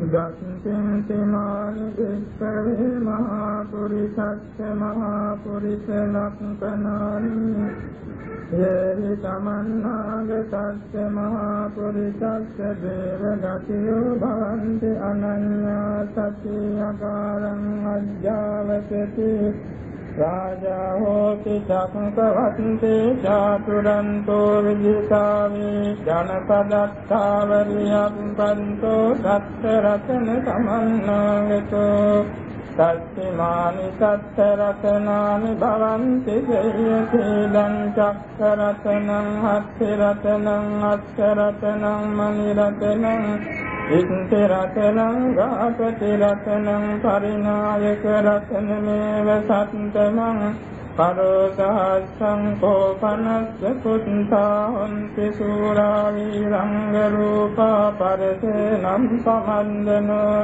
දක්ඛින්ති මානි වික්ඛවේ මහා පුරිසස්ස මහා පුරිස ලක්ඛනානි යේහි තමන්නාගතස්ස මහා පුරිසස්ස දේව ගතියෝ භවන්ති අනඤ්ඤා සති අකාරං අජ්ජාවසති රාජා හෝති චක්කවන්ති චාතුරන්තෝ විජිතාමි ජනපදත්තාවරියක් පන්තෝ සත්ත රතන සමන්නාගතෝ සත්තිමානි සත්ත රතනානි භවන්ති ජය සීලං චක්ක රතනං හත්ති රතනං අස්ස රතනං මනි රතනං ඉත්ති රතනං ගාපති රතනං පරිනායක රතනමේව සත්තමං පරෝසහස්සං කෝපනස්ස කුත්තා හොන්ති සූරා වීරංග රූපා පරසේනම් පමන්දනෝ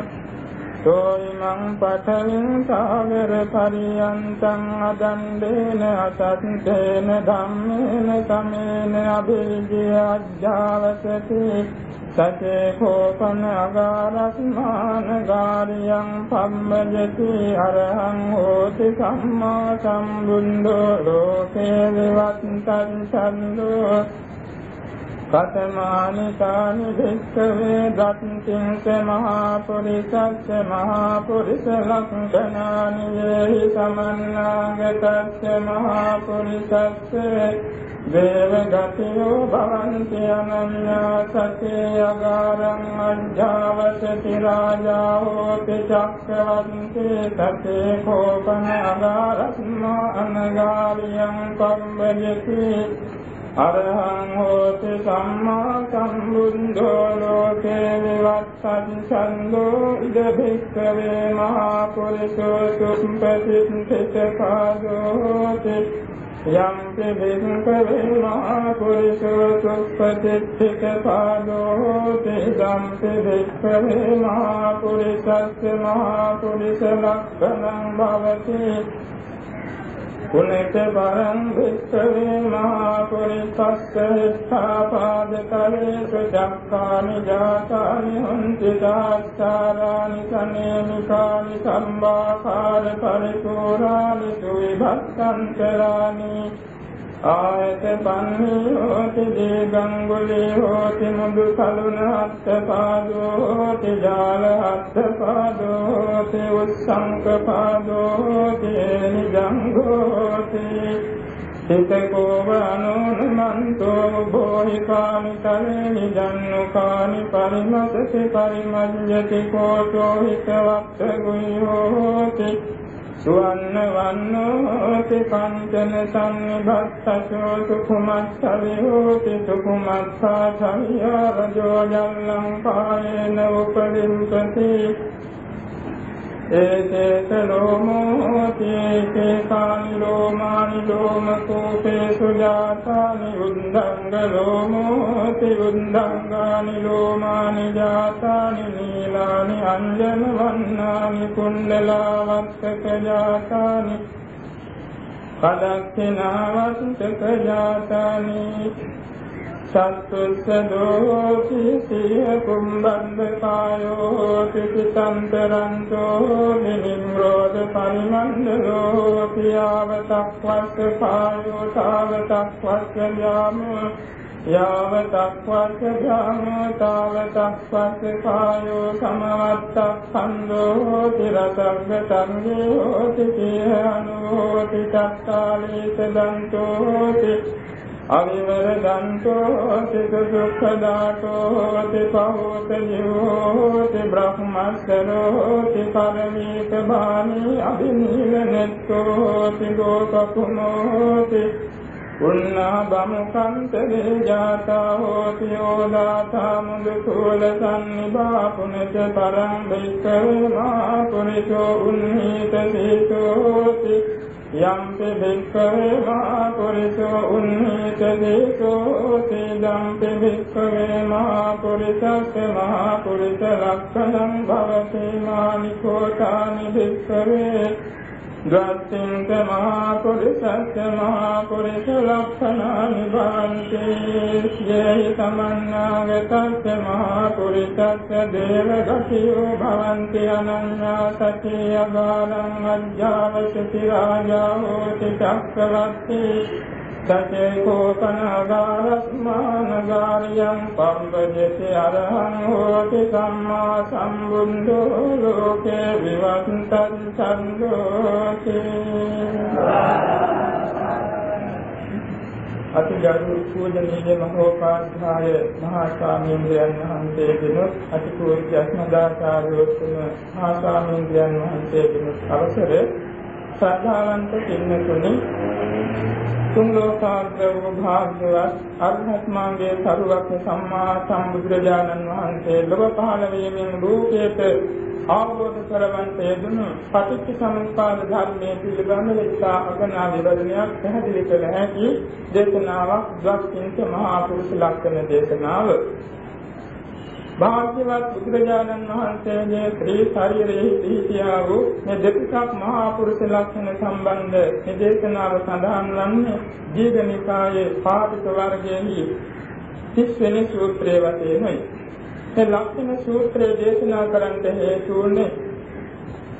සෝයිමං පඨවින් සාගර පරියන්තං අදණ්ඩේන අසත්තේන ධම්මේන සමේන අභිජ්ජය අජ්ජාවසති. සතේ කෝපන අගාරස්මාන ගාරියං පම්මජති. අරහං හෝති සම්මා සම්බුද්ධෝ. ලෝකේ විවත්තං සම්දෝ කතමානි කානි භික්ඛවේ දත්තිං මහා පුරිසස්ස මහා පුරිස ලක්ඛනානි යේහි සමන්නාගතස්ස මහා පුරිසස්ස දේව ගතියෝ භවන්ති අනඤ්ඤා සතේ අගාරං අඤ්ඤාවසති රාජා හෝති චක්කවන්ති සතේ කෝපන අගාරස්මා අනගාරියං කම්බයති අරහං හෝති සම්මා සම්බුද්ධෝ ලෝකේ විවත්තං සම්දෝ ඉද භික්ඛවේ මහා පුරිසෝ සුප්පතිච්ඡිත පාදෝති යම් පිළිංකවේ මහා පුරිසෝ සුප්පතිච්ඡිත පාදෝ තේදම් පිළිංකවේ මහා පුරිසස්ස මහා පුරිස ලක්ඛණං භවති. කුණේත පරං විස්සවේ මහා පුරිසස්ස ස්ථාපාදකලේ සුචක්කානි ජාතානි හොන්ති දාස්කාරානි සනේමිකානි සම්බාකාර පරිපූරානි සුවිභක්ඛන්තරානි ආයත පන්නී හෝති දීගංගුලී හෝති මුදු කලුන හත්ත පාදෝ හෝති ජාල හත්ත පාදෝ හෝති උස්සංක පාදෝ හෝති නිජංගෝ හෝති සිතකෝව අනුනමන්තෝ බෝහිකානි තලේ නිජන්නුකානි පරිමතති පරිමජ්ජති කෝචෝ හිතවක්ත ගුයෝ හෝති. සුවන්න වන්නෝති කංචන සම්නිභත්තසෝ සුකුමස්සවිහෝති සුකුමස්සා සවියා රජෝ ජල්ලං පායේන උපරිම්පති ඒකේක ලෝමෝති ඒකේකානි ලෝමානි ලෝමකෝපේ සුජාතානි උද්දංග ලෝමෝති උද්දංගානි ලෝමානි ජාතානි නීලානි අංජන වන්නානි කුණ්ඩලාවත්තක ජාතානි කදක්ඛිනාවත්තක ජාතානි සත්තුස්ස දෝති සිය කුම්බන්ද කායෝ තිසන්තරන්තෝ නිනිම්රෝධ පරිමන්දලෝ පියාවතක්වස්ස කායෝ තාවතක්වස්ස යාම යාවතක්වස්ස යාම තාවතක්වස්ස කායෝ සමවත්තක් සම්දෝ තිරසග්ග සංගෝ තිතිය අනුෝති චක්කාලීත දන්තෝති අවිවර දන්තෝ තික දුක්ඛ දාතෝ ති පහෝත ජීවෝති බ්‍රහ්මස්සරෝ ති පරමීත භානි අභිනීල නෙත්තෝ ති ගෝකකුමෝ ති උන්නා බමුකන්තේ ජාතා හෝති යෝදාතා මුදු කුල සම්නිබා පුනච පරං බික්කවේ මා පුරිසෝ උන්හිත සීතෝති යම්පි භික්ඛවේ මහා පුරිසෝ උන්හිත දේසෝ තේදම්පි භික්ඛවේ මහා පුරිසස්ස මහා පුරිස ලක්ඛණං භවති. මානිකෝ තානි භික්ඛවේ ගාත්තින්ත මහා පුරිසස්ස මහා පුරිස ලක්ෂණානි භවන්ති යේහි සමන්නාගතස්ස මහා පුරිසස්ස දේව ගතියෝ භවන්ති අනඤ්ඤා සතිය ගානං අජ්ජාවචති රාජා හෝති චක්‍රවර්ති. සචේ කෝපනගාරස්මානගාරියං පම්බජති අරහං හෝති සම්මා සම්බුද්ධෝ ලෝකේ විවත්තං සම්දෝති අතිගරු පූජනීය මහෝපාධ්‍යාය මහා ස්වාමීන්ද්‍රයන් වහන්සේගෙනුත් අතිපූජ්‍යස්මදාචාර්යෝත්තම මහා ස්වාමීන්ද්‍රයන් වහන්සේගෙනුත් අවසර ශ්‍රද්ධාවන්ත පින්නතුනි තුන් ලෝකාග්‍ර වූ භාග්‍යවත් අරහත් මාර්ගයේ සරුවක් සම්මා සම්බුදුරජාණන් වහන්සේ ලොව පහළ වීමෙන් රූපයට ආවෝද කරවන්ට යෙදුණු පටිච්ච සමුප්පාද ධර්මයේ පිළිබඳ විස්සා අගනා විවරණයක් පැහැදිලි කළ හැකි දේශනාවක් ද්වක්ඛින්ත මහා පුරුෂ ලක්ෂණ දේශනාව. භාග්‍යවත් බුදුරජාණන් වහන්සේගේ ශ්‍රී ශරීරයේ පිහිටියා වූ මේ දෙකක් මහා පුරුෂ ලක්ෂණ සම්බන්ධ මේ දේශනාව සඳහන් වන්නේ දීඝනිකායේ පාටික වර්ගයේහි 30 වෙනි සූත්‍රයේ වශයෙන්යි. මේ ලක්ෂණ සූත්‍රය දේශනා කරන්න හේතු වුණේ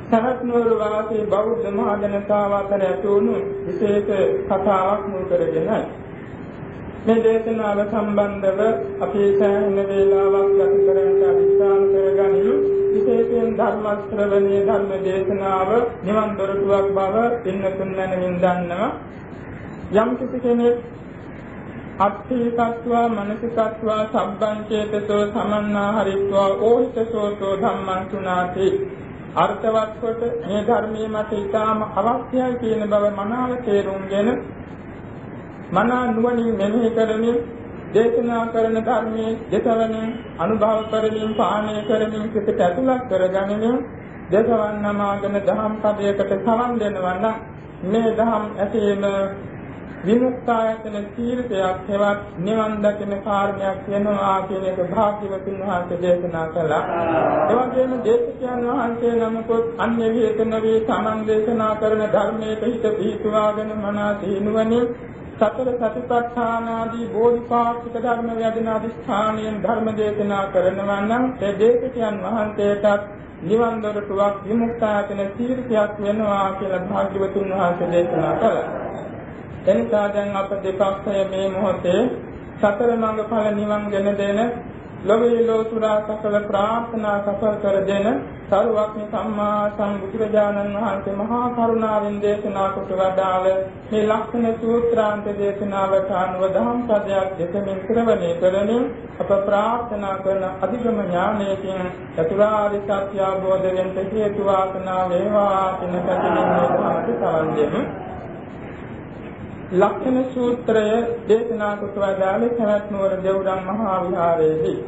සරත්නවර වාසී බෞද්ධ මහා ජනතාව අතර ඇති වුණු විශේෂ කතාවක් මුල් කරගෙනයි. මේ දේශනාව සම්බන්ධව අපි සෑහෙන වේලාවක් ගත කරන්නට අධිෂ්ඨාන කරගනිමු. විශේෂයෙන් ධර්ම ශ්‍රවණයේ ධර්ම දේශනාව නිවන් දොරටුවක් බව පින්නතුන් නැනමින් දන්නවා. යම් කිසි කෙනෙක් අත්ථීකත්වා මනසිකත්වා සබ්බං චේතසෝ සමන්නා හරිත්වා ඕහිතසෝතෝ ධම්මං සුනාති අර්ථවත් කොට මේ ධර්මයේ මත ඊටාම අවශ්‍යයි කියන බව මනාව තේරුම්ගෙන මනා නුවණින් මෙනෙහි කරමින් දේශනා කරන ධර්මයේ දෙතවනින් අනුභව කරමින් පාණය කරමින් සිතට ඇතුළත් කරගනිමින් දේශවන් නමාගෙන දහම් පදයකට සමන් දෙනවා නම් මේ දහම් ඇසීම විමුක්තායතන තීර්ථයක් හෙවත් නිවන් දකින කාර්යයක් වෙනවා කියන එක භාග්‍යවතුන් වහන්සේ දේශනා කළා. ඒ වගේම දේශකයන් වහන්සේ නමකුත් අන්‍ය විහෙත නොවේ සමන් දේශනා කරන ධර්මයේ පිහිට පිහිටුවාගෙන මනා තීනුවණින් සතර සතිපට්ඨාන ආදී බෝධිපාක්ෂික ධර්ම වැඩෙන අධිෂ්ඨානයෙන් ධර්ම දේශනා කරනවා නම් ඒ දේශකයන් වහන්සේටත් නිවන් දොරටුවක් විමුක්තායතන තීර්ථයක් වෙනවා කියලා භාග්‍යවතුන් වහන්සේ දේශනා කළා. එනිසා දැන් අප දෙපක්ෂය මේ මොහොතේ සතර මඟ ඵල නිවන් ගෙන දෙන ලෝකේ ලෝතුරා සකල ප්‍රාර්ථනා සඵල කර දෙන සරුවක්නි සම්මා සම්බුදුරජාණන් වහන්සේ මහා කරුණාවෙන් දේශනා කොට වදාළ මේ ලක්ෂණ සූත්‍රාන්ත දේශනාවට අනුව දහම් පදයක් දෙකමින් ශ්‍රවණය කරමින් අප ප්‍රාර්ථනා කරන අධිගම ඥානයෙන් චතුරාර්ය සත්‍ය අවබෝධ වෙන්න හේතු වාසනා වේවා කියන කතිනින් සාන්දෙමු ලක්ෂණ සූත්‍රය දේශනා කොට වදාළේ සවැත් නුවර දෙව්රම් මහා විහාරයේදී.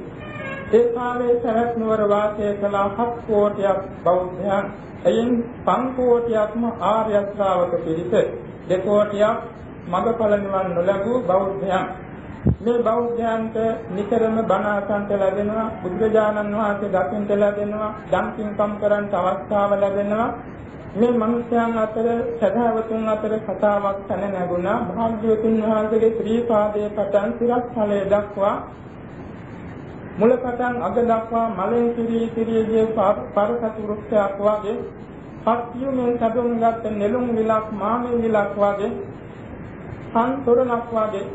ඒ කාලේ සරත් නුවර වාසය කළ හත් කෝටියක් බෞද්ධයන්. එයින් පන් කෝටියක්ම ආර්ය ශ්‍රාවක පිරිස දෙකෝටියක් මගඵල නිවන් නොලැබූ බෞද්ධයන්. මේ බෞද්ධයන්ට නිතරම බණ අසන්ට ලැබෙනවා බුදුරජාණන් වහන්සේ දකින්ට ලැබෙනවා දම් පින්කම් කරන්ට අවස්ථාව ලැබෙනවා. මේ මිනිස්යන් අතර සදාවතුන් අතර කතාවක් තන නැගුණා. භාග්‍යවතුන් වහන්සේගේ ශ්‍රී පාදයේ පටන් සිරස් ඵලයේ දක්වා මුලපටන් අග දක්වා මලෙන් කිරී කිරීගේ පරසතු වෘක්ෂයක් වගේ පත්යුමෙන් සතුන් ගත්ත නෙළුම් විලක් මාමේ විලක් වගේ සම්තොරණක් වගේ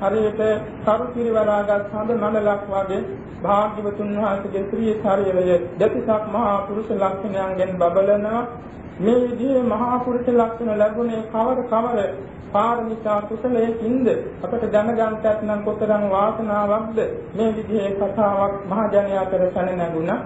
හරියට කරු කිරිවරාගත් හඳ මණ්ඩලක් වගේ භාග්‍යවතුන් වහන්සේගේ ශ්‍රී ශරීරය දෙතිසක් මහා පුරුෂ ලක්ෂණයන්ගෙන් බබලනවා මේ විදිහේ මහා පුරුෂ ලක්ෂණ ලැබුණේ කවර කවර? පාරමිතා කුසලයකින්ද? අපට දැනගන්නට නම් කොතරම් වාසනාවක්ද? මේ විදිහේ කතාවක් මහ ජනයා අතර සැන නැගුණා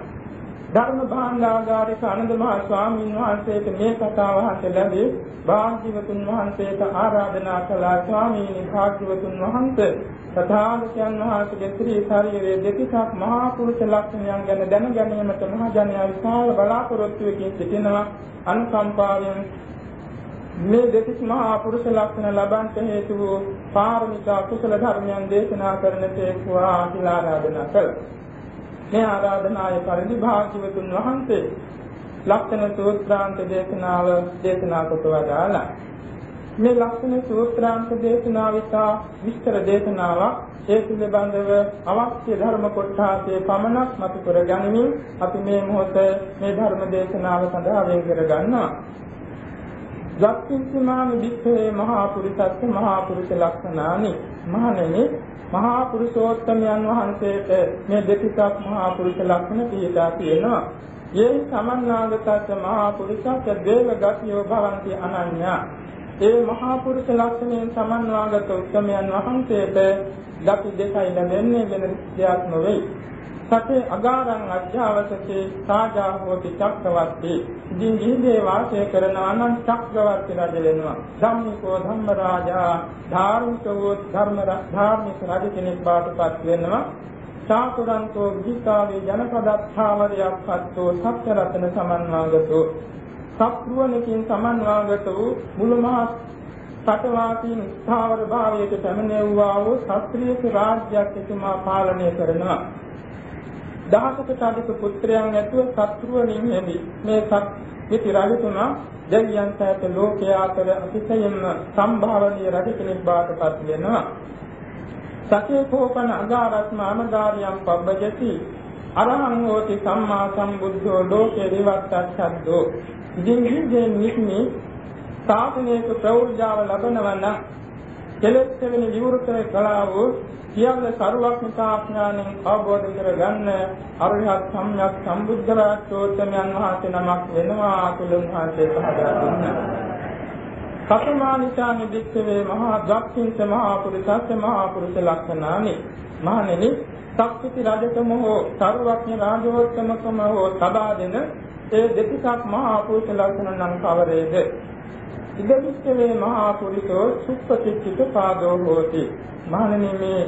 ධර්ම භාණ්ඩාගාරික ආනන්ද මහ ස්වාමීන් වහන්සේට මේ කතාව අහන්න ලැබී භාග්‍යවතුන් වහන්සේට ආරාධනා කළා ස්වාමීනි භාග්‍යවතුන් වහන්සේ තථාගතයන් වහන්සේගේ ශ්‍රී ශරීරයේ දෙතිසක් මහා පුරුෂ ලක්ෂණයන් ගැන දැන ගැනීමට මහ ජනයා විශාල බලාපොරොත්තුවකින් සිටිනවා අනුකම්පාවෙන් මේ දෙතිස් මහා පුරුෂ ලක්ෂණ ලබන්ට හේතු වූ පාරමිතා කුසල ධර්මයන් දේශනා කරන තේක්වා කියලා ආරාධනා කළා. මේ ආරාධනාය පරිදි භාග්‍යවතුන් වහන්සේ ලක්ෂණ සූත්‍රාන්ත දේශනාව දේශනා කොට වදාලා මේ ලක්ෂණ සූත්‍රාන්ත දේශනාව ඉතා විස්තර දේශනාවක් ඒ පිළිබඳව අවශ්‍ය ධර්ම කොටසේ පමණක් මතු කර ගනිමින් අපි මේ මොහොත මේ ධර්ම දේශනාව සඳහා වෙන් කර ගන්නවා. දක්ඛින්සමානි වික්ඛේ මහා පුරිසත්ත මහා පුරුෂ ලක්ෂණානි මහණෙනි මහා පුරුෂෝත්තමයන් වහන්සේට මේ දෙතිසක් මහා පුරුෂ ලක්ෂණ පිළිලා තියෙනවා. යේ සමන්නාගතත් මහා පුරුෂස්ස දේව ගතියෝ භවಂತಿ අනඤ්ඤා ඒ මහා පුරුෂ ලක්ෂණයෙන් සමන්වාගත උත්තමයන් වහන්සේට ගති දෙකයි ලැබෙන්නේ වෙන දෙයක් නොවේ. සතේ අගාරං අධ්‍යාවසකේ සාජා හෝති චක්කවර්ති. ඉදින් ජීවිතේ වාසය කරන අනන්ත චක්‍රවර්ති රජ වෙනවා. ධම්මිකෝ ධම්මරාජා ධාර්මිකෝ ධර්ම ධාර්මික රජ කෙනෙක් බාටපත් වෙනවා. චාතුරන්තෝ විහිතාවේ ජනපදත්ථාවරයක් පත්තෝ සත්‍ය රත්න සමන්වාගතෝ සත්‍රුවණකින් සමන්වාගත වූ මුළු මහත් සතවාසීන් ස්ථාවර භාවයට පැමිණෙව්වා වූ ශාස්ත්‍රීය රාජ්‍යයක් එතුමා පාලනය කරනවා. දහසකට අධික පුත්‍රයන් ඇතුව සත්‍රුවණින් හැදි මේ සත් විති රජතුමා දෙවියන් සහිත ලෝකයා අතර අතිශයින්ම සම්භාවනීය රජ කෙනෙක් බවට පත් වෙනවා. සකේ කෝපන අගාරත්ම අමදාරියම් පබ්බජති. අරහං හෝති සම්මා සම්බුද්ධෝ ලෝකේ විවත්තච්ඡද්දෝ ඉතින් මේ නික්මී සාසනයක ප්‍රෞර්ජාව ලබනවා නම් කෙලෙස් වෙන විවෘතව කලාව සියල්ල සරුවක්නිකාඥාණයෙන් අවබෝධ කරගන්න අරහත් සම්්‍යක් සම්බුද්ධ රාජ්‍යෝත්තමයන් වහන්සේ නමක් වෙනවා තුලුන් වහන්සේ පහදා දුන්නා. කතමානිචානි දික්කවේ මහා දක්ඛින්ත මහා පුරුෂස්ස මහා පුරුෂ ලක්ෂණානි මහණෙනි සක්විති රජකම හෝ සරුවක්ඥ රාජෝත්තමකම හෝ සබා දෙන ඒ දෙතිසක් මහා පුරුෂ ලක්ෂණ නම් කවරේද? ඉදමිච්ඡවේ මහා පුරිසෝ සුප්පතිච්චිත පාදෝ හෝති. මහණෙනි මේ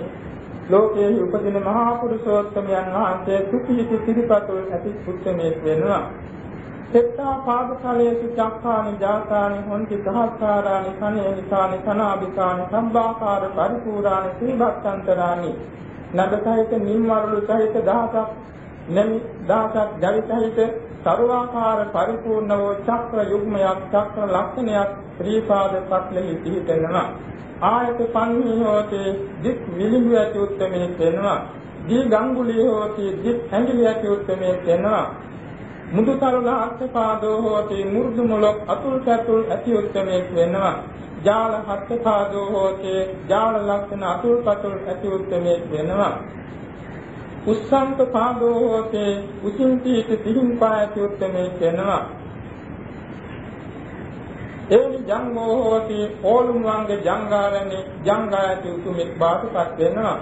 ලෝකයේ උපදින මහා පුරුෂෝත්තමයන් වහන්සේ සුපිහිති සිරිපතුල් ඇති පුත්‍රයෙක් වෙනවා. සෙත්තා පාදකලේසු චක්ඛානි ජාතානි හොන්ති සහස්කාරානි කනේනිකානි කනාබිකානි සම්බාකාර පරිපූර්ණානි සීබත්තන්තරානි නදසහිත නිම්වරුළු සහිත දහසක් මෙම් දහසක් ජවිතහිත සරුවාකාර පරිපූර්ණ වූ චක්‍ර යුග්මයක් චක්‍ර ලක්ෂණයක් ත්‍රිපාද පක්ලෙහි සිහිත වෙනවා ආයත පන්හි හෝතේ දික් මිලිඳු ඇති උත්තමයේ වෙනවා දී ගංගුලිය හෝතේ දික් ඇඟිලි ඇති උත්තමයේ වෙනවා මුදු සරල අත්පාදෝ හෝතේ මු르දු මුලක් අතුල් කැතුල් ඇති උත්තමයේ වෙනවා ජාල හත්පාදෝ හෝතේ ජාල ලක්ෂණ අතුල් කැතුල් ඇති උත්තමයේ වෙනවා උස්සන්ත පාදෝ හෝතේ උසින්තීත තිහින් පායති උත්තමේ වෙනවා එවනි ජංගෝ හෝති ඕලුම් වංග ජංගාරණි ජංගායති උතුමෙක් බාටපත් වෙනවා.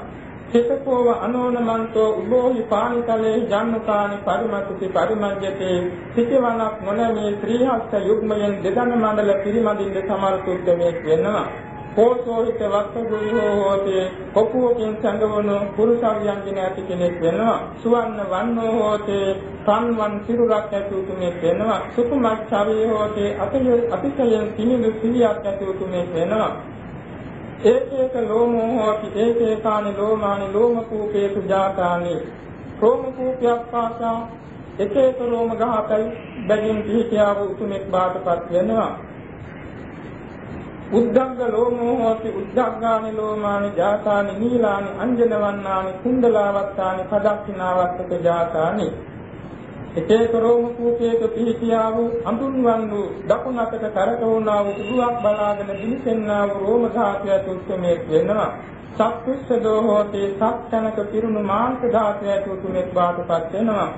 චිතකෝව අනෝනමන්තෝ උභෝහි පානිතලේ ජන්නතානි පරිමතුති පරිමජ්ජතේ සිටවනක් මොනමේ ත්‍රිහස්ත යුග්මයෙන් දෙදන මණ්ඩල පිරිමදින්න සමර්ථ උත්තමෙක් වෙනවා. කෝසෝහිත වක්කගුරුහෝ හෝති කොපුවකින් සංගවණු පුරුෂාවියන්ගෙන ඇති කෙනෙක් වෙනවා. සුවන්න වන්නෝ හෝති සංවන් සිරුරක් ඇති උතුමෙක් වෙනවා. සුකුමච්ඡාවේ හෝති අතිය අතිශයෙන් සිනිඳු සිහියක් ඇති උතුමෙක් වෙනවා. ඒකේක ලෝමෝ හෝති ඒකේකානි ලෝමානි ලෝම කූපේසු ජාතානි. රෝම කූපයක් පාසා එක එක රෝම ගහකයි බැගින් පිහිටියාව උතුමෙක් බාටපත් වෙනවා. උද්දංග ලෝමෝ හෝති උද්දංගානි ලෝමානි ජාතානි නීලානි අංජනවන්නානි කුණ්ඩලාවත්තානි පදක්ඛිනාවත්තක ජාතානි. එකේ කරෝම කූපේක පිහිටියා වූ අඳුන්වන් වූ දකුණු අතට කරකවුණා වූ උඩුවක් බලාගෙන දිලිසෙන්නා වූ රෝම ධාතුය තුත්මේ වෙනවා. සක්විස්සදෝ හෝති සත්‍යනක පිරුණු මාංශ ධාතුය තුතුමෙක් බාටපත් වෙනවා.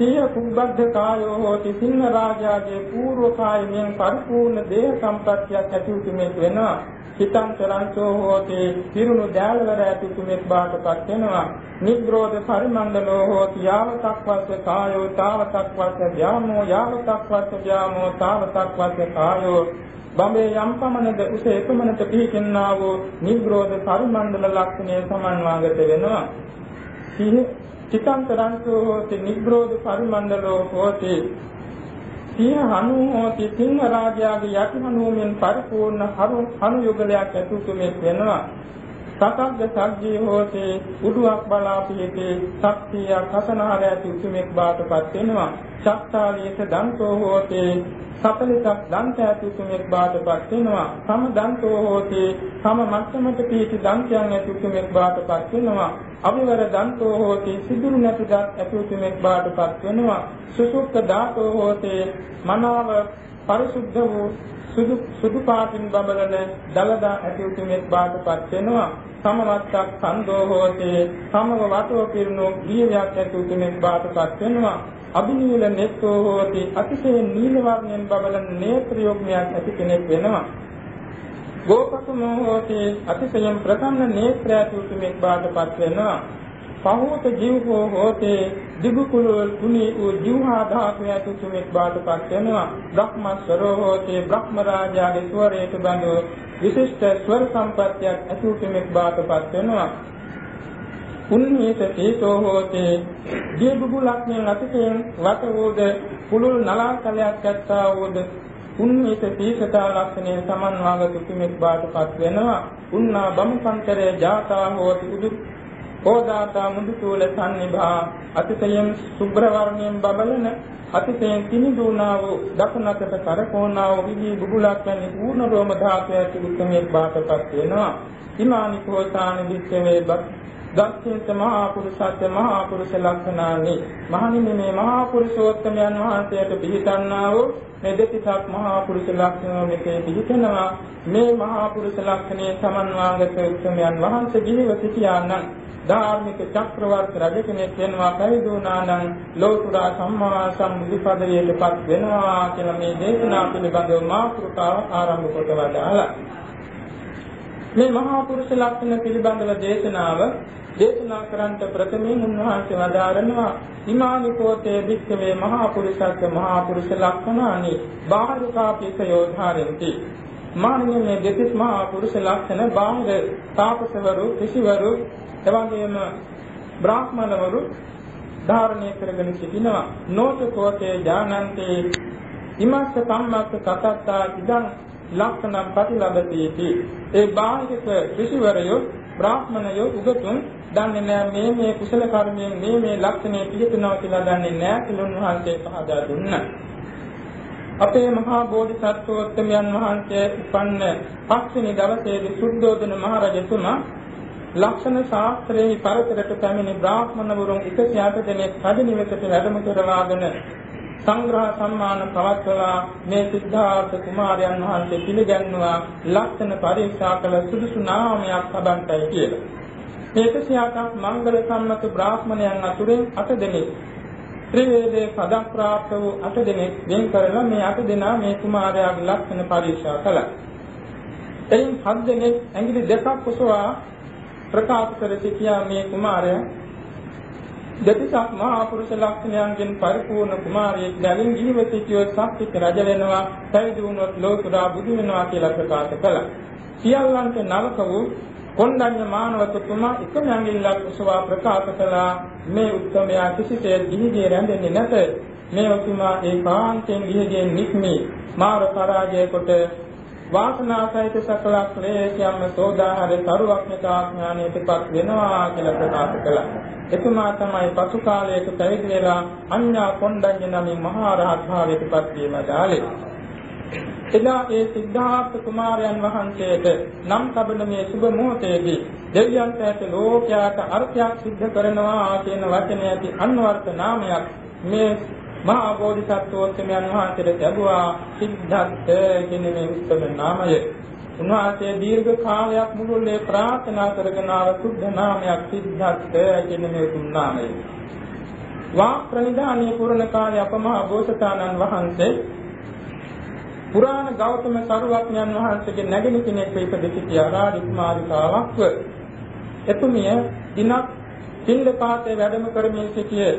සිය කුබ්බද්ධ කායෝ හෝති සිංහ රාජයාගේ పూర్ව කායයෙන් පරිපූර්ණ දේහ සම්පත්තියක් ඇති උතුමෙක් වෙනවා. හිතං චරංචෝ හෝති පිරුණු දැල්වර ඇති උතුමෙක් බාටපත් වෙනවා. නිග්‍රෝධ පරිමණ්ඩලෝ හෝති යාවතක් වස්ස කායෝ තාවතක් වස්ස ධාමෝ යාවතක් වස්ස ධාමෝ තාවතක් වස්ස කායෝ. බඹේ යම් පමණද උස එකමනට පිහිටන්නා වූ නිග්‍රෝධ පරිමණ්ඩල ලක්ෂණය සමන්වාගත වෙනවා. චිත්තන්තරංසෝ හෝති නිබ්‍රෝධ පරිමණ්ඩලෝ හෝති. සිංහ හනු හෝති සිංහ රාජයාගේ යටි හනුවෙන් පරිපූර්ණ හරු හනු යුගලයක් ඇතුළු මේ වෙනවා. සතග්ග සග්ගී හෝතේ උඩුවක් බලා පිහිටේ ශක්තිය කසනාර ඇති උතුමෙක් බාටපත් වෙනවා. ශක්තාලීස දන්තෝ හෝතේ සතලිසක් දන්ත ඇති උතුමෙක් බාටපත් වෙනවා. සම දන්තෝ හෝතේ සම මට්ටමට පිහිටි දන්තයන් ඇති උතුමෙක් බාටපත් වෙනවා. අවිවර දන්තෝ හෝතේ සිදුරු නැති දත් ඇති උතුමෙක් බාටපත් වෙනවා. සුසුක්ක ධාතෝ හෝතේ මනාව පරිසුද්ධ වූ සුදු සුදු පාටින් බබලන දලදා ඇති උතුමෙක් බාටපත් වෙනවා. සමවත්තක් සන්දෝ හෝතේ. සමව වටෝ පිරුණු ගියයක් ඇති උතුමෙක් බාටපත් වෙනවා. අභිනීල නෙත්තෝ හෝති. අතිශය නීල වර්ණයෙන් බබලන නේත්‍රයෝග්මයක් ඇති කෙනෙක් වෙනවා. ගෝපසමෝ හෝති. අතිශයින් ප්‍රසන්න නේත්‍රය ඇති උතුමෙක් බාටපත් වෙනවා. පහෝත ජීවෝ හෝතේ දිගු කුලවල කුණී වූ ජීවහා ධාතු ඇති තුමෙක් බාටපත් වෙනවා. බ්‍රහ්මස්වරෝ හෝතේ බ්‍රහ්ම රාජාගේ ස්වරයට බඳු විශිෂ්ට ස්වර සම්පත්තියක් ඇති තුමෙක් බාටපත් වෙනවා. උන්හිත තේතෝ හෝතේ දීබුලක් මෙන් අතිකෙන් වට වූද කුළුල් නලාකලයක් ඇත්තා වූද උන්හිත තීසතා ලක්ෂණය සමන්වාගත තුමෙක් බාටපත් වෙනවා. උන්නා බම්පන්තරේ ජාතා හෝති උදු ඕදාතා මුදුතෝල සම්නිභා අතිශයින් සුබ්‍ර වර්ණයෙන් බබලන අතිශයින් කිනිදුනා වූ දකුණකට කරකෝනා වූ විදී බුබුලක් වැනි පූර්ණ රෝම ධාතු ඇති උත්මයක් බාටපත් වෙනවා. ඉමානි කෝසාන විච්ඡවේ දක්ෂිත මහා පුරුෂත්ව මහා පුරුෂ ලක්ෂණානි. මහණෙනි මේ මහා පුරුෂෝත්තමයන් වහන්සේට පිළිතන්නා වූ මේ දෙතිසක් මහා පුරුෂ ලක්ෂණ මෙසේ පිළිතනවා මේ මහා පුරුෂ ලක්ෂණේ සමන්වාගත උත්මයන් වහන්සේ ජීව සිටියානම් ධාර්මික චක්‍රවර්ති රජ කෙනෙක් වෙනවා පැවිදුණා නම් ලෝතුරා සම්මා සම්බුද්ධපදයටපත් වෙනවා කියලා මේ දේශනා පිළිබඳව මාතෘකාව ආරම්භ කොට වදාලා මේ මහා පුරුෂ ලක්ෂණ පිළිබඳව දේශනාව දේශනා කරන්ට ප්‍රථමයෙන් උන්වහන්සේ වදාරනවා ඉමානි කෝතේ වික්කවේ මහා පුරුෂත්ව මහා පුරුෂ ලක්ෂණානි බාහිරකාපිස යෝධාරෙන්ති. මානින්නේ මේ දෙතිස් මහා පුරුෂ ලක්ෂණ බාහිර තාපසවරු ඍෂිවරු එවැගේම බ්‍රාහ්මණවරු ධාරණය කරගෙන සිටිනවා නෝත කෝතේ ඥානන්තේ ඉමස්ස සම්මස්ස කතත්තා ඉදං ලක්ෂණම් ප්‍රතිලබති ඒ බාහිරක ඍෂිවරයෝ බ්‍රාහ්මණයෝ උගතුන් දන්නේ නැහැ මේ මේ කුසල කර්මයෙන් මේ මේ ලක්ෂණය පිළිතුනවා කියලා දන්නේ නැහැ කියලා උන්වහන්සේ පහදා දුන්නා. අපේ මහා බෝධිසත්වෝත්තමයන් වහන්සේ උපන්න පස්වෙනි දවසේදී සුද්ධෝදන මහරජතුමා ලක්ෂණ ශාස්ත්‍රයේ පරතරට පැමිණි බ්‍රාහ්මණවරුන් 108 දෙනෙක් රජනිවෙතට වැඩම කරවාගෙන සංග්‍රහ සම්මාන පවත්වලා මේ සිද්ධාර්ථ කුමාරයන් වහන්සේ පිළිගන්නවා ලක්ෂණ පරීක්ෂා කළ සුදුසු නාමයක් ලබන්ටයි කියලා. මේ 108ක් මංගල සම්මත බ්‍රාහ්මණයන් අතුරින් 8 දෙනෙක් ත්‍රිවේදයේ පදක් ප්‍රාප්ත වූ 8 දෙනෙක් වෙන් කරලා මේ 8 දෙනා මේ කුමාරයාගේ ලක්ෂණ පරීක්ෂා කළා. එයින් 7 දෙනෙක් ඇඟිලි දෙකක් ඔසවා ප්‍රකාශ කර සිටියා මේ කුමාරයා දෙතිසක් මහා පුරුෂ ලක්ෂණයන්ගෙන් පරිපූර්ණ කුමාරයෙක් දැලින් ජීව සිටියොත් සත්‍වික රජ වෙනවා පැවිදි වුණොත් ලෝතුරා බුදු වෙනවා කියලා ප්‍රකාශ කළා. සියල්ලන්ට නවක වූ කොණ්ඩඤ්ඤ මානවතුමා එකම ඇඟිල්ලක් උසවා ප්‍රකාශ කළා මේ උත්තරමයා කිසිසේත් ගිහිගේ රැඳෙන්නේ නැත. මේ උතුමා ඒකාන්තයෙන් ගිහිගේ නික්මී මාර පරාජය කොට වාසනාසහිත සකල ක්ලේශයන්ම සෝදාහර සරුවක්ඥතා ඥානයටපත් වෙනවා කියලා ප්‍රකාශ කළා. එතුමා තමයි පසු කාලයක පැවිදි වෙලා අඤ්ඤා කොණ්ඩඤ්ඤ නමින් මහා රහත් භාවයටපත් වීම දාලේ. එදා ඒ සිද්ධාර්ථ කුමාරයන් වහන්සේට නම් තබන මේ සුබ මොහොතේදී දෙවියන්ට ඇත ලෝකයාට අර්ථයක් සිද්ධ කරනවා කියන වචනය ඇති අන්වර්ථ නාමයක් මේ මහා බෝධිසත්වෝත්තමයන් වහන්සේට ලැබුවා සිද්ධාර්ථ කියන මේ උත්තම නාමය. උන්වහන්සේ දීර්ඝ කාලයක් මුළුල්ලේ ප්‍රාර්ථනා කරගෙන ආව සුද්ධ නාමයක් සිද්ධාර්ථ කියන මේ තුන් නාමය. වා ප්‍රනිධානීය පුරණ කාලේ අපමහා බෝසතාණන් වහන්සේ පුරාණ ගෞතම සරුවඥන් වහන්සේගේ නැගෙන කෙනෙක් ඉපද සිටියා රාජකුමාරිකාවක්ව එතුමිය දිනක් පින්දපාතේ වැඩම කරමින් සිටියේ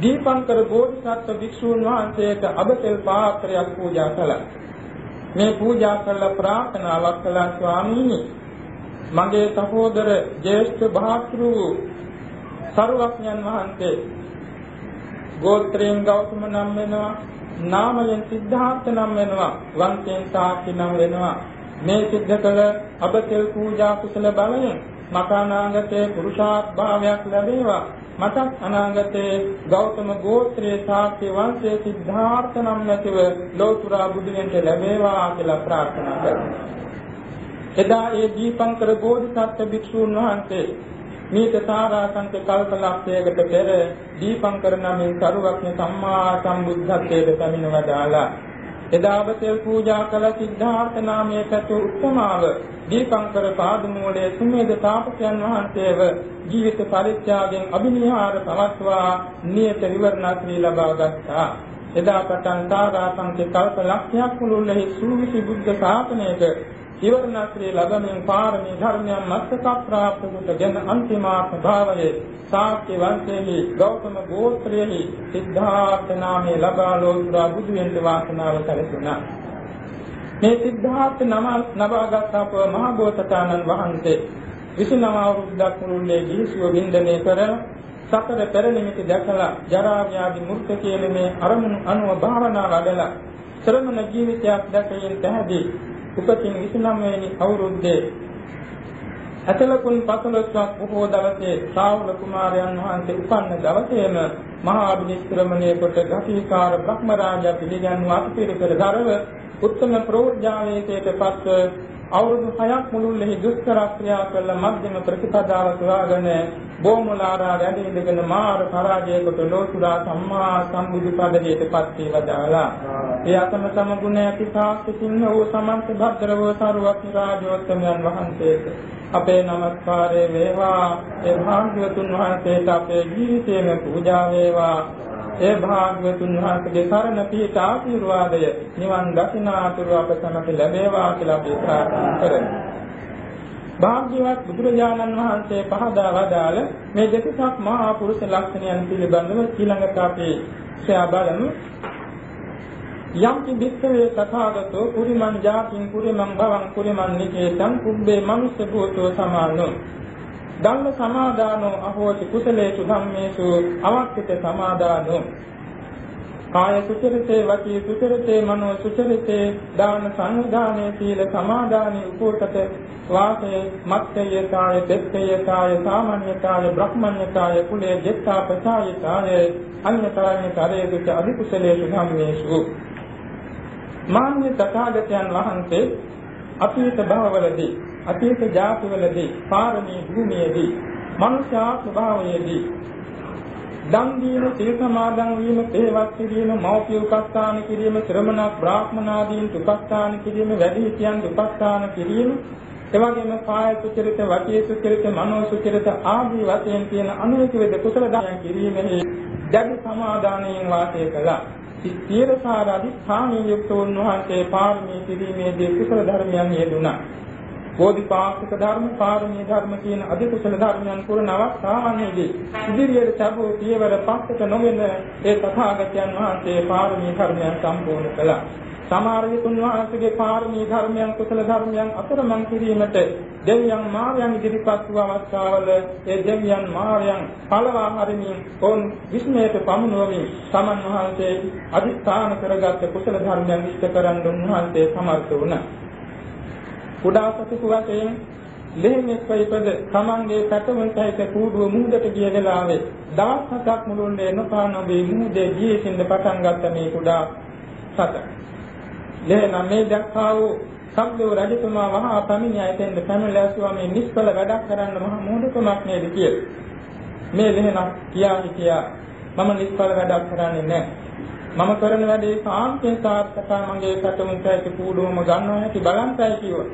දීපංකර බෝධිසත්ව භික්ෂූන් වහන්සේට අබතෙල් පාත්‍රයක් පූජා කළා. මේ පූජා කළ ප්‍රාර්ථනාවක් කළා ස්වාමීනි. මගේ සහෝදර ජේෂ්ඨ භාතෘ සරුවඥන් වහන්සේ ගෝත්‍රයෙන් ගෞතම නම් වෙනවා නාමයෙන් සිද්ධාර්ථ නම් වෙනවා වංශයෙන් තාක්ෂි නම් වෙනවා. මේ සිද්ධ කළ අබතෙල් පූජා කුසල බලයෙන් මට අනාගතයේ පුරුෂාත් භාවයක් ලැබේවා. මට අනාගතයේ ගෞතම ගෝත්‍රයේ ශාක්‍ය වංශයේ සිද්ධාර්ථ නම් නැතිව ලෝතුරා බුදුන්ට ලැබේවා කියලා ප්‍රාර්ථනා කරනවා. එදා ඒ දීපංකර බෝධිසත්ව භික්ෂූන් වහන්සේ මේක සාරාංශක කල්පලක්ෂයකට පෙර දීපංකර නමින් කරුවක්න සම්මා සම්බුද්ධත්වයට පැමිණ වදාලා එදාවතෙල් පූජා කළ සිද්ධාර්ථ නාමයේ පැතු උත්තමාව දීපංකර පාදමූලයේ සුමේද තාපසයන් වහන්සේව ජීවිත පරිත්‍යාගයෙන් අභිනිහාර පවත්වා නියත විවරණාත්‍රි ලබා ගත්තා. එදා පටන් සාරාංශක කල්පලක්ෂයක් මුළුල්ලේ සූවිසි බුද්ධ ශාසනයක ඉවරණත්‍රේ ලැබෙමින් පාරමී ධර්මයන් මත්තක ප්‍රාප්ත කොටගෙන අන්තිමාර්ථ භාවයේ සාක්‍ය වංශයේ ගෞතම ගෝත්‍රයේ සිද්ධාර්ථ නාමයේ ලබා ලෝතුරා බුදු වෙන්න වාසනාව සැලසුණා. මේ සිද්ධාර්ථ නම නවාගත් අප මහ බෝසතාණන් වහන්සේ 29 අවුරුද්දක් මුළුල්ලේ ගිහිසුව වින්දනය කර සතර පෙරනිමිති දැකලා ජරා ව්‍යාධි මෘත්‍ය කියන මේ අරමුණු අනුව භාවනා වඩලා ශ්‍රමණ ජීවිතයක් දැකීම පැහැදී උපතින් 29 වෙනි අවුරුද්දේ අතලකුන් 15ක් බොහෝ දවසේ ශ්‍රාවක කුමාරයන් වහන්සේ උපන්න දවසේම මහා අභිනිෂ්ක්‍රමණය කොට ගතිකාර බ්‍රහ්ම රාජා පිළිගන්වා අපිරිකර දරව උත්තම ප්‍රෝඥාවේතයට පස්ව අවුරුදු 6ක් මුළුල්ලේ දුෂ්කර ක්‍රියා කළ මධ්‍යම ප්‍රතිපදාව සොයාගෙන බොමුලාරා වැඩ ඉඳගෙන මාර පරාජයකට ලෝතුරා සම්මා සම්බුදු පදයට පත් වේවදාලා ඒ අතම තම ගුණ ඇති සාක්ෂි සිංහ වූ සමන්ත භද්‍ර වූ සරුවක් රාජෝත්තමයන් වහන්සේට අපේ নমස්කාරය වේවා. ඒ භාග්‍යවතුන් වහන්සේට අපේ ජීවිතේම පූජා වේවා. ඒ භාග්‍යවතුන් වහන්සේගේ සරණ පිහිට ආශිර්වාදය නිවන් දකිනාතුරු අප සමට ලැබේවා කියලා අපි ප්‍රාර්ථනා කරමු. භාග්‍යවත් බුදුරජාණන් වහන්සේ පහදා වදාළ මේ දෙකක් මහා පුරුෂ ලක්ෂණයන් පිළිබඳව ඊළඟට අපි සෑ බලමු. යම් කිබිස්සවේ තථාගතෝ පුරිමං ජාතින් පුරිමං භවං පුරිමං නිකේතං කුබ්බේ මනුස්ස භූතෝ සමානෝ ධම්ම සමාදානෝ අහෝති කුසලේසු ධම්මේසු අවක්කිත සමාදානෝ. කාය සුචරිතේ වචී සුචරිතේ මනෝ සුචරිතේ දාන සංවිධානයේ සීල සමාදානයේ උපෝතක වාසේ මත්තේ කාය දෙත්තේ කාය සාමාන්‍ය කාය බ්‍රහ්මඤ්ඤ කාය කුලේ ජෙත්තා පචාය කාය අඤ්ඤතරණ්‍ය කරේදුච අධිකුසලේසු ධම්මේසු. මාන්‍ය තථාගතයන් වහන්සේ අතීත භවවලදී අතීත ජාතිවලදී පාරමී භූමියේදී මනුෂ්‍යා ස්වභාවයේදී දන් දීම සිල් සමාදන් වීම තේවත් කිරීම මෞපිය උපස්ථාන කිරීම ශ්‍රමණ බ්‍රාහ්මනාදීන් උපස්ථාන කිරීම වැඩිහිටියන් උපස්ථාන කිරීම එවැගේම කාය සුචරිත වචී සුචරිත මනෝ සුචරිත ආදී වශයෙන් තියෙන අනුවිත වේද කුසල දායන් කිරීමෙහි දැඩි සමාදානයෙන් වාසය කළා. සිත්තිරසාර අධිෂ්ඨානීය යුක්ත වුණහන්සේ පාරමී කිරීමේදී කුසල ධර්මයන් යෙදුණා. බෝධිපාක්ෂික ධර්ම, පාරමී ධර්ම කියන අධි කුසල ධර්මයන් පුරන අවස්ථාවන්හිදී ඉදිරියට තිබූ පියවර පස්සට නොගෙන ඒ තථාගතයන් වහන්සේ පාරමී ධර්මයන් සම්පූර්ණ කළා. සමහර විතුන් වහන්සේගේ පාරමී ධර්මයන් කුසල ධර්මයන් අතරමං කිරීමට දෙවියන් මාර්යන් ඉදිරිපත් වූ අවස්ථාවල ඒ දෙවියන් මාර්යන් පළවා හරිමින් ඔවුන් විස්මයට පමුණුවමින් සමන් වහන්සේ අධිස්ථාන කරගත් කුසල ධර්මයන් ඉෂ්ට කරන් උන්වහන්සේ සමර්ථ වුණා. කුඩා සතුටු වශයෙන් ලෙහෙමෙක් වෙයිපද තමන්ගේ පැටවන්ටයික කූඩුව මුහුදට ගිය වෙලාවේ දවස් හතක් මුළුල්ලේ නොපානොබේ මුහුදේ ජීවිතින්ද පටන් ගත්ත මේ කුඩා සත. ලෙහෙන මේ දැක්කා වූ සම්දේව රජතුමා වහා පැමිණ ඇතෙන්ද පැමිණලා ඇසුවා මේ නිෂ්ඵල වැඩක් කරන්න මහ මොහොතකමක් නේද කියලා. මේ ලෙහෙන කියා හිටියා මම නිෂ්ඵල වැඩක් කරන්නේ නැහැ. මම කරන වැඩේ සාන්තයෙන් සාර්ථකව මගේ පැටවන්ටයික කූඩුවම ගන්නවා ඇති බලන්තයි කිව්වා.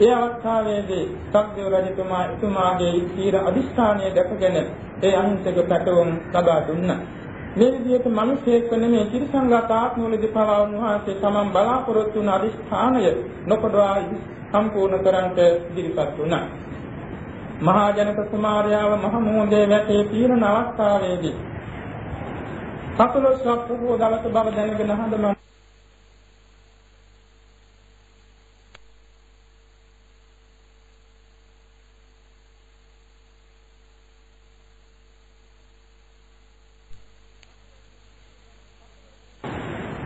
ඒ අවස්ථාවේදී සක්දේව රජතුමා එතුමාගේ ඊර අදිස්ථානය දැකගෙන ඒ අහිංසක පැටවුම් ලබා දුන්නා. මේ විදිහට මිනිසෙක් නෙමෙයි ත්‍රිසංගත ආත්මවලදී පවා උන්වහන්සේ තමන් බලාපොරොත්තු වුණ අදිස්ථානය නොකඩවා සම්පූර්ණ කරන්ට ඉදිරිපත් වුණා. මහා ජනක කුමාරයාව මහ මොහොතේ වැටේ පීරණ අවස්ථාවේදී සතුලොස්සක් පුබෝ දවස බව දැනගෙන හඳුනන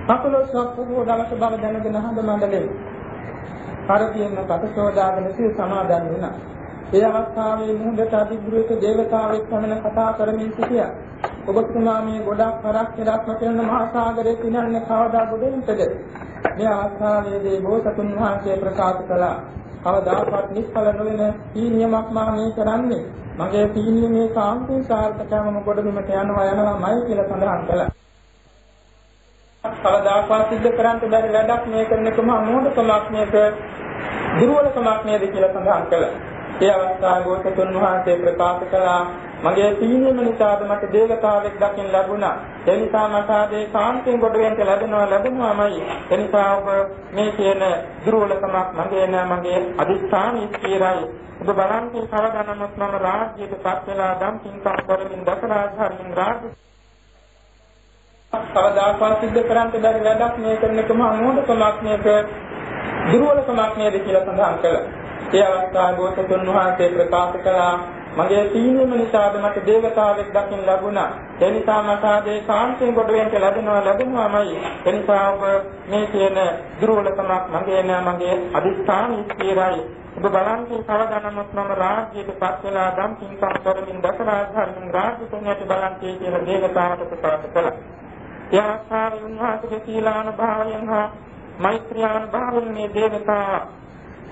පසළොස්වක පොහොව දවස බව දැනගෙන හඳ මණ්ඩලේ කරකියන පතසෝදාගෙන සිය සමාදන් වුණා. ඒ අවස්ථාවේ මුහුදට අධිග්‍රහිත දේවතාවෙක් පමණ කතා කරමින් සිටියා. ඔබතුමා මේ ගොඩක් කරක් කෙරක්ම කරන මහා සාගරයේ පිනන්නේ කවදා ගොඩෙන්ටද? මේ අවස්ථාවේදී බෝසතුන් වහන්සේ ප්‍රකාශ කළා. කවදාකවත් නිෂ්ඵල නොවන සීනියමක් මා මේ කරන්නේ. මගේ සීනිය මේ කාන්තේ සාර්ථකවම ගොඩබිමට යනවා යනවාමයි කියලා සඳහන් කළා. කවදාකවත් සිද්ධ කරන්න බැරි වැඩක් මේ කරන එකම මොහොතකමක් මේක දුර්වලකමක් නේද කියලා සඳහන් කළා. ඒ අවස්ථාවේ ගෝතතුන් වහන්සේ ප්‍රකාශ කළා මගේ සීනියම නිසාද මට දේවතාවෙක් දකින්න ලැබුණා. ඒ නිසා මට ආදී කාන්තෙන් කොට වෙන්න ලැබෙනවා ලැබෙනවාමයි. ඒ නිසා ඔබ මේ කියන දුර්වලකමක් මගේ නෑ මගේ අදිස්ථාන ඉස්තිරයි. ඔබ බලන්නේ කවදානමත් මම රාජ්‍යයට පත් වෙලා දම් පින්කම් කරමින් දසරාජහරින් රාජ්‍ය කවදාකවත් සිද්ධ කරන්න බැරි වැඩක් මේ කරන එකම අමෝඩකමක් මේක දුර්වලකමක් නේද කියලා සඳහන් කළා. ඒ අවස්ථාවේ බෝසතුන් වහන්සේ ප්‍රකාශ කළා මගේ සීනියම නිසාද මට දේවතාවෙක් දකින්න ලැබුණා. ඒ නිසා මට ආදී කාන්තෙන් කොට වෙන්න ලැබෙනවා ලැබෙනවාමයි. ඒ නිසා ඔබ මේ කියන දුර්වලකමක් මගේ නෑ මගේ අදිස්ථාන ඉස්තිරයි. ඔබ බලන්නේ කවදානමත් මම රාජ්‍යයට පත් වෙලා දම් පින්කම් කරමින් දසරාජහරින් රාජ්‍ය තුනට බලන්නේ කියලා දේවතාවට ප්‍රකාශ කළා. ඒ ආකාරයෙන් උන්වහන්සේගේ සීලානුභාවයෙන් හා මෛත්‍රියානුභාවයෙන් මේ දේවතා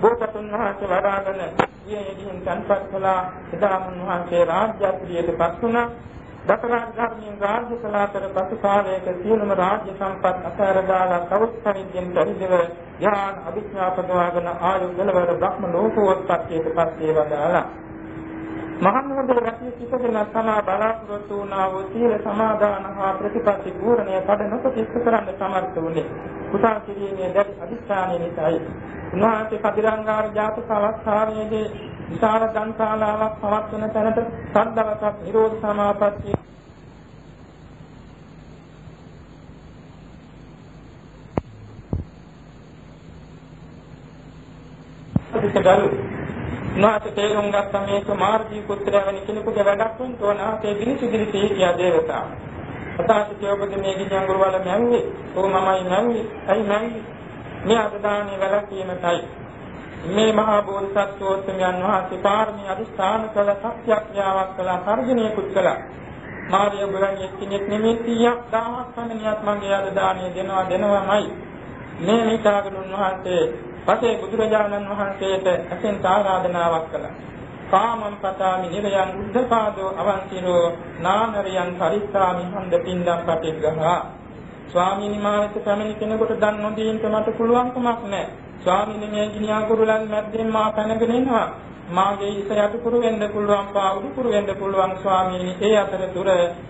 බෝසතුන් වහන්සේ වඩාගෙන ඊයේදීන් තන්පත් කළා. එදා උන්වහන්සේ රාජ්‍යත්වයට පත් වුණා. දසරාජ ධර්මයෙන් රාජ්‍ය කලාතර පසු කාලයක සියලුම රාජ්‍ය සම්පත් අතහැර දාලා කවුත් පරිද්දෙන් පරිදව ඥාන අභිඥා පදවාගෙන ආයු ගලවර බ්‍රහ්ම ලෝකෝත්පත්තියට පත් වේවදාලා මහනුවර රැකී සිටගෙන තමා බලාපොරොත්තු වුණා වූ සීල සමාදාන හා ප්‍රතිපත්ති පූර්ණය කඩ නොපිට කරන්න සමර්ථ වුණේ. කුසල් කිරීමේ දැඩි අධිෂ්ඨානය නිසායි. උන්වහන්සේ කදිරංගාර ජාතක අවස්ථාවේදී විශාල දන්තාලාවක් පවත්වන තැනට සද්දවසක් නිරෝධ සමාපත්තිය පිටගලු උන්වහන්සේ තේරුම් ගත්ත මේක මාර්ගී පුත්‍රය වෙන කෙනෙකුගේ වැඩක් වුන් තෝනාසේ දිනිසු දිනිසි කියා දේවතා. අතාසිතේ ඔබගේ මේ ගිජංගුරු වල මැව්වේ. ඕ මමයි මැව්වේ. අයි මැව්වේ. මේ අදදානේ වැලකීමයි. මේ මහා බෝධිසත්වෝත්තමයන් වහන්සේ පාරමී අදිස්ථාන කළ සත්‍යක්‍රියාවක් කළා සර්ජනීය කුත් කළා. මාර්ය බුරණිය කෙනෙක් නෙමෙයි 100ක් 1000ක් පමණියක් මගේ අදදානේ දෙනවා දෙනවාමයි. මේ නිකාගුණ උන්වහන්සේ පසේ බුදුරජාණන් වහන්සේට අසෙන් ආරාධනාවක් කළා. කාමං පතාමි නිරයන් උද්ධපාදෝ අවන්තිරෝ නානරයන් පරිස්සාමි හන්ද පින්දම් පටිග්ගහ. ස්වාමීනි මාවිත පැමිණි කෙනෙකුට දන් නොදීන්ට මට පුළුවන් කමක් නැහැ. ස්වාමීනි මේ ගිනියා කුරුලන් මැද්දෙන් මා පැනගෙන එනවා. මාගේ ඉස යටිකුරු වෙන්න පුළුවන් පා උඩුකුරු වෙන්න පුළුවන් ස්වාමීනි ඒ අතරතුර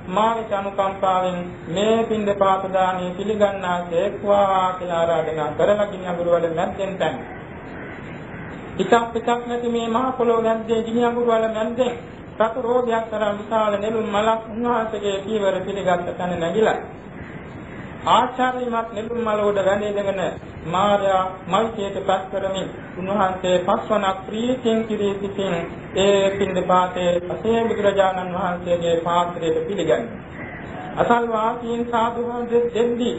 මාගේ අනුකම්පාවෙන් මේ පින්ද පාත දාණය පිළිගන්නාසේක්වා කියලා ආරාධනා කරලා ගිනි අඟුරු වල මැද්දෙන් තැන්. පිටක් පිටක් නැති මේ මහ පොළොව මැද්දේ ගිනි අඟුරු වල මැද්දෙන් සතු රෝගයක් තරම් විශාල නෙළුම් මලක් උන්වහන්සේගේ පීවර පිළිගත් තැන නැගිලා ආචාර්යමත් නෙළුම් මල උඩ වැඳගෙන මාර්යා මල්කයට පස් කරමින් උන්වහන්සේ පස්වනක් ප්‍රීතියෙන් කිරී සිටින් ඒ පින්දපාතේ අසේ බුදුරජාණන් වහන්සේගේ පාත්‍රයට පිළිගන්නේ. අසල් වාසීන් සාදුහන් දෙද්දී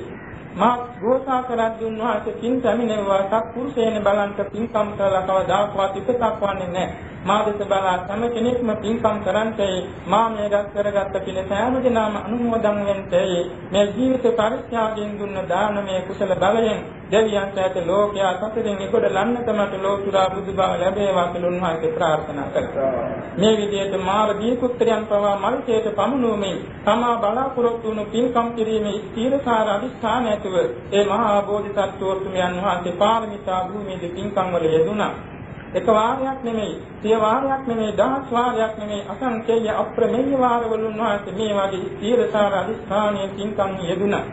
මා ගෝසා කරද්දී උන්වහන්සේ පින් පැමිණෙවවා සත්පුරුෂයන් බලන්ට පින්කම් කළා කවදාකවත් ඉපතක් වන්නේ නැහැ. මා දෙස බලා තම කෙනෙක්ම පින්කම් කරන්තේ මා මේ රැස් කරගත්ත පින සෑම දිනම අනුමෝදන් වෙන්තේ මේ ජීවිත පරිත්‍යාගයෙන් දුන්න දානමය කුසල බලයෙන් දෙවියන්ට ඇත ලෝකයා සතරින් නිකොට ලන්නත මට ලෝතුරා බුදු බව ලැබේවා කියලා උන්වහන්සේ ප්‍රාර්ථනා කළා. මේ විදිහට මාර දීපුත්‍රයන් පවා මල්කේට පමුණුවමින් තමා බලාපොරොත්තු වුණු පින්කම් කිරීමේ ස්ථීරකාර අධිෂ්ඨාන ඇතුව ඒ මහා බෝධිසත්වෝත්මයන් වහන්සේ පාරමිතා භූමියේ පින්කම් වල යෙදුණා. එක වාරයක් නෙමෙයි, සිය වාරයක් නෙමෙයි, දහස් වාරයක් නෙමෙයි, අසංකේය අප්‍රමේය වාරවල උන්වහන්සේ මේ වගේ ස්ථීරසාර අධිෂ්ඨානයේ තින්කම් යෙදුණා.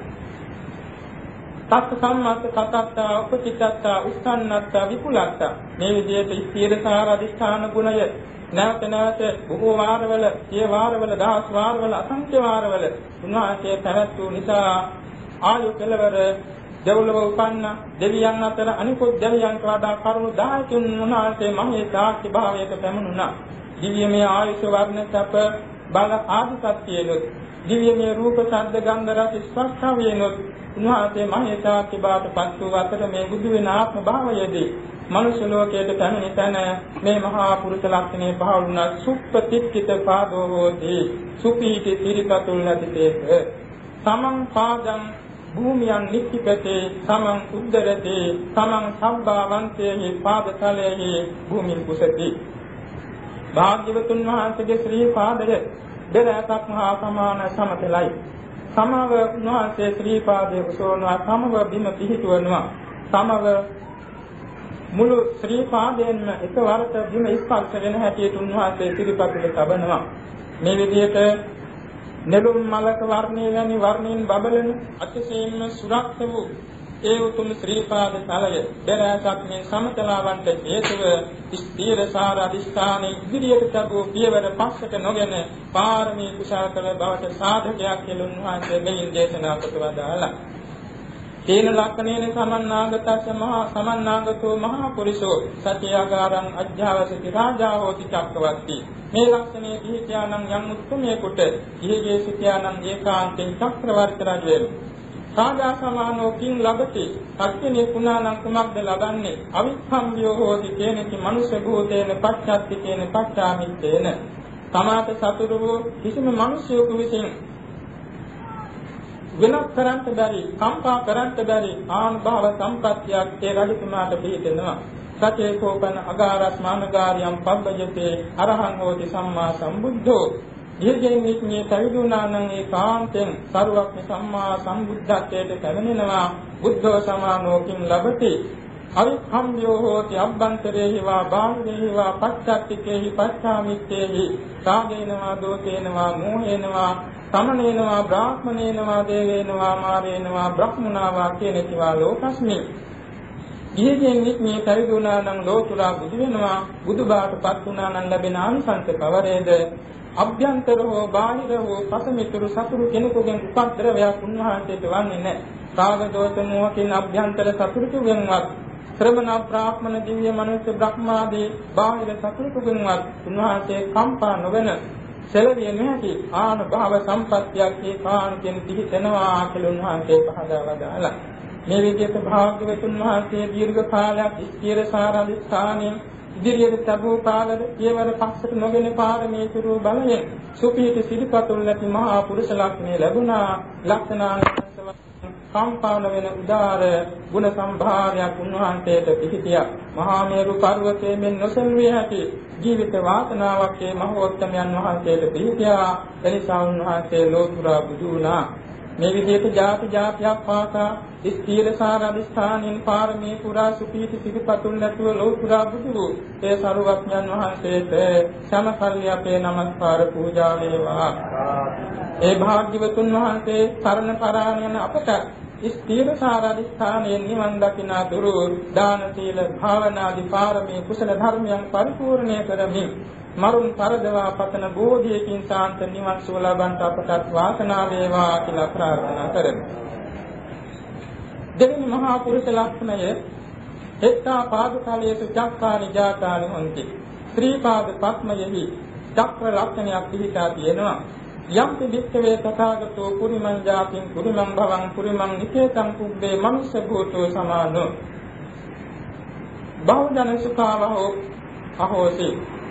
තත් සම්මත කතත්ත උපචිතත්ත උස්සන්නත්ත විපුලත්ත මේ විදිහට ස්ථීරසාර අධිෂ්ඨාන ගුණය නැවත නැවත බොහෝ වාරවල, සිය වාරවල, දහස් වාරවල, අසංඛ්‍ය වාරවල උන්වහන්සේ පැවැත් වූ නිසා ආයු කෙලවර දෙව්ලොව උපන්න දෙවියන් අතර අනිකුත් දෙවියන්ට වඩා කරුණු 10කින් උන්වහන්සේ මහේ සාක්ෂි භාවයට පැමුණුණා. දිව්‍යමය ආයුෂ වර්ණ සැප බල ආදි සත්‍යයලොත් දිව්‍යමය රූප, ශබ්ද, ගන්ධ, රස, ස්පර්ශ වේනොත් උන්වහන්සේ මහේසාක්‍ය බාටපත් වූ අතර මේ බුදු වෙන ආත්ම භාවයේදී මනුෂ්‍ය ලෝකයට පැමිණි තැන මේ මහා පුරුෂ ලක්ෂණේ පහළ වුණා. සුප්පතික්කිත පාදෝ හෝති. සුපීති තිරිකතුල් නැතිතේක සමං පාදං භූමියන් නික්කිපතේ සමං උද්දරතේ. සමං සම්භාවන්තේහි පාදතලයේහි භූමින් කුසති. භාග්‍යවතුන් වහන්සේගේ ශ්‍රී පාදය දෙරැසක් මහා සමාන සමතලයි. සමව උන්වහන්සේ ශ්‍රී පාදයේ කුසෝනවා සමව බිම පිහිටුවනවා. සමව මුළු ශ්‍රී පාදයෙන්ම එකවරට බිම ස්පර්ශ වෙන හැටියට උන්වහන්සේ පිළිපතුල තබනවා. මේ විදිහට නෙළුම් මලක වර්ණය වැනි වර්ණයෙන් බබලන අතිශයින්ම සුරක්ෂ වූ ඒ උතුම් ශ්‍රී පාද තලය දරාසක් මේ සමතලාවන්ට හේතුව ස්ථීර සාර අධිෂ්ඨාන ඉදිරියට තබූ පියවර පස්සට නොගෙන පාරමී කුසල කළ බවට සාධකයක් කියලා උන්වහන්සේ මෙයින් දේශනා කොට වදාළා. තේන ලක්ෂණේන සමන්නාගතස්ස මහා සමන්නාගතෝ මහා පුරිසෝ සත්‍යාගාරං අධ්‍යාවසති රාජා හෝති චක්කවර්ති මේ ලක්ෂණේ දීත්‍යානං යම් උත්තමයෙකුට ඊගේ සිත්‍යානං ඒකාන්තෙන් චක්‍රවර්ති රජ වෙනවා සාදා සමානෝ කිං ලබති. සත්‍යනේ කුණානං කුමක්ද ලබන්නේ? අවික්ඛම්බියෝ හෝති කේනති මනුෂ්‍ය භූතේන පච්චත්ති කේන පච්චාමිත්තේන තමාත සතුරු කිසිම මිනිසෙකු විසින් වෙනස් කරන්ට බැරි, කම්පා කරන්ට බැරි ආනුභාව සම්පත්තියක් ඒ රජතුමාට පිළිදෙනවා. සතේ කෝපන අගාරස් මානගාරියම් පබ්බජතේ අරහං හෝති සම්මා සම්බුද්ධෝ. දීර්ඝයෙන් නික්මී පැවිදුණා නම් ඒ කාන්තෙන් සරුවක් සම්මා සම්බුද්ධත්වයට පැමිණෙනවා. බුද්ධෝ සමානෝකින් ලබති. අවික්ඛම්යෝ හෝති අබ්බන්තරේහි වා බාහිරේහි වා පච්චත්තිකේහි පච්චාමිත්තේහි. රාගේනවා දෝෂේනවා මෝහේනවා සමනේනවා බ්‍රාහ්මනේනවා දේවේනවා මාරේනවා බ්‍රහ්මනාවා කියන කිවා ලෝකස්මි. ගිහිගෙන් නික්මී පරිදුණා නම් ලෝතුරා බුදු වෙනවා. බුදුබාටපත් වුණා නම් ලැබෙන ආනිසංස කවරේද? අභ්‍යන්තර හෝ බාහිර හෝ පසමිතුරු සතුරු කෙනෙකුගෙන් උපද්දරවයක් උන්වහන්සේට වන්නේ නැහැ. රාග දෝෂ මොහකින් අභ්‍යන්තර සතුරුකෙන්වත් ශ්‍රමණ බ්‍රාහ්මණ දිව්‍ය මනුෂ්‍ය බ්‍රහ්මාදී බාහිර සතුරුකෙන්වත් උන්වහන්සේ කම්පා නොවන සැලවිය නොහැකි ආනුභාව සම්පත්තියක් ඒ කාන්තෙන් පිහිටනවා කියලා උන්වහන්සේ පහදා වදාළා. මේ විදිහට භාග්‍යවතුන් වහන්සේ දීර්ඝ කාලයක් ස්ථිර සාරාධිස්ථානයේ ඉදිරියට තබූ කාලෙ පියවර පස්සට නොගෙන පාරමී පිරු බලයෙන් සුපීත සිරිපතුල් නැති මහා පුරුෂ ලක්ෂණය ලැබුණා. ලක්ෂණාන්තව සම්පාවන වෙන උදාර ගුණ සම්භාරයක් උන්වහන්සේට පිහිටියා. මහා මේරු පර්වතයේ මෙන් නොසෙල්විය හැකි ජීවිත වාසනාවක් මේ මහෝත්තමයන් වහන්සේට පිහිටියා. එනිසා උන්වහන්සේ ලෝතුරා බුදු වුණා. මේ විදිහට ජාති ජාතියක් පාසා ස්ථීල සාර අධිෂ්ඨානින් පාරමී පුරා සුපීති සිරිපතුල් නැතුව ලෝකුරා බුදුරු ඒ සරුවඥන් වහන්සේට සමකල්ලි අපේ নমස්කාර පූජා වේවා. ඒ භාග්‍යවතුන් වහන්සේ සරණ පරායන අපට ස්ථීර සාරාධිස්ථානයෙන් නිවන් දකිනා දුරු දාන සීල භාවනාදී පාරමී කුසල ධර්මයන් පරිපූර්ණය කරමින් මරුන් පරදවා පතන බෝධියකින් සාන්ත නිවන් සුව ලබන්ට අපටත් වාසනාව වේවා කියලා ප්‍රාර්ථනා කරමි. දෙවෙනි මහා පුරුෂ ලක්ෂණය එත්තා පාදතලයේසු චක්කානි ජාතානි හොಂತಿ. ත්‍රී පාද පත්මයෙහි චක්‍ර ලක්ෂණයක් පිහිටා තියෙනවා. යම් පිළික්කවේ තථාගතෝ පුරිමං ජාතින් පුරිමං භවං පුරිමං නිකේතං කුබ්බේ මනුස්ස භූතෝ සමානෝ. බහුජන සුඛාවහෝ අහෝසි.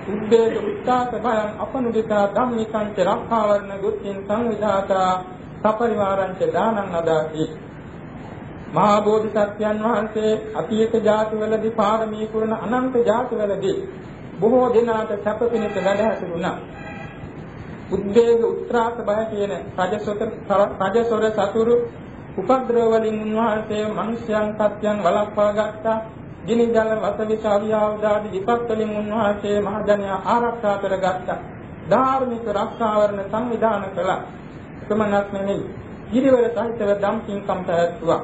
උද්දේශ උත්තාස භයං අපනුදිතා ධම්මිකං ච රක්ඛාවරණ දුක්ඛින් සංවිධාතා සපරිවාරං ච දානං අදාති. මහා බෝධිසත්වයන් වහන්සේ අතීත ජාතිවලදී පාරමී පුරන අනන්ත ජාතිවලදී බොහෝ දිනාට සැප පිණිස වැඩ හැසිරුණා උද්වේග උත්‍රාස බය කියන රජසොත රජසොර සතුරු උපද්‍රව වලින් උන්වහන්සේ මිනිස්යන් සත්‍යයන් වළක්වා ගත්තා. ගිනි ජල වසවිස අවියාවදාදි විපත් වලින් උන්වහන්සේ මහජනයා ආරක්ෂා කරගත්තා. ධාර්මික රක්ෂාවරණ සංවිධාන කළා. එකමනක් නෙමෙයි. ගිරිවර සහිතව දම් කිංකම් පැවැත්වුවා.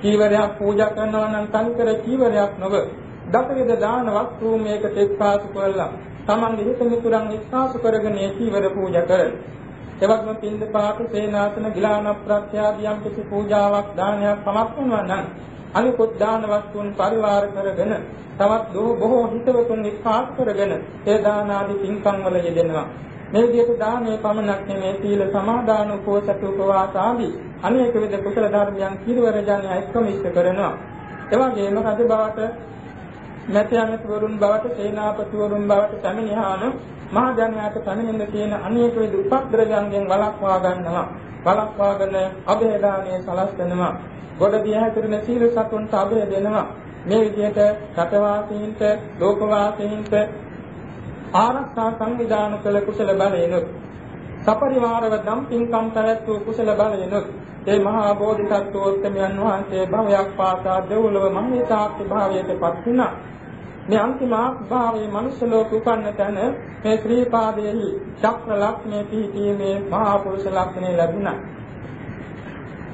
කීවරයක් පූජා කරනවා නම් තනිකර කීවරයක් නොව දසවිද දාන වස්තු මේකට එක්පාසු කළා. තමන්ගේ හිත මිතුරන් විශ්වාස කරගෙන ඒ චීවර පූජා කරන. එවත්ම පින්ද පාත සේනාසන ගිලාන ප්‍රත්‍යාදී යම් කිසි පූජාවක් දානයක් සමත්වනවා නම් අනිකුත් දාන වස්තුන් පරිවාර කරගෙන තවත් බොහෝ හිතවතුන් විශ්වාස කරගෙන ඒ දාන ආදී පින්කම් වල යෙදෙනවා. මේ විදිහට දානයේ පමණක් නෙමේ සීල සමාදාන උපෝසත උපවාස ආදී අනේක විද කුසල ධර්මයන් කිරවර ජනයා එක්කම ඉෂ්ට කරනවා. එවැගේම රජ බවට නැත්‍යමතුරුන් බවට සේනාපතිවරුන් බවට පැමිණියාම මහ ජනයාට පැමිණෙන්න තියෙන අනේක විද උපද්‍රවයන්ගෙන් වළක්වා ගන්නවා. වළක්වාගෙන અભේදානයේ සලස්වනවා. ගොඩ දිය හැසිරෙන සීල සතුන්ට අභය දෙනවා. මේ විදිහට රටවාසීන්ට ලෝකවාසීන්ට ආරක්ෂා සංවිධාන කළ කුසල බලයෙන්ුත් සපරිවාරව දම්පින්කම් පැවැත්වූ කුසල බලයෙන්ුත් ඒ මහා බෝධිසත්වෝත්තමයන් වහන්සේ භවයක් පාසා දෙව්ලොව මහේතාක්ෂ භාවයට පත් වුණා. මේ අන්තිම භාවයේ මනුෂ්‍ය ලෝක උපන්න තැන මේ ශ්‍රී පාදයේහි චක්‍ර ලක්ෂණය පිහිටීමේ මහා පුරුෂ ලක්ෂණය ලැබුණා.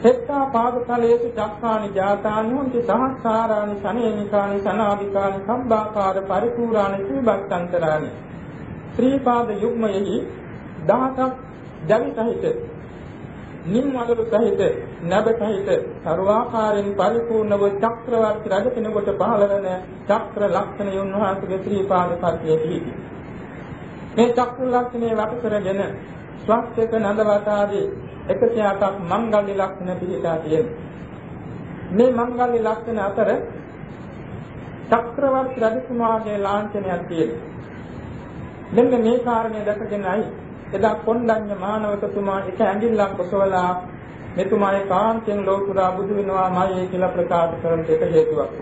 සෙත්තා පාදතලයේසු චක්ඛානි ජාතානි හොන්ති සහස්සාරානි සනේනිකානි සනාදිකානි සම්බාකාර පරිපූර්ණානි සීබක්තන්තරානි ශ්‍රී පාද යුග්මයෙහි දහසක් ජවි සහිත නිම් වලලු සහිත නැබ සහිත ਸਰවාකාරයෙන් පරිපූර්ණව චක්‍රවර්ති රජ කෙනෙකුට පහළ වෙන චක්‍ර ලක්ෂණ යොන්වහන්සේගේ ශ්‍රී පාද පරිපූර්ණයේ පිහිටි මේ චක්‍ර ලක්ෂණේ වට කරගෙන ස්වස්තික නන්දවතාදී 108ක් මංගල්‍ය ලක්ෂණ පිළිලා තියෙනවා. මේ මංගල්‍ය ලක්ෂණ අතර චක්‍රවර්ති රජතුමාගේ ලාංඡනයක් තියෙනවා. මෙන්න මේ කාරණය දැකගෙනයි එදා කොණ්ඩඤ්ඤ මානවකතුමා එක ඇඟිල්ලක් ඔසවලා මෙතුමාගේ කාන්තෙන් ලෝකුරා බුදු වෙනවාමයි කියලා ප්‍රකාශ කරන එක හේතුවක්.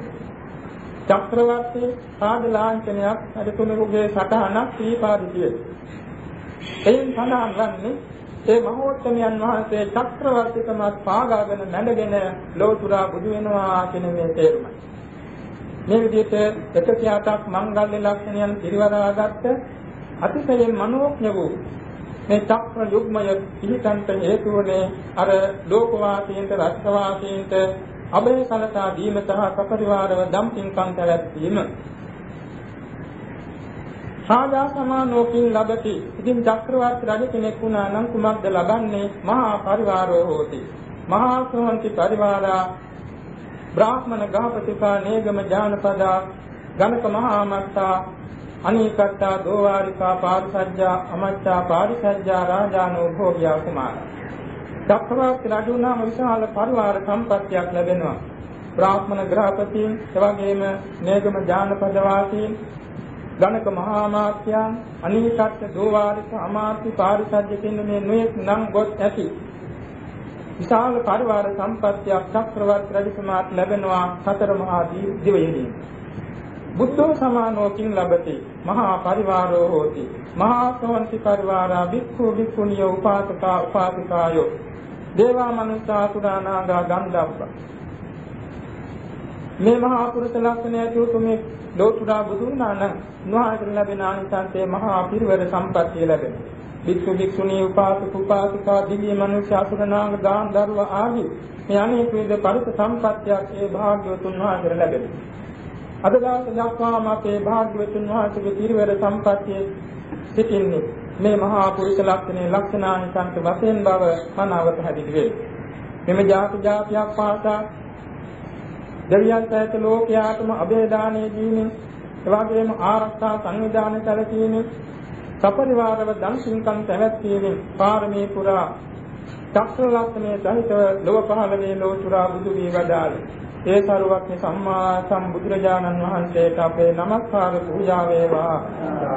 චක්‍රවර්ති සාද ලාංඡනයක් රජතුමගේ සටහනක් සීපාදිතිය. එයින් සඳහන් වන්නේ ඒ මහෝත්තමයන් වහන්සේ චක්‍රවර්තිකමත් පාගාගෙන නැඩගෙන ලෝතුරා බුදු වෙනවා කියන මේ තේරුමයි. මේ විදිහට 108ක් මංගල්‍ය ලක්ෂණයන් පිරිවරාගත්ත අතිශයින් මනෝඥ වූ මේ චක්‍ර යුග්මය පිළිතන්ට හේතු වනේ අර ලෝකවාසීන්ට රාජ්‍යවාසීන්ට අබේ සලසා දීම සහ සපරිවාරව දම්පින්කම් පැවැත්වීම රාජා සමානෝකින් ලබති. ඉතින් චක්‍රවර්ති රජ කෙනෙක් වුණා නම් කුමක්ද ලබන්නේ? මහා පරිවාරෝ හෝති. මහා සෝන්ති පරිවාරා බ්‍රාහ්මණ ගාපතිකා නේගම ජානපදා ගණක මහා මත්තා අනීකත්තා දෝවාරිකා පාරිසජ්ජා අමච්චා පාරිසජ්ජා රාජානෝ භෝග්‍යා කුමාර. චක්‍රවර්ති රජු නම් විශාල පරිවාර සම්පත්තියක් ලැබෙනවා. බ්‍රාහ්මණ ග්‍රහපතීන් එවැගේම නේගම ජානපද වාසීන් ගණක මහා මාත්‍යයන් අනිහිතත් දෝවාරික අමාත්‍ය පාරිසජ්‍ය කියන මේ නොයෙක් නම් ගොත් ඇති විශාල පරිවාර සම්පත්තියක් චක්‍රවර්ති රජතුමාට ලැබෙනවා සතර මහා දිවයිනේ බුද්ධෝ සමානෝකින් ලබති මහා පරිවාරෝ හෝති මහා සෝන්ති පරිවාරා භික්ඛු භික්ඛුනිය උපාසකා උපාසිකායෝ දේවා මනුෂ්‍යා සුරානාගා ගන්ධබ්බ මේ මහා පුරුෂ ලක්ෂණ ඇති උතුමේ ලෝතුරා බුදුන් වහන්සේ උන්වහන්සේට ලැබෙන ආනිසංසයේ මහා පිරිවර සම්පත්තිය ලැබෙනවා. භික්ෂු භික්ෂුණී උපාසක උපාසිකා දිව්‍ය මනුෂ්‍ය අසුරනාග දාන දරුව ආදී මේ අනේක විද පරිත සම්පත්තියක් ඒ භාග්‍යවතුන් වහන්සේට ලැබෙනවා. අද දවස් දක්වාම අපේ භාග්‍යවතුන් වහන්සේගේ පිරිවර සම්පත්තිය සිටින්නේ මේ මහා පුරුෂ ලක්ෂණේ ලක්ෂණානිසංස වශයෙන් බව මනාවත හැදිලි වේ. මෙම ජාති ජාතියක් පාසා දෙවියන් සහිත ලෝකයාටම અભේදානය දීමෙන් එවාගෙම ආරක්ෂා සංවිධානය සැලකීමෙන් සපරිවාරව දන් සින්කම් පැවැත්වීමෙන් පාරමී පුරා චක්‍රලක්ෂණයේ සහිතව ලොව පහළ වේ ලෝතුරා බුදු වී වදාළ ඒ සරුවක්නේ සම්මා සම්බුදුරජාණන් වහන්සේට අපේ নমස්කාර පූජා වේවා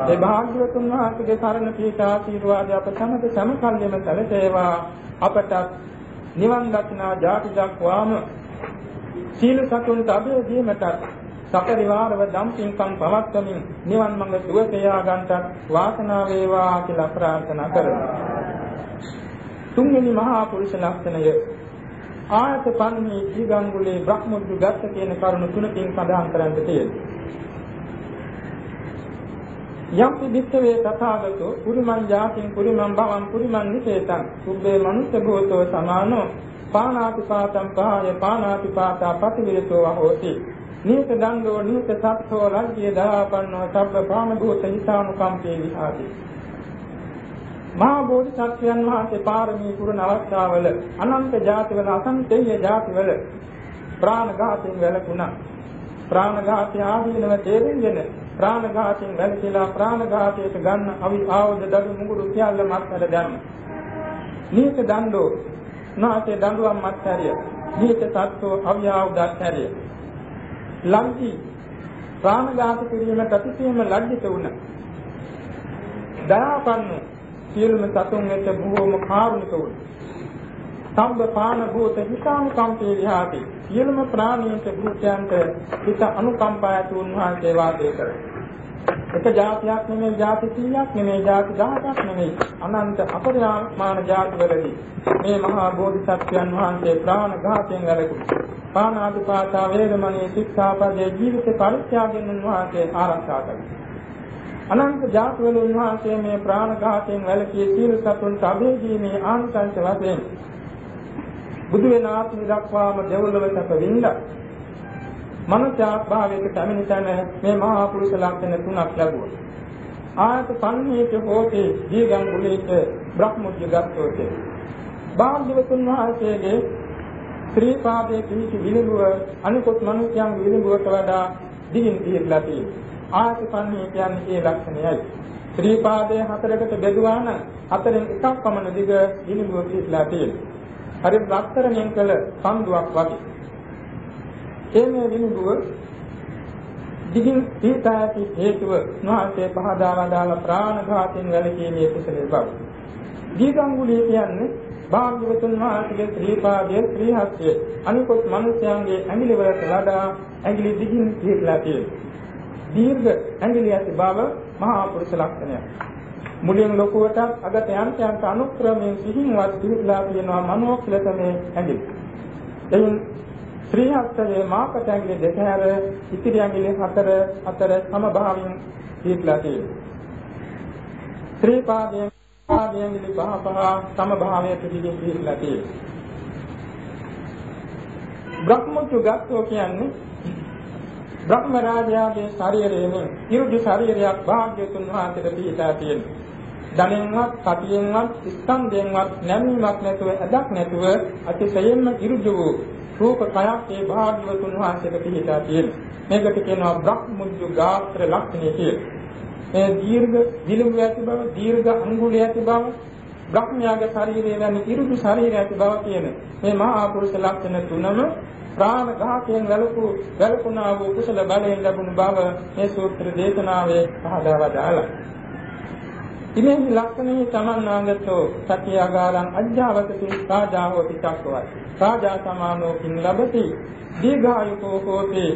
ඒ භාග්‍යවතුන් වහන්සේගේ සරණ පීඨ ආශිර්වාදය අප සමග සමකල්යම සැලසේවා අපට නිවන් දක්නා ජාති දක්වාම සීල සතුන්ට අභය දීමට සපරිවාරව දම්පින්කම් පවත්වමින් නිවන් මඟ සුවසයා ගන්නට වාසනාව වේවා කියලා ප්‍රාර්ථනා කරමු. තුන්වෙනි මහා පුරුෂ ලක්ෂණය ආයත පන්නේ දීගංගුලේ බ්‍රහ්මොද්දු ගත්ත කියන කරුණු තුනකින් සඳහන් කරන්න තියෙනවා. යම් පිදිත්තවේ තථාගතෝ පුරිමං ජාතින් පුරිමං භවං පුරිමං නිසේතං සුබ්බේ මනුස්ස භූතෝ සමානෝ. පානාති පාතං පහය පානාති පාතා පටිවිරතෝ හෝති නීත දණ්ඩෝ නීත සත්ථෝ රාජ්‍ය දාපන්නෝ සබ්බ ප්‍රාණ භූත හිතානුකම්පේ විහාති. මහා බෝධිසත්වයන් වහන්සේ පාරමී පුරන අවස්ථාවල අනන්ත ජාතිවල අසංකේය ජාතිවල ප්‍රාණඝාතයෙන් වැළකුණා ප්‍රාණඝාතය ආදීනව තේරුම්ගෙන ප්‍රාණඝාතයෙන් වැළකීලා ප්‍රාණඝාතයට ගන්න අවි ආවද දඩු මුගුරු සියල්ල මත්තර දැම්ම. නීත දණ්ඩෝ නාතේ දඬුවම් මත්තරිය. නීත සත්වෝ අවියාවුදත් හැරිය. ලංකී ප්‍රාණඝාත කිරීම ප්‍රතිපීම ලැජ්ජිත වුණ. දයාපන්න සියලුම සතුන් වෙත බොහෝම කාරුණික වූ සම්බ පාන භූත හිතාන් කම්පේ විහාති සියලුම ප්‍රාණීන්ට භූතයන්ට හිත අනුකම්පා ඇති උන්වහන්සේ වාදේ කරයි එක જાතියක් නෙමෙයි જાති 100ක් නෙමෙයි જાති 1000ක් නෙමෙයි අනන්ත අපරිමාණ જાතිවලදී මේ මහා බෝධිසත්වයන් වහන්සේ ප්‍රාණඝාතයෙන් වැළකුණා. පාණාතිපාතා වේදමණී සික්ඛාපදයේ ජීවිත පරිත්‍යාගයෙන් උන්වහන්සේ ආරක්ෂා කළා. අනන්ත ජාතවල උන්වහන්සේ මේ ප්‍රාණ ඝාතයෙන් වැළකී සීල සතුන්ට අභේදීමේ ආනිසංස වශයෙන් බුදු වෙන ආත්ම දක්වාම දෙවොලව සැප වින්දා. මනසාභාවයක පැමිණ තැන මේ මහා පුරුෂ ලක්ෂණ තුනක් ලැබුවා. ආයත පන්නේක හෝතේ දීගම් බුලේක බ්‍රහ්මෝද්‍ය ගත්තෝතේ. භාග්‍යවතුන් වහන්සේගේ ශ්‍රී පාදයේ කිසි විලුඹුව අනිකොත් මිනිසයන් විලුඹුවට වඩා දිගින් තියෙලා තියෙනවා. ආයත පන්නේ කියන්නේ ඒ ලක්ෂණයයි. ශ්‍රී පාදයේ හතරකට බෙදුවා නම් හතරෙන් එකක් පමණ දිග විලුඹුව තියෙලා තියෙනවා. හරි රත්තරන්ෙන් කළ සම්දුවක් වගේ. එමේ විනුදුව දිගින් සීතාති හේතුව නොහසේ පහදා වදාළ ප්‍රාණඝාතයෙන් වැළකීමේ කුසලයේ බව. දීගංගුලිය කියන්නේ භාග්‍යවතුන් වහන්සේගේ ශ්‍රී පාදයේ ශ්‍රී හස්තයේ අනිකොත් මිනිසයන්ගේ ඇඟිලි වලට වඩා ඇඟිලි දිගින් පිටලා තියෙනවා. දීර්ඝ ඇඟිලි ඇති බව මහා පුරුෂ ලක්ෂණයක්. මුලින් ලොකුවට අගට යන්ත යන්ත අනුක්‍රමයෙන් සිහින්වත් පිළිලා තියෙනවා මනෝක්ලතමේ ඇඟිලි. එයින් ශ්‍රී හස්තයේ මාකට ඇඟිලි දෙක හැර ඉතිරි ඇඟිලි හතර හතර සමභාවයෙන් පිළිලා තියෙනවා. ශ්‍රී පාදයෙන් පාදයෙන් ඇඟිලි පහ පහ සමභාවයට පිළිලා තියෙනවා. බ්‍රහ්මචු ගත්තෝ කියන්නේ බ්‍රහ්ම රාජයාගේ ශරීරයෙන් ඉරුදු ශරීරයක් භාග්‍යතුන් වහන්සේට පිහිටා තියෙනවා. ධනෙන්වත්, සතියෙන්වත්, ස්කන්ධයෙන්වත් නැමීමක් නැතුව, ඇදක් නැතුව අතිශයින්ම ඉරුදු වූ රූප කයක් ඒ භාග්‍යවතුන් වහන්සේට පිහිටා තියෙනවා. මේකට කියනවා බ්‍රහ්මුජ්ජ ගාත්‍ර ලක්ෂණය කියලා. මේ දීර්ඝ විලුඹ ඇති බව, දීර්ඝ අංගුලය ඇති බව, බ්‍රහ්මයාගේ ශරීරය වැනි ඉරුදු ශරීරය ඇති බව කියන මේ මහා පුරුෂ ලක්ෂණ තුනම ප්‍රාණ ඝාතයෙන් වැළකු වැළකුණා වූ කුසල බලයෙන් ලැබුණු බව මේ සූත්‍ර දේශනාවේ පහදා වදාළා. ඉමේ ලක්ෂණේ සමන්නාගතෝ සත්‍යාගාරං අජ්ජාවතති රාජා හෝති චක්කවත්. රාජා සමානෝ කින් ලබති. දීඝායුකෝ හෝති.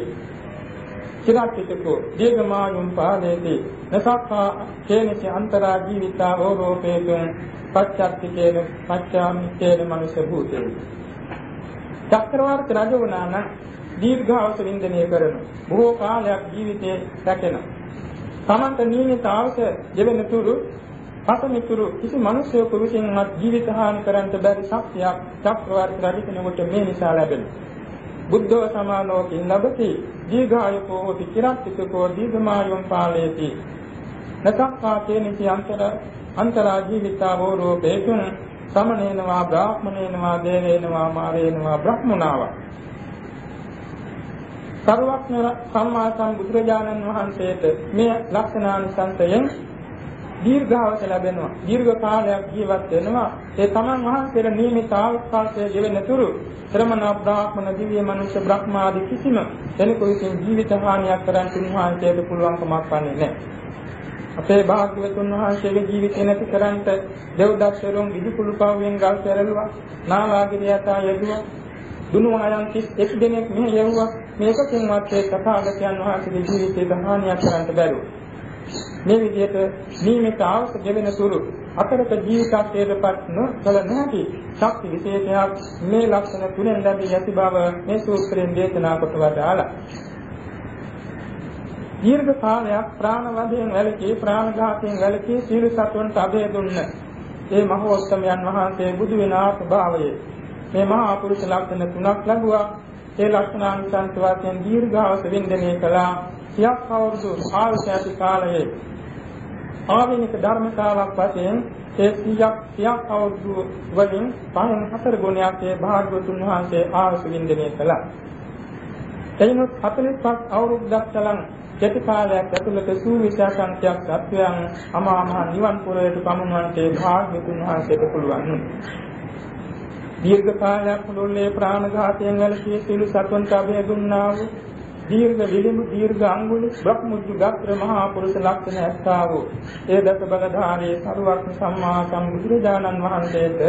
චිරාත්තිකෝ දීඝමායුම් පාලේති. නසක්ඛා කේනච අන්තරා ජීවිතා ඕරෝපේතුං පච්චත්තිකේන පච්චාමිකේන මනුෂ්‍ය භූතේ චක්‍රවර්ති රජ වුණා නම් දීර්ඝාස වින්දනය කරන බොහෝ කාලයක් ජීවිතේ රැකෙනවා. තමන්ට නියමිත අවශ්‍ය දෙවෙන තුරු පසමිතුරු කිසි මිනිසෙකු පුරුෂයෙන්වත් ජීවිත හානි කරන්නට බැරි ශක්තියක් චක්‍රවර්ති රජ කෙනෙකුට මේ නිසා ලැබෙනවා. බුද්ධෝ සමානෝකින් ලබති දීඝායකෝ හෝති චිරත්තිකෝ දීඝමායම් පාලේති නසක්ඛා කේනිති අන්තර අන්තරා ජීවිතා වූ රූපේතුන් සමනේනවා බ්‍රාහ්මණේනවා දේවේනවා මාරේනවා බ්‍රහ්මුණාවා. සරුවක්න සම්මා සම්බුදුරජාණන් වහන්සේට මේ ලක්ෂණානිසංසයෙන් දීර්ඝාවස ලැබෙනවා. දීර්ඝ කාලයක් ජීවත් වෙනවා. ඒ තමන් වහන්සේට නියමිත ආවස්ථාවේ ජීවෙන තුරු ශ්‍රමණ බ්‍රාහ්මණ දිව්‍ය මනුෂ්‍ය බ්‍රහ්මාදී කිසිම කෙනෙකු විසින් ජීවිත හානියක් කරන්න උන්වහන්සේට පුළුවන්කමක් වන්නේ නැහැ. අපේ භාග්‍යවතුන් වහන්සේගේ ජීවිතේ නැති කරන්ට දෙව්දක්ෂරුන් විදුකුළු පවෙන් ගල් පෙරළුවා නාලාගිරියතා යෙදුවා. දුනු ආයන් 31 දිනක් මෙහෙ යෙව්වා. මේකකින්වත් ඒ තථාගතයන් වහන්සේගේ ජීවිතේ දහානියක් කරන්න බැරුව. මේ විදිහට නියමිත අවශ්‍ය දෙවෙන තුරු අතරක ජීවිතයටපත් නොකල නැති ශක්ති විශේෂයක් මේ ලක්ෂණ තුනෙන් ලැබී ඇති බව මේ සූත්‍රයෙන් දේශනා කොට වදාළා. දීර්ඝ කාලයක් ප්‍රාණ වදයෙන් වැළකී ප්‍රාණඝාතයෙන් වැළකී සීල සත්වන්ට අභය දුන්න ඒ මහෝත්තමයන් වහන්සේ බුදු වෙන ආත්මභාවයේ මේ මහා පුරුෂ ලක්ෂණ තුනක් ලැබුවා. ඒ ලක්ෂණාන්සන්ත වාක්‍යයන් දීර්ඝාස වින්දනය කළා. සියක් අවුරුදු ආයුෂ කාලයේ ආවිනික ධර්මතාවක් වශයෙන් ඒ සියක් සියක් අවුරුදු වලින් පහෙන් හතර ගුණයක් ඒ භාග්‍යවතුන් වහන්සේ ආයුෂ වින්දනය කළා. එයිනුත් 45 අවුරුද්දක් තරම් කෙටි කාලයක් ඇතුළත සූවිසා සංඛ්‍යක් සත්‍යයන් අමා මහ නිවන් පුරයට පමුණවන්නට භාග්‍යතුන් වහන්සේට පුළුවන්. දීර්ඝ කාලයක් මුළුල්ලේ ප්‍රාණඝාතයෙන් වැළකී සිළු සතුන්ට අභය දුන්නා වූ දීර්ඝ විලිමු දීර්ඝ අංගුලි බ්‍රහ්මුජ්ජු ගත්‍ර මහා පුරුෂ ලක්ෂණ ඇත්තා වූ ඒ දස බලධාරී සරුවක් සම්මා සම්බුදුරජාණන් වහන්සේට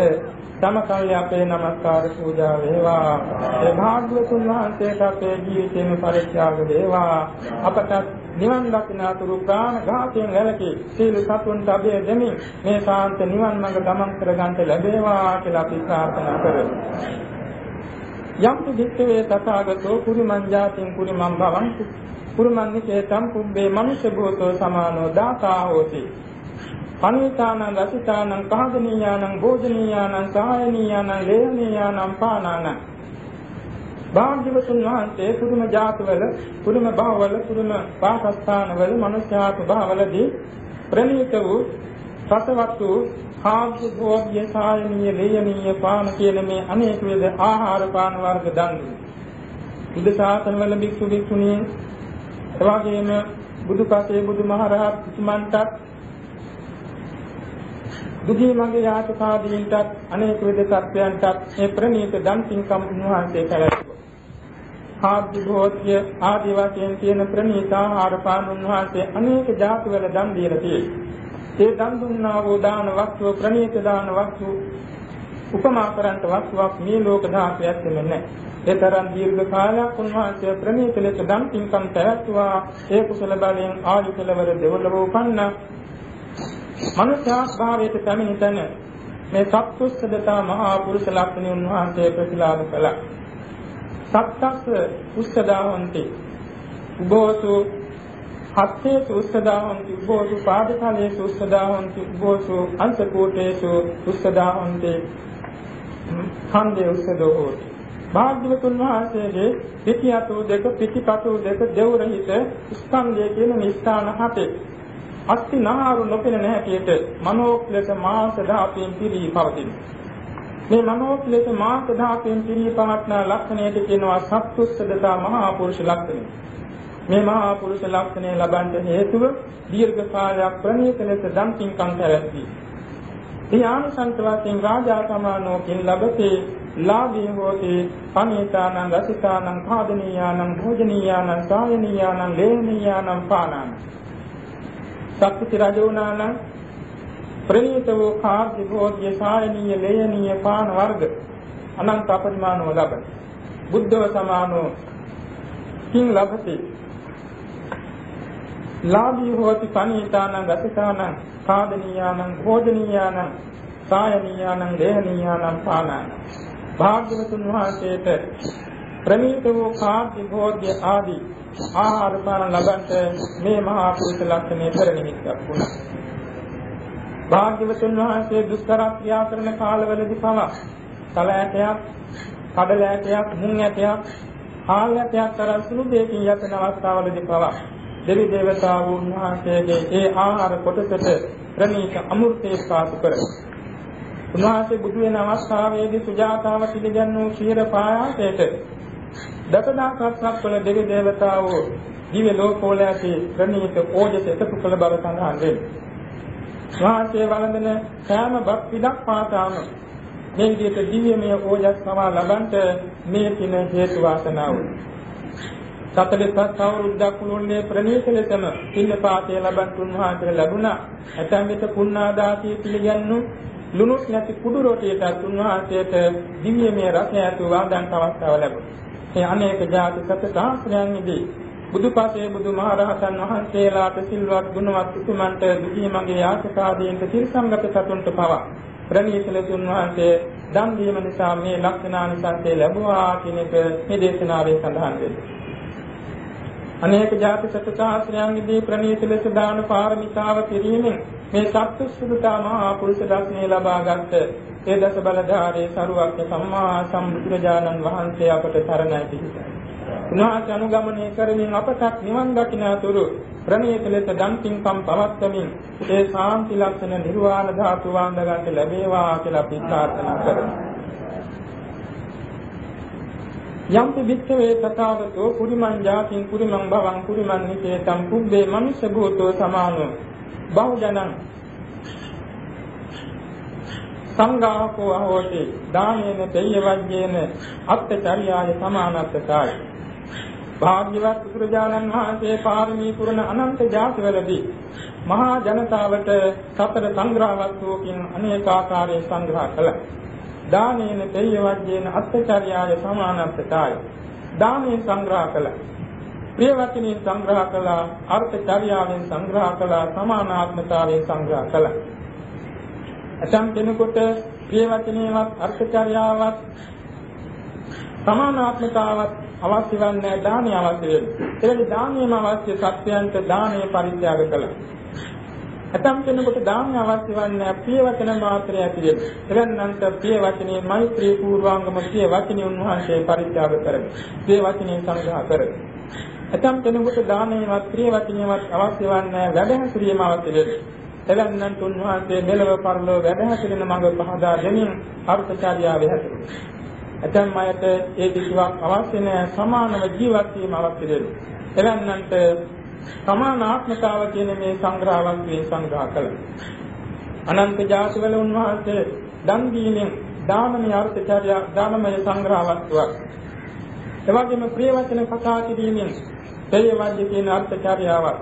සමකල්ය අපේ নমස්කාර පූජා වේවා. ඒ භාග්‍යවතුන් වහන්සේට අපේ ජීවිතේම පරිත්‍යාග වේවා. අපට නිවන් දකිනාතුරු ප්‍රාණ ඝාතයෙන් වැළකී සීල සතුන්ට අභය දෙමින් මේ සාන්ත නිවන් මඟ ගමන් කර ගන්නට ලැබේවා කියලා අපි ප්‍රාර්ථනා කරමු. යම් විදික්කවේ තථාගතෝ කුරුමං ජාතින් කුරුමං භවන්තු. කුරුමං නිකේතම් පුබ්බේ මනුෂ්‍ය භූතෝ සමානෝ දාතා හෝති. පණිතානං රසිතානං කහදනීයානං භෝජනීයානං සායනීයානං ලේහනීයානං පානානං. භාග්‍යවතුන් වහන්සේ කුරුම ජාතවල කුරුම භවවල කුරුම වාසස්ථානවල මනුෂ්‍යාත් භවවලදී ප්‍රණීත වූ සතවත් වූ කාර්ය භෝග්‍ය සායනීය ලේයනීය පාන කියන මේ අනේක වේද ආහාර පාන වර්ග දන් බුදු ශාසන වල භික්ෂු භික්ෂුණී එවාගෙම බුදු කසේ බුදු මහරහත් තුමන්ටත් දුගී මගේ යාතකාදීන්ටත් අනේක වේද සත්‍යයන්ටත් මේ ප්‍රණීත දන් පින්කම් උන්වහන්සේ කරලා ආද්‍ය භෝත්‍ය ආදි වශයෙන් තියෙන ප්‍රණීත ආහාර පාන උන්වහන්සේ අනේක ජාති වල දන් දීලා තියෙනවා. ඒ දන් දුන්නා වූ දාන වස්තුව ප්‍රණීත දාන වස්තුව උපමා කරන්ට වස්තුවක් මේ ලෝක ධාතයක් නෙමෙයි. ඒ තරම් දීර්ඝ කාලයක් උන්වහන්සේ ප්‍රණීත ලෙස දන් පින්කම් පැවැත්වුවා. ඒ කුසල බලයෙන් ආයු කෙලවර දෙවලව උපන්න. මනුෂ්‍යා භාවයට පැමිණ තැන මේ සත්‍වස්සදතා මහා පුරුෂ ලක්ෂණ උන්වහන්සේ ප්‍රතිලාභ කළා. සත්තස්ස උස්සදාවන්ති උබෝසු හත්තේසු උස්සදාහන්ති උබ්බෝසු පාදකලේසු උස්සදාහන්ති උබ්බෝසු අන්තකෝටේසු උස්සදාහන්ති ඛණ්ඩේ උස්සදෝ හෝති. භාග්‍යවතුන් වහන්සේගේ පිටියතු දෙක පිටිපතු දෙක දෙවරහිත ස්කන්ධය කියන නිස්ථාන හතේ. අස්ති නහරු නොපෙනෙන හැටියට මනෝක්ලේශ මාස ධාතුන් පිරී පවතින මේ මනෝක්ලේශ මාස ධාතුන් පිරී පවත්නා ලක්ෂණයට කියනවා සත්තුස්සදතා මහා පුරුෂ ලක්ෂණය. මේ මහා පුරුෂ ලක්ෂණය ලබන්න හේතුව දීර්ඝ කාලයක් ප්‍රණීත ලෙස දම් පින්කම් පැවැත්වී. මේ ආනිසංස වශයෙන් රාජා සමානෝකින් ලැබතේ ලාභී හෝති පණිතානං රසිතානං කාදනීයානං භෝජනීයානං සායනීයානං ලේනීයානං පානානං සක්ති රජෝනානං ප්‍රණීත වූ කාර්ය භෝජ්‍ය සායනීය ලේයනීය පාන වර්ග අනන්ත අපරිමාණව ලබන බුද්ධව සමානෝ කිං ලබති ලාභී හෝති පනීතානං ගතිකානං කාදනීයානං භෝජනීයානං සායනීයානං දේහනීයානං පානාන භාග්‍යවතුන් වහන්සේට ප්‍රණීත වූ කාර්ය භෝජ්‍ය ආදී ආහාර පාන ලබන්ට මේ මහා පුරුෂ ලක්ෂණය පෙර නිමිත්තක් වුණා. භාග්‍යවතුන් වහන්සේ දුෂ්කර ක්‍රියා කරන කාලවලදී පවා තල ඇටයක් කඩල ඇටයක් මුං ඇටයක් ආල් ඇටයක් තරම් සුළු දෙයකින් යතන අවස්ථාවලදී පවා දෙවි දේවතාවුන් වහන්සේගේ ඒ ආහාර කොටසට ප්‍රණීත අමෘතේ පාසු කර. උන්වහන්සේ බුදු වෙන අවස්ථාවේදී සුජාතාව පිළිගන්නු ක්ෂීර පායාසයට දසදහසක් වල දෙවි දේවතාවෝ දිව්‍ය ලෝකවල ඇති ප්‍රණීත ඕජස එකතු කළ බව සඳහන් වේ. වහන්සේ වළඳන සෑම බක් පිටක් පාතාම මේ විදිහට දිව්‍යමය ඕජස් සමා ලබන්ට මේ පින හේතු වාසනා වූ 47 අවුරුද්දක් මුළුල්ලේ ප්‍රණීත ලෙසම පින්නපාතය ලබන් තුන්වහන්සේට ලැබුණා. ඇතැම් විට පුණ්ණාදාසිය පිළිගන්නු ලුණුත් නැති කුඩු රොටියට තුන්වහන්සේට දිව්‍යමය රසය ඇතු වාදන් අවස්ථාව ලැබුණා. මේ අනේක ජාති සත සාස්ත්‍රයන්ෙහිදී බුදුපසේ බුදුමහරහතන් වහන්සේලාට සිල්වත් ගුණවත් උතුමන්ට දුකී මගේ යාචකාදීන්ට තිරසංගත සතුන්ට පවා ප්‍රණීත ලෙසුන් වහන්සේ දන් දීම නිසා මේ ලක්ෂණානිසංසය ලැබුවා කියන එක මේ දේශනාවේ සඳහන් වෙනවා. අනේක ಜಾති සත්‍යාශ්‍රයන්ගෙදී ප්‍රණීත ලෙස දාන පාරමිතාව පිරීමෙන් මේ සත්‍සුදුතා මහා පුරුෂ දර්ශනය ලබාගත් ඒ දස බලධාරී සරුවක් සම්මා සම්බුදුරජාණන් වහන්සේ අපට තරණයි පිහිටයි. උන්වහන්සේ අනුගමනය කරමින් අපට නිවන් දකින්නතුරු ප්‍රණීත ලෙස දන් පින්කම් පවත්වමින් ඒ ශාන්ති ලක්ෂණ නිර්වාණ ධාතු වන්ද ගන්න ලැබේවා කියලා අපි ප්‍රාර්ථනා කරමු. යම්පි වික්ඛවේ තථාගතෝ පුරිමං ජාතින් පුරිමං භවං පුරිමං නිකේතං කුබ්බේ මනුෂ්‍ය භූතෝ සමානෝ. බහුජනං සංඝාකෝ අහෝති. දානේන දෙය්‍ය වජ්ජේන අත්චර්යාය සමානත්තකාය භාග්‍යවත් බුදුරජාණන් වහන්සේ පාරමී පුරන අනන්ත ජාතිවලදී මහා ජනතාවට සතර සංග්‍රහ වස්තුවකින් අනේකාකාරයෙන් සංග්‍රහ කළා. දානේන දෙය්‍ය වජ්ජේන අත්චර්යාය සමානත්තකාය දානේ සංග්‍රහ කළා. ප්‍රිය වචනේ සංග්‍රහ කළා අර්ථ චර්යාවෙන් සංග්‍රහ කළා සමානාත්මතාවයෙන් සංග්‍රහ කළා ඇතම් කෙනෙකුට ප්‍රිය වචනේවත් අර්ථචර්යාවත් සමානාත්මතාවත් අවශ්‍ය වන්නේ දානය අවශ්‍ය වෙනවා. එතකොට දානයම අවශ්‍ය සත්‍යයන්ට දානය පරිත්‍යාග කළා. ඇතම් කෙනෙකුට දානය අවශ්‍ය වන්නේ ප්‍රිය වචන මාත්‍රය ඇතිවෙන. එවන්නන්ට ප්‍රිය වචනේ මෛත්‍රී පූර්වාංගම ප්‍රිය වචනේ උන්වහන්සේ පරිත්‍යාග කරගෙන. ප්‍රිය වචනේ සංග්‍රහ කරගෙන. ඇතම් කෙනෙකුට දානයවත් ප්‍රිය වචනයවත් අවශ්‍ය වන්නේ වැඩ හැසිරීම අවශ්‍ය වෙනවා. එවන්නන් තුන්වහන්සේ මෙලව පරලෝ වැඩ හැසිරෙන මඟ පහදා දෙමින් අර්ථචාරියාව හැසිරෙනවා. ඇතැම් අයට ඒ කිසිවක් අවශ්‍ය නැහැ සමානව ජීවත් වීම අවශ්‍ය දෙනවා. එවන්නන්ට සමාන ආත්මතාව කියන මේ සංග්‍රහවත් වේ සංග්‍රහ කළා. අනන්ත ජාතිවල උන්වහන්සේ දන් දීමෙන් දානමය අර්ථචාරිය දානමය සංග්‍රහවත්වක්. එවැගේම ප්‍රිය වචන කතා කිරීමෙන් තේ වජ්‍ය කියන අර්ථචාරියාවක්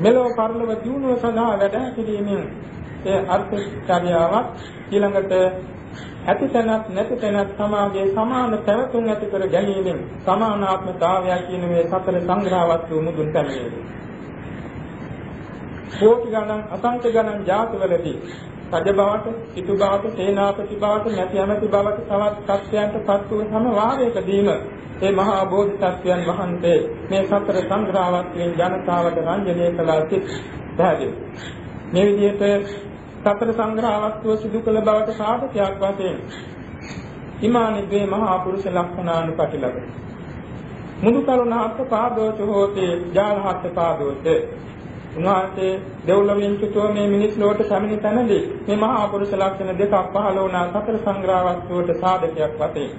මෙලොව පරලොව දියුණුව සඳහා වැඩ කිරීමෙන් ඒ අර්ථචර්යාවක් ඊළඟට ඇති තැනක් නැති තැනක් සමාගයේ සමාන පැවතුම් ඇති කර ගැනීමෙන් සමානාත්මතාවය කියන මේ සතර සංග්‍රහවත් වූ මුදුන් පැමිණෙනවා. කෝටි ගණන් අසංඛ්‍ය ගණන් ජාතිවලදී රජ බවට, සිටු බවට, සේනාපති බවට, නැති ඇමති බවට තවත් සත්‍යයන්ට පත් වූ හැම වාරයකදීම මේ මහා බෝධිසත්වයන් වහන්සේ මේ සතර සංග්‍රහවත්යෙන් ජනතාවට රංජනය කළා සිත් පැහැදිලි. මේ විදිහට සතර සංග්‍රහවත්ව සිදු කළ බවට සාධකයක් වශයෙන් ඉමානි ද්වේ මහා පුරුෂ ලක්ෂණානුපටිලක මුදු කරුණාත් පාදෝච හෝතේ ජාලහත් පාදෝච. උන්වහන්සේ දෙව්ලොවින් චුතෝ මේ මිනිස් ලෝකයට පැමිණි තැනදී මේ මහා පුරුෂ ලක්ෂණ දෙකක් පහළ වුණා සතර සංග්‍රහවත්වට සාධකයක් වශයෙන්.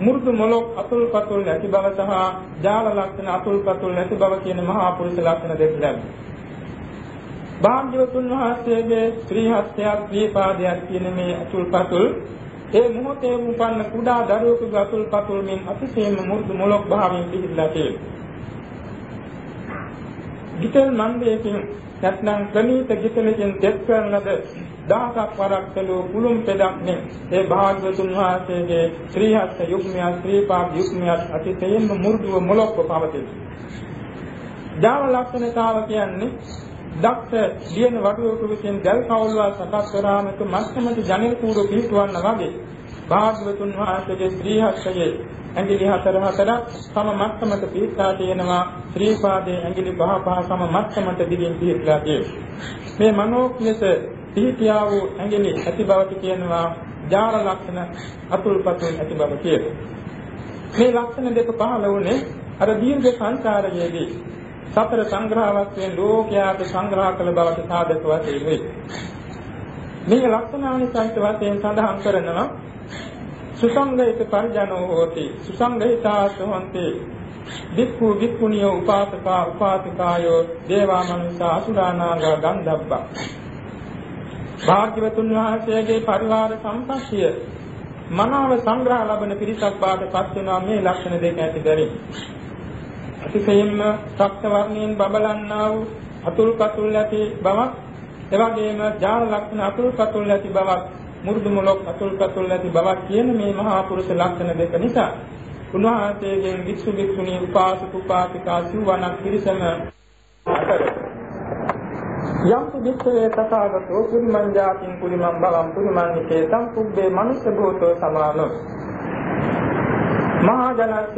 මුරුදු මොලොක් අතුල් පතුල් නැති බව සහ ජාල ලක්ෂණ අතුල් පතුල් නැති බව කියන මහා පුරුෂ ලක්ෂණ දෙක ලැබෙනවා. භාග්‍යවතුන් වහන්සේගේ ශ්‍රී හස්තයක් දීපාදයක් කියන මේ අතුල් පතුල් ඒ මොහොතේ උපන්න කුඩා දරුවෙකුගේ අතුල් පතුල් මෙන් අතිශයින්ම මුරුදු මොලොක් භාවයෙන් පිහිටලා තියෙනවා. ගිතල් මන්දේකින් නැත්නම් ප්‍රණීත ගිතලකින් තෙත් කරන ලද දහසක් වරක් කළෝ කුළුම් පෙදක් නේ ඒ භාග්‍යවතුන් වහන්සේගේ ශ්‍රී හස්ත යුග්මය ශ්‍රී පාද යුග්මය අතිශයින්ම මුරුදුව මොලොක්ව පවතී. ජාව ලක්ෂණතාව කියන්නේ දක්ෂ දියන වඩුවක විසින් දැල් කවුල්වා සකස් කරාමක මස්සමට ජනෙල් කූඩු පිහිටවන්න වගේ භාග්‍යවතුන් වහන්සේගේ ශ්‍රී හස්තයේ ඇඟිලි හතර හතරක් සම මත්තමට පිහිටා තියෙනවා. ශ්‍රී පාදයේ ඇඟිලි පහ පහ සම මත්තමට දිගින් පිහිටලා තියෙනවා. මේ මනෝක්ලෙස පිහිටියා වූ ඇඟිලි ඇති බවට කියනවා. ජාර ලක්ෂණ අතුල්පතුල් ඇති බව කියනවා. මේ ලක්ෂණ දෙක පහළ වුණේ අර දීර්ඝ සංසාරයේදී. සතර සංග්‍රහවත්යෙන් ලෝකයාට සංග්‍රහ කළ බවට සාධක වශයෙන් වේ. මේ ලක්ෂණානිසංස වශයෙන් සඳහන් කරනවා සුසංගහිත පරිජනෝ හෝති සුසංගහිතාස හොන්ති වික්ඛු වික්ඛුනියෝ උපාසකා උපාසිකායෝ දේවා මනුෂ්‍ය අසුරානාගා ගන්ධබ්බා භාග්‍යවතුන් වහන්සේගේ පරිවාර සම්පස්සිය මනාව සංග්‍රහ ලබන පිරිසක් බාට පත් වෙනවා මේ ලක්ෂණ දෙක ඇති බැරි. අතිශයින්ම සක්ත වර්ණයෙන් බබලන්නා වූ අතුල් කතුල් ඇති බවක් එවැගේම ජාල ලක්ෂණ අතුල් කතුල් ඇති බවක් මුරුදු මොලොක් අතුල් කතුල් ඇති බවක් කියන මේ මහා පුරුෂ ලක්ෂණ දෙක නිසා උන්වහන්සේගෙන් වික්ෂු වික්ෂුණී උපාසක උපාසිකා සිවණක් පිරිසම අතර යම් පිළිස්සේ තථාගතෝ පුරිමං ජාතින් පුරිමං භවං පුරිමං නිකේතං කුබ්බේ මනුෂ්‍ය භූතෝ සමානෝ. මහා ජනස්ස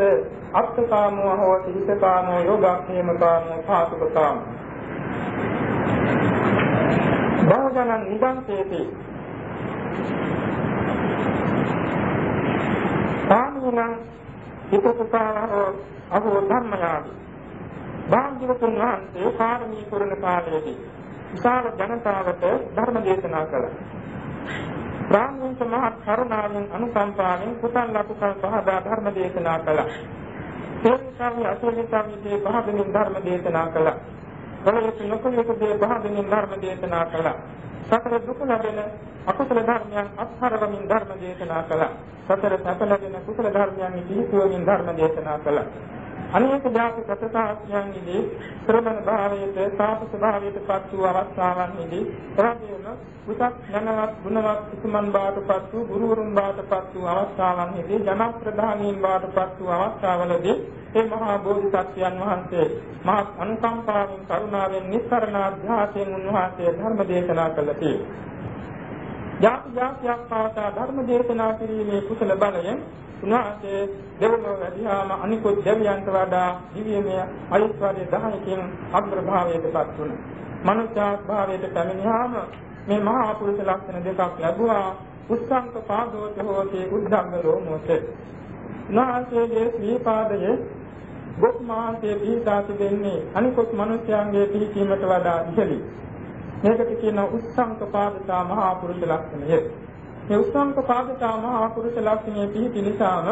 අත්තකාමෝ හෝති හිතකාමෝ යෝගක්ඛේමකාමෝ පාසුකකාමෝ බහුජනං නිබන්තේති සාමීනං හිතසතාවෝ අහෝ ධර්මයාදි භාග්‍යවතුන් වහන්සේ පාරමී පුරණ කාලයේදී විශාල ජනතාවට ධර්ම දේශනා කළා. බ්‍රාහ්මණක මහත් කරුණාවෙන් අනුකම්පාවෙන් කුසල ලකුසල් පහදා ධර්ම දේශනා කළා. සේවිකාවේ අසෝලිකාවේ පහදමින් ධර්ම දේශනා කළා. කලයුතු නොකලයුතු දේ පහදමින් ධර්ම දේශනා කළා. සතර දුක ලැබෙන අකුසල ධර්මයන් අත්හරවමින් ධර්ම දේශනා කළා. සතර සැප ලැබෙන කුසල ධර්මයන් පිළිතුරුමින් ධර්ම දේශනා කළා. අනේක ජාති ප්‍රසාරයන්හිදී ශ්‍රමණ භාවයට තාපස භාවයට පත් වූ අවස්ථාවන්හිදී එවැගේම උසස් ඥානවත් ගුණවත් කුසමන් බාටපත් වූ ගුරුවරුන් බාටපත් වූ අවස්ථාවන්හිදී ජන ප්‍රධානීන් බාටපත් වූ අවස්ථාවලදී ඒ මහා බෝධිසත්වයන් වහන්සේ මහා අනුකම්පාවෙන් කරුණාවෙන් නිස්සරණ අධ්‍යාසයෙන් උන්වහන්සේ ධර්ම දේශනා කළේ. ජාති ජාතියක් පාසා ධර්ම දේශනා කිරීමේ කුසල බලයෙන් උන්වහන්සේ දෙවොලෝ වැඩියාම අනිකුත් දෙවියන්ට වඩා දිව්‍යමය අයිස්වාදී 10කින් අග්‍රභාවයටපත් වුණා. මනුෂ්‍යාත් භාවයට පැමිණියාම මේ මහා පුරුෂ ලක්ෂණ දෙකක් ලැබුවා. උස්සංක පාදෝත හෝති උද්ධංග ලෝමෝත. උන්වහන්සේගේ ශ්‍රී පාදයේ ගොත්මාන්තයේ පිහිටා තිබෙන්නේ අනිකුත් මනුෂ්‍යයන්ගේ පිහිටීමට වඩා ඉහළයි. මේකට කියන උස්සංක පාදතා මහා පුරුෂ ලක්ෂණය. මේ උස්සංක පාදතා මහා පුරුෂ ලක්ෂණයේ පිහිටි නිසාම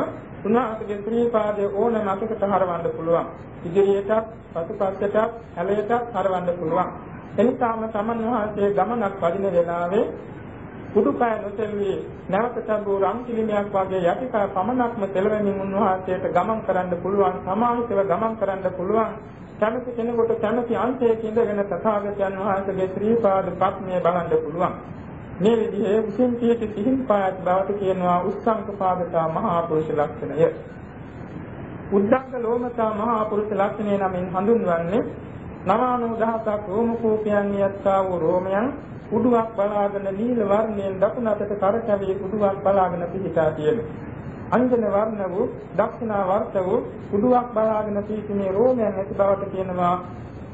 උන්වහන්සේගේ ශ්‍රී පාදයේ ඕනම අතකට හරවන්න පුළුවන්. ඉදිරියටත්, පසුපසටත්, හැලයටත් හරවන්න පුළුවන්. එනිසාම තමන් වහන්සේ ගමනක් වදින වෙලාවේ උඩුකය නොතෙල්වි නැවත තබූ රම් කිලිමයක් වගේ යටිකය පමණක්ම තෙලවෙමින් උන්වහන්සේට ගමන් කරන්න පුළුවන් සමාහිතව ගමන් කරන්න පුළුවන් කැමති කෙනෙකුට කැමති අංශයක ඉඳගෙන තථාගතයන් වහන්සේගේ ශ්‍රී පාද පත්මය බලන්න පුළුවන් මේ විදිහේ විසින් පිහිටි සිහින් පාත් බවට කියනවා උස්සංක පාදතා මහා පුරුෂ ලක්ෂණය. උද්දංග ලෝමතා මහා පුරුෂ ලක්ෂණය නමින් හඳුන්වන්නේ නවානු දහසක් රෝම කෝපයන් යත්තා වූ රෝමයන් උඩුවක් බලාගෙන නිල වර්ණයෙන් දකුණු අතට කරකැවී උඩුවක් බලාගෙන පිහිටා තියෙනවා. අංජන වර්ණ වූ දක්ෂිනා වර්ත වූ උඩුවක් බලාගෙන පිහිටීමේ රෝමයන් ඇති බවට කියනවා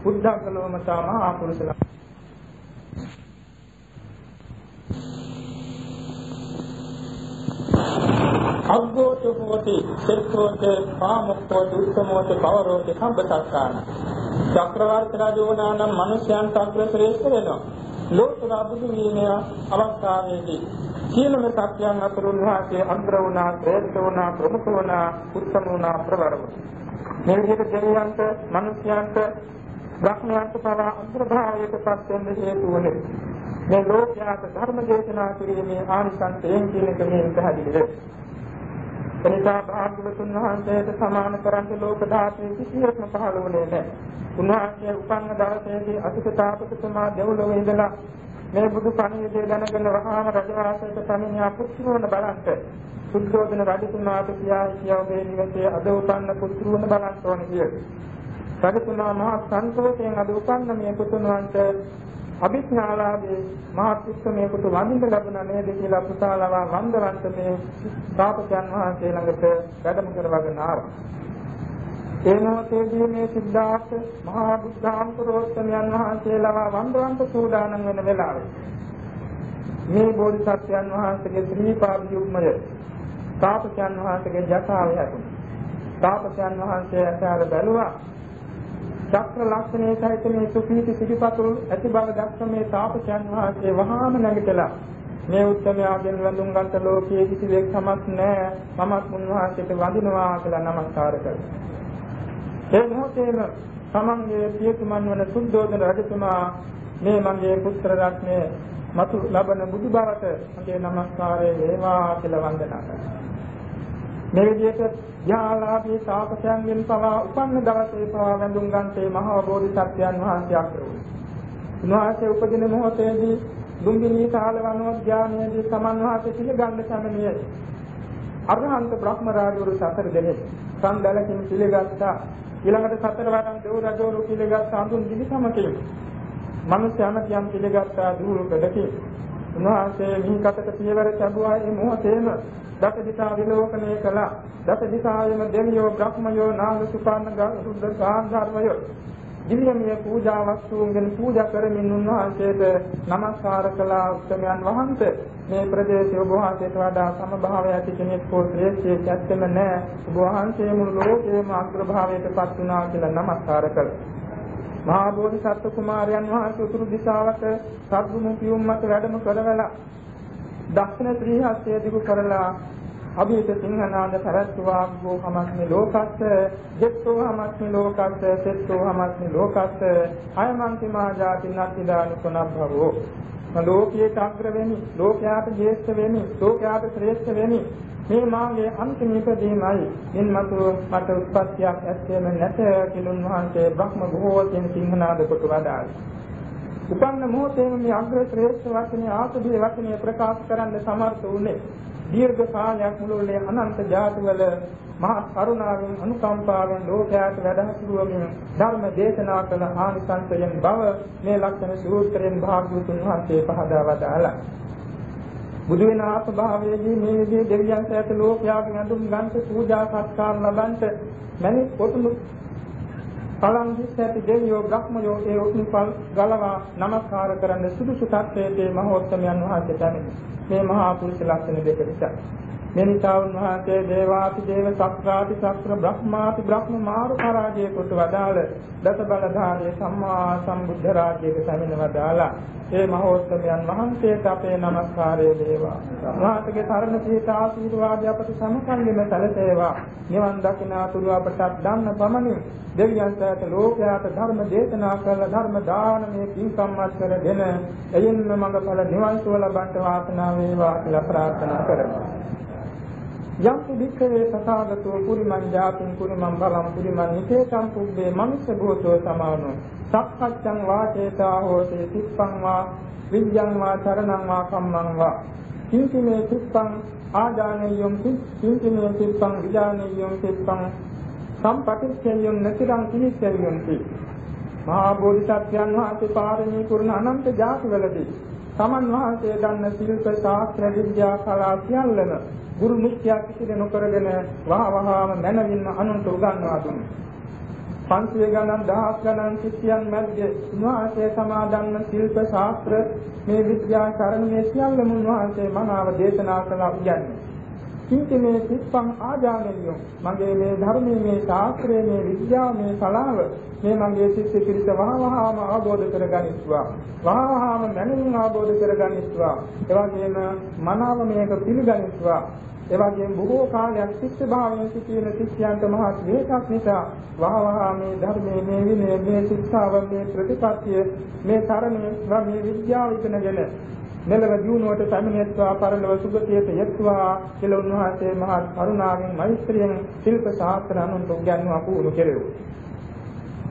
උද්දංග ලෝමතා මහා පුරුෂ ලක්ෂණය. අග්ගෝත හෝති සෙත්තෝත පාමුක්තෝත උත්තමෝත පවරෝත සම්බසක්කාන චක්‍රවර්ති රජෝනා නම් මිනිසයන්ට අග්‍රශ්‍රේෂ්ඨ වෙනවා ලෝතර බුදු වීමේ අවස්ථාවේදී සියලුම සත්‍යයන් අතර උන්වහන්සේ අග්‍ර වුණා ශ්‍රේෂ්ඨ වුණා ප්‍රමුඛ වුණා උත්තම වුණා ප්‍රවර වුණා මේ විදිහට දෙවියන්ට මිනිසයන්ට බ්‍රහ්මයන්ට පවා අග්‍රභාවයට පත් වෙන්න හේතු වුණේ. මේ ලෝකයාට ධර්ම දේශනා කිරීමේ ආනිසංසයෙන් කියන එක මේ පැහැදිලි වෙනවා එනිසා භාග්‍යවතුන් වහන්සේට සමාන කරන්න ලෝක ධාතුවේ කිසියක්ම පහළ වුණේ නැහැ. උන්වහන්සේ උපන්න දවසේදී අසිතතාපකතුමා දෙව්ලොවේ ඉඳලා මේ බුදු පණිවිඩය දැනගෙන වහාම රජවාසයට පැමිණියා පුත්‍රවන බලන්ට සුද්ධෝදන රජතුමාට කියා කියෝගේ නිවසේ අද උපන්න පුත්‍රවන බලන්ට ඕන කියලා. රජතුමා මහා සන්තෝෂයෙන් අද උපන්න මේ පුතුණවන්ට අභිඥාලාභේ මහත් උත්සමයකට වඳින්න ලැබුණ නේද කියලා පුතාලව වන්දවන්ත මේ තාපසයන් වහන්සේ ළඟට වැඩම කරවගෙන ආවා. ඒ මොහොතේදී මේ සිද්ධාර්ථ මහා බුද්ධාන්තරෝත්තමයන් වහන්සේලව වන්දවන්ත සූදානම් වෙන වෙලාවේ මේ බෝධිසත්වයන් වහන්සේගේ ශ්‍රී පාද යුග්මය තාපසයන් වහන්සේගේ ජටාව හැදුණා. තාපසයන් වහන්සේ ඇසාර බැලුවා චක්‍ර ලක්ෂණයේ සහිත මේ සුපීති සිටිපතුල් ඇති බව දක්ව මේ තාපසයන් වහන්සේ වහාම නැගිටලා මේ උත්තරයාගෙන් වැඳුම් ගන්නට ලෝකයේ කිසිවෙක් සමත් නැහැ මමත් උන්වහන්සේට වඳිනවා කියලා නමස්කාර කළා. ඒ මොහොතේම තමන්ගේ පියතුමන් වන සුද්ධෝදන රජතුමා මේ මගේ පුත්‍ර රත්නේ මතු ලබන බුදු බවට මගේ নমස්කාරය වේවා කියලා වන්දනා කළා. මේ විදිහට යාලාභී තාපසයන්ගෙන් පවා උපන්න දවසේ පවා වැඳුම් ගන්නේ මහා බෝධිසත්වයන් වහන්සේ අක්‍රෝ. උන්වහන්සේ උපදින මොහොතේදී දුම්බිනී කාල වනෝද්‍යානයේදී සමන් වහන්සේ පිළිගන්න සමනිය අරහන්ත බ්‍රහ්ම රාජවරු සතර දෙනෙක් සම්දලකින් පිළිගත්තා. ඊළඟට සතර වරන් දෙව් රජවරු පිළිගත් අඳුන් දිවිසමකේ මනුෂ්‍යයන් කියම් පිළිගත්තා. දුරුකඩකේ උන්වහන්සේ මිහි කටක පියවර ලැබුවා මේ මොහොතේම දස දිසා විලෝකනය කළා. දස දිසායම දෙවියෝ බ්‍රහ්මයෝ නාග සුපාන ගරුද්ද සාන්ධර්මයෝ දිව්‍යමය පූජා වස්තුන්ගෙන් පූජා කරමින් උන්වහන්සේට নমස්කාර කළා උත්සමයන් වහන්සේ. මේ ප්‍රදේශය ඔබ වහන්සේට වඩා සමභාවය ඇති කෙනෙක් හෝ ශ්‍රේෂ්ඨයෙක් ඇත්තෙම නැහැ. ඔබ වහන්සේ මුළු ලෝකයේම අග්‍රභාවයටපත් වුණා කියලා নমස්කාර කළා. මහා බෝධිසත්ව කුමාරයන් වහන්සේ උතුරු දිශාවට සද්දුමු පියුම් මත වැඩම කරවලා දක්ෂින ත්‍රිහස්තය දිගු කරලා අභිත සිංහනාද පරත්වා ගෝ හමස්මි ලෝකස්ස ජෙත්තෝ හමස්මි ලෝකස්ස සෙත්තෝ හමස්මි ලෝකස්ස අයමන්ති මා ජාති නත්තිදානු සනබ්බවෝ. ලෝකයට අග්‍ර වෙමි ලෝකයාට ජේෂ්ඨ වෙමි ලෝකයාට ශ්‍රේෂ්ඨ වෙමි. මේ මාගේ අන්තිම ඉපදීමයි. මින් මතු මට උත්පත්තියක් ඇත්තේම නැත. කිලුන් වහන්සේ බ්‍රහ්ම භෝවයෙන් සිංහනාද කොට වදාළා. උපන්න මොහොතේම මේ අග්‍ර ශ්‍රේෂ්ඨ වචනේ ආසුභේ වචනේ ප්‍රකාශ කරන්න සමර්ථ වුණේ දීර්ඝ කාලයක් මුළුල්ලේ අනන්ත ජාතිවල මහා කරුණාවෙන් අනුකම්පාවෙන් ලෝකයාට වැඩහසුරුවමින් ධර්ම දේශනා කළ ආනිසංසයෙන් බව මේ ලක්ෂණ සූත්‍රයෙන් භාග්‍යවතුන් වහන්සේ පහදා වදාළා. බුදු වෙන ආත්මභාවයේදී මේ විදිහේ දෙවියන් සෑත ලෝකයාගෙන් අඳුම් ගන්නට පූජා සත්කාර ලබන්ට මැණික් පොතුණු පලංගිත් ඇති දෙවියෝ බ්‍රහ්මයෝ ඒ උතුම්පල් ගලවා නමස්කාර කරන්න සුදුසු තත්ත්වයේ මහෝත්තමයන් වහන්සේ දැනෙනවා. මේ මහා පුරුෂ ලක්ෂණ දෙක නිසා. මේ නිසා උන්වහන්සේ දේවාති දේව සක්‍රාති සක්‍ර බ්‍රහ්මාති බ්‍රහ්ම මාරු පරාජය කොට වදාළ දස බලධාරී සම්මා සම්බුද්ධ රාජ්‍යයට සමින වදාලා ඒ මහෝත්තමයන් වහන්සේට අපේ নমස්කාරය වේවා. උන්වහන්සේගේ තරණ සීත ආශිර්වාදය අපට සමකල්ලිම සැලසේවා. නිවන් දකිනා තුරු අපට ධම්ම පමණින් දෙවියන් සෑත ලෝකයාට ධර්ම දේශනා කළ ධර්ම දානමය පින්කම්මත් කරගෙන එයින්ම මඟඵල නිවන් සුව ලබන්ට වාසනාව වේවා කියලා ප්‍රාර්ථනා කරමු. යම් පිළිකේ තථාගතෝ පුරිමං ජාතින් පුරිමං බලං පුරිමං නිතේතං පුබ්බේ මනුස්ස භූතෝ සමානෝ. සක්කච්ඡං වාචේතා හෝති තිප්පං වා විඤ්ඤං වා චරණං වා කම්මං වා. කිංකිමේ තිප්පං ආදානෙය්‍යම් කිංකිමේ තිප්පං විජානෙය්‍යම් තිප්පං සම්පටිච්ඡේයම් නතිරං කිනිච්ඡේයම් ති මහා බෝධිසත්වයන් වහන්සේ පාරමී පුරණ අනන්ත ජාතිවලදී තමන් වහන්සේ දන්න ශිල්ප ශාස්ත්‍ර විද්‍යා කලා සියල්ලම ගුරු මුඛ්‍යා කිසිද නොකරගෙන වහ වහාම මනවින්න අනුන්ට උගන්වා දුන්නා. පන්සිය ගණන් දහස් ගණන් ශිෂ්‍යයන් මැද්දේ උන්වහන්සේ සමාදන්න ශිල්ප ශාස්ත්‍ර මේ විද්‍යා කර්ම මේ සියල්ලම උන්වහන්සේ මනාව දේශනා කළා කියන්නේ. කිංච මේ සිප්පං ආජානෙයෝ මගේ මේ ධර්මයේ මේ ශාස්ත්‍රයේ මේ විද්‍යාව මේ කලාව මේ මගේ සිත් පිළිස වහවහාම අවබෝධ කරගනිස්වා වහවහාම මනමින් අවබෝධ කරගනිස්වා එවැගේම මනාව මේක පිළිගනිස්වා එවැගේම බොහෝ කාලයක් ශිෂ්‍ය භාවයෙන් සිටින ශිෂ්‍යයන්ට මහා ශ්‍රේෂ්ඨක් නිසා වහවහා මේ ධර්මයේ මේ විනය මේ ශික්ෂාව මේ ප්‍රතිපත්තිය මේ තරණය මේ විද්‍යාව ඉගෙනගෙන මෙලව දිනුවට සමිනියත්වා පරලව සුගතියට යත්වා කියලා උන්වහන්සේ මහා කරුණාවෙන් මෛත්‍රියෙන් ශිල්ප ශාස්ත්‍ර අනුන්ට උගන්වපු පුහුණු කෙරෙව්වා.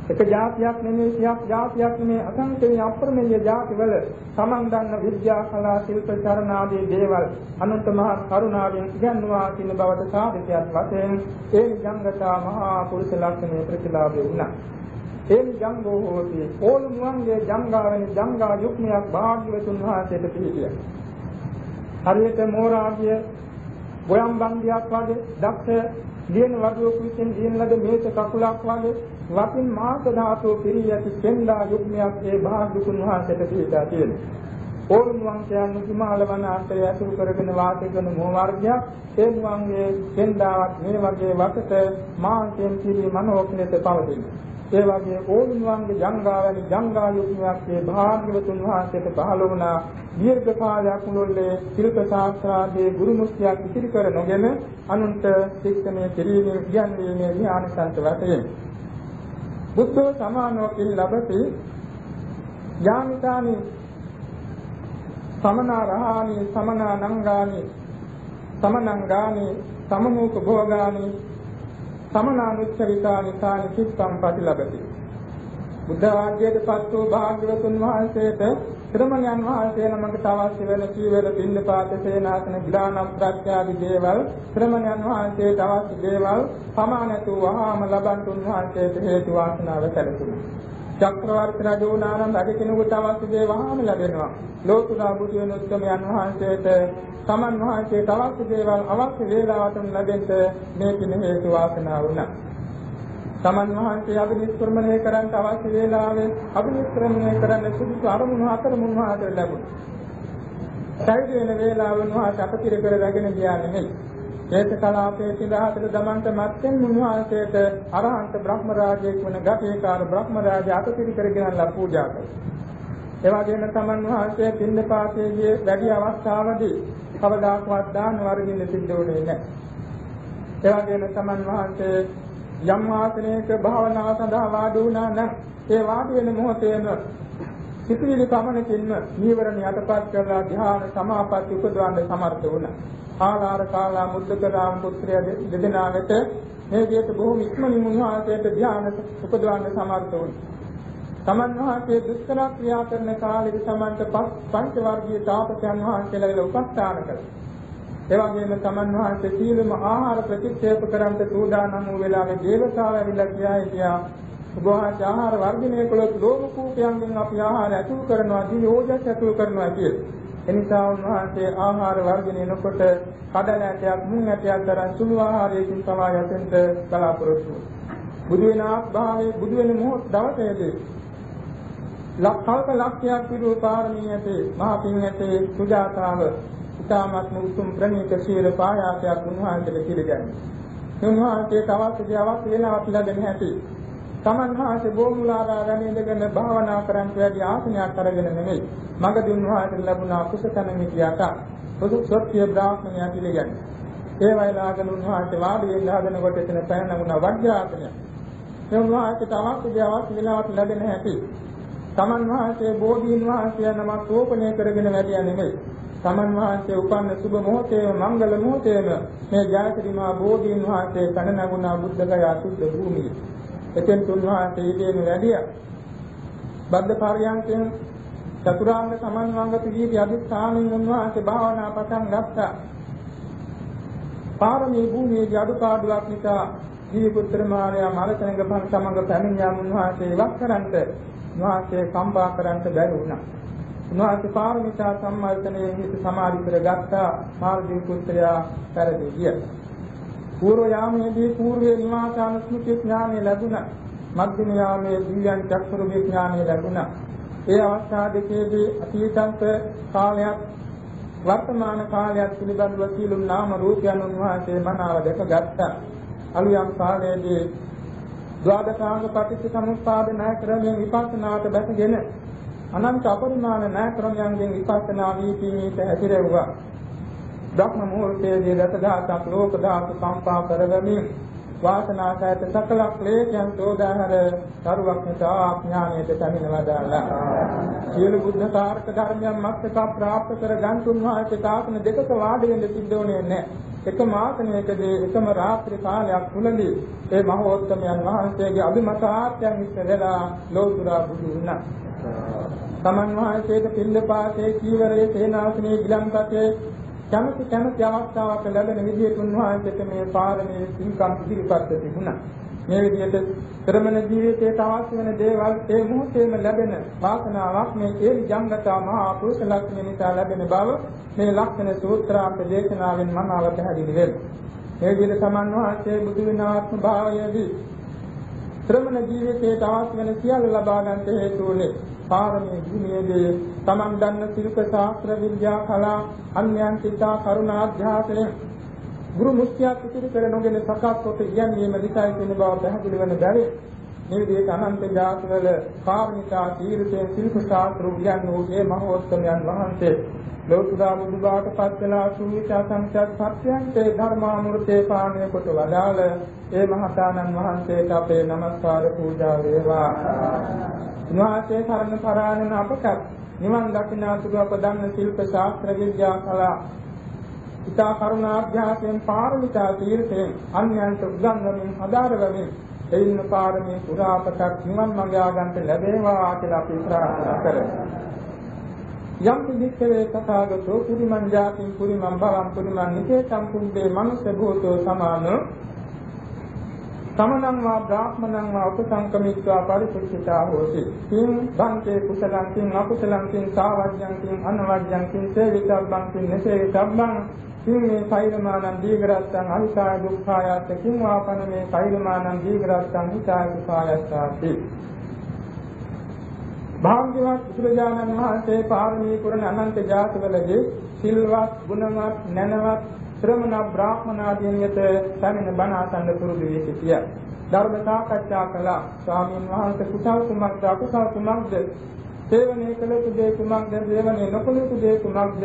එක જાතියක් නෙමෙයි සියක් જાතියක් නෙමෙයි අසංකේය අප්‍රමේය જાතිවල සමන් දන්න විද්‍යා කලා ශිල්ප චරණ ආදී දේවල් අනුත් මහ කරුණාවෙන් ඉගන්වා කියන බවට සාධකයක් වශයෙන් ඒ නිගංගතා මහා පුරුෂ ලක්ෂණය ප්‍රතිලාභය වුණා. ඒ ජංගෝ හෝති ඕල් මුවන්ගේ ජංගාවෙන ජංගා යුක්මයක් භාග්‍යවතුන් වහන්සේට පිළිපිය. හරියට මෝරාගිය ගොයම් බන්දියක් වගේ දක්ෂ දින වඩුවක විසින් දින ලද මේක කකුලක් වගේ වකින් මාස ධාතුව පිරී ඇති කෙන්දා යුක්මයක් ඒ භාග්‍යවතුන් වහන්සේට පිළිපියා තියෙනවා. ඕල් මුවන් කියන්නේ හිමාල වනාන්තරය ඇතුළු කරගෙන වාසය කරන මොහ වර්ගයක් ඒ මුවන්ගේ කෙන්දාවක් මේ වගේ වකට මාංශයෙන් පිරී මනෝක්ලෙත පවතිනවා. ඒ වගේ ඕවින්වන්ගේ ජංගා වැනි ජංගා යුගයක් මේ භාග්‍යවතුන් වහන්සේට පහළ වුණා. දීර්ඝ කාලයක් මුළුල්ලේ ශිල්ප ශාස්ත්‍රාදී ගුරු මුස්තියක් ඉතිරි කර නොගෙන අනුන්ට ශික්ෂණය කිරීමේ කියන්නේ ඥානසන්ත වශයෙන් බුද්ධ සමානෝ කිල් ලබති. යාමිතානි සමනා රහානි සමනා නංගානි සමනංගානි සමනූක භෝගානි සමනානුච්චරිතා නිසානි චිත්තම් ප්‍රතිලබති. බුද්ධ වාක්‍යයට පත් වූ භාග්‍යවතුන් වහන්සේට ශ්‍රමණයන් වහන්සේ නමකට අවශ්‍ය වෙන චීවර පින්නපාත සේනාසන ග්‍රාණම් ප්‍රත්‍යාදි දේවල් ශ්‍රමණයන් වහන්සේට අවශ්‍ය දේවල් සමානතු වහාම ලබන්තුන් වහන්සේට හේතු වාසනාව සැලසුණා. චක්‍රවර්ති රජ වුණානම් රජ කෙනෙකුට අවශ්‍ය දේ වහාම ලැබෙනවා ලෝතුරා බුදු වෙන උත්තරමයන් වහන්සේට තමන් වහන්සේ අවශ්‍ය දේවල් අවශ්‍ය වේලාවටම ලැබෙන්න මේ පින හේතු වාසනා වුණා. තමන් වහන්සේ අභිනිෂ්ක්‍රමණය කරන්න අවශ්‍ය වේලාවේ අභිනිෂ්ක්‍රමණය කරන්න සුදුසු අරමුණු හතර මුන්වහන්සේට ලැබුණා. සයිඩ් වෙන වේලාව උන්වහන්සේ අපතිර කර රැගෙන ගියා නෙමෙයි. ඒත කලාපයේ සිඳහතට දමන්ට මත්යෙන් මුන්වහන්සේට අරහන්ත බ්‍රහ්ම රාජයෙක් වන ගතේකාර බ්‍රහ්ම රාජ අපතිර කරගෙන පූජා කළා. ඒ වගේම තමන් වහන්සේ පින්දපාතයේදී වැඩි අවස්ථාවදී කවදාකවත් දාන වර්ගින්න සිද්ධ වුණේ නැහැ. ඒ වගේම තමන් වහන්සේ යම් ආසනයක භාවනාව සඳහා වාඩි වුණා නම් ඒ වාඩි වෙන මොහොතේම සිතිවිලි පමණකින්ම නීවරණ යටපත් කරලා ධ්‍යාන සමාපatti උපදවන්න සමර්ථ වුණා. ආලාර කාලා මුද්දකරාම පුත්‍රය දෙදෙනා වෙත මේ විදිහට බොහොම ඉක්මනින් උන්වහන්සේට ධ්‍යාන උපදවන්න සමර්ථ වුණා. තමන් වහන්සේ දුෂ්කර ක්‍රියා කරන කාලෙදි තමන්ට පංච වර්ගීය තාපසයන් වහන්සේලා උපස්ථාන කළා. ඒ වගේම තමන් වහන්සේ සීලම ආහාර ප්‍රතික්ෂේප කරන්ට සූදානම් වූ වෙලාවේ දේවතාව ඇවිල්ලා කියයි කියා ඔබ වහන්සේ ආහාර වර්ධනය කළොත් ලෝක කූපයන්ගෙන් අපි ආහාර ඇතුල් කරනවා දී යෝජස් ඇතුල් කරනවා කියලා. එනිසා උන්වහන්සේ ආහාර වර්ධනය නොකොට කඩල ඇටයක් මුං ඇටයක් තරම් සුළු ආහාරයකින් තමයි යතෙන්ට බලාපොරොත්තු බුදු වෙන ආත්භාවයේ බුදු වෙන මොහොත දවසේදී ලක්ෂක ලක්ෂයක් විදු පාරමී ඇතේ මහා පින් ඇතේ සුජාතාව ඉතාමත් උතුම් ප්‍රණීත සීල පායාසයක් උන්වහන්සේට පිළිගන්නේ. උන්වහන්සේ තවත් දෙයක් වෙලාවක් ලැබෙන හැටි තමන් වහන්සේ බෝමුලාරාගම ඉඳගෙන භාවනා කරන්ට වැඩි ආසනයක් අරගෙන නෙමෙයි. මගදී උන්වහන්සේට ලැබුණා කුසතන මිත්‍යාට පොදු සත්‍ය බ්‍රාහ්මණයා පිළිගන්නේ. ඒ වයිලාගෙන උන්වහන්සේ වාඩි වෙන්න හදනකොට එතන පැන නමුණ වජ්‍රාසනය. ඒ උන්වහන්සේට අවශ්‍ය දේවල් විලාවත් ලැබෙන හැටි. තමන් වහන්සේ බෝධීන් වහන්සේ නමක් රෝපණය කරගෙන වැඩියා නෙමෙයි. තමන් වහන්සේ උපන්න සුබ මොහොතේම මංගල මොහොතේම මේ ජයශ්‍රීමා බෝධීන් වහන්සේ කණ නගුණා බුද්ධගය අසුද්ධ භූමියේ එතෙන් තුන්වහන්සේ ඊටේම වැඩිය බද්ද පරියන්කෙන් චතුරාංග සමන්වංග පිළිවි අධිස්ථානෙන් උන්වහන්සේ භාවනා පටන් ගත්තා. පාරමී භූමියේ අඩුපාඩුවක් නිසා ජී පුත්‍ර මාර්යා මරතනක පන් සමග පැමිණියා උන්වහන්සේ ඉවත් කරන්ට උන්වහන්සේ කම්පා කරන්ට බැරි වුණා. උන්වහන්සේ පාරමිතා සම්මර්ථනයේ හිත සමාධි කරගත්තා මාර්ගී පුත්‍රයා පෙරදී ගියා. පූර්ව යාමේදී పూర్වයේ නිවාසානුස්මෘති ඥානය ලැබුණා. මධ්‍යම යාමේදී යන් චක්කරුගේ ඥානය ලැබුණා. ඒ අවස්ථා දෙකේදී අතීතන්ත කාලයක් වර්තමාන කාලයක් පිළිබඳව සියලුම නාම රූපයන් වහන්සේ මනාව දැකගත්තා. අලුයම් කාලයේදී ද්වාදකාංග පටිච්ච සමුප්පාද ණය ක්‍රමයෙන් විපස්සනාට බැසගෙන අනන්ත අපරිමාණ ණය ක්‍රමයෙන් විපස්සනා වීතිමේට හැතිරෙවුවා. ධම්ම මූර්තයේදී රත ධාතක් ලෝක ධාතු කම්පා කරගමින් වාසනා සහිත සකල ක්ලේශයන් සෝදාහර කරුවක් නිසා ඥානයට පැමිණලා දාලා සියලු බුද්ධ කාර්ක ධර්මයන් මත්තක ප්‍රාප්ත කර ගන්තුන් වාසේ තාපන දෙකක වාඩි වෙන්න සිද්ධ වුණේ නැහැ. එකම ආසනයකදී එකම රාත්‍රී කාලයක් තුලදී ඒ මහෝත්තමයන් වහන්සේගේ අභිමත ආත්‍යයන් ඉස්සරලා ලෝතුරා බුදු වුණා. තමන් වහන්සේට පිළිපාතේ කීවරයේ සේනාසනයේ ගිලන්පතේ කැමති කැමති අවස්ථාවක් ලැබෙන විදිහට උන්වහන්සේට මේ පාරමී සිංකම් ඉදිරිපත් තිබුණා. මේ විදිහට ශ්‍රමණ ජීවිතයට අවශ්‍ය වෙන දේවල් ඒ මොහොතේම ලැබෙන වාසනාවක් මේ ඒ ජංගතා මහා පුරුෂ ලක්ෂණ නිසා ලැබෙන බව මේ ලක්ෂණ සූත්‍රාන්ත දේශනාවෙන් මම අවබෝධ වෙනවා. මේ විදිහට සමන් වහන්සේ බුදු විනාත්ම භාවයේදී ශ්‍රමණ ජීවිතයට අවශ්‍ය වෙන සියල්ල ලබා ගන්නට හේතු වුණේ පාරමී භූමියේදී තමන් දන්න ශිල්ප ශාස්ත්‍ර විද්‍යා කලා අන්‍යයන් සිතා කරුණාධ්‍යාසනය ගුරු මුස්තියක් ඉතිරි කර නොගෙන සකස් කොට ඉගැන්වීම දිසයි කියන බව පැහැදිලි වන බැරි මේ විදිහට අනන්ත ජාතිවල කාර්මිකා තීර්ථයෙන් ශිල්ප ශාස්ත්‍ර උයන් වූ ඒ මහෝත්තමයන් වහන්සේ. ලෝතුරා බුදුබාට පත් වෙලා සූවිචා සංසත් සත්‍යන්ත ධර්මාමෘතේ පාණය කොට වදාළ ඒ මහතානන් වහන්සේට අපේ নমස්කාර පූජා වේවා. උන්වහන්සේ සරණ පරායන අපට නිවන් දකින්නාතුරු අප දන්න ශිල්ප ශාස්ත්‍ර විද්‍යා කලා ඉතා කරුණාභ්‍යාසයෙන් පාරමිතා තීර්ථයෙන් අන්‍යයන්ට උගන්වමින් හදාරගමින් එයින් පාරමී පුරාපතක් නිවන් මඟ ආගන්ට ලැබේවා කියලා අපි ප්‍රාර්ථනා කරමු. යම් පිළිච්ඡේ තථාගතෝ පුරිමං ජාතින් පුරිමං භවං පුරිමං නිකේ සම්පුද්දේ මනුස්ස භූතෝ සමානෝ සමනං වා බ්‍රාහ්මණං වා උපසංකමිත්වා පරිපුච්චිතා හෝති. කිං බන්තේ කුසලං කිං අකුසලං කිං සාවජ්ජං කිං අනවජ්ජං කිං සේවිතබ්බං කිං නසේවිතබ්බං කිං මේ කෛරමානං දීඝරත්තං අහිතාය දුක්ඛායත් කිං වාපන මේ කෛරමානං දීඝරත්තං හිතාය දුක්ඛායස්සාති. භාග්‍යවත් බුදුරජාණන් වහන්සේ පාරමී පුරණ අනන්ත ජාතිවලදී සිල්වත් ගුණවත් නැනවත් ශ්‍රමණ බ්‍රාහ්මණ ආදීන් වෙත සමින බණ අසන්න පුරුදු වී සිටියා. ධර්ම සාකච්ඡා කළා. ස්වාමීන් වහන්සේ කුසල් කුමක්ද අකුසල් කුමක්ද සේවනයේ කළ යුතු දේ කුමක්ද? සේවනයේ නොකළ යුතු දේ කුමක්ද?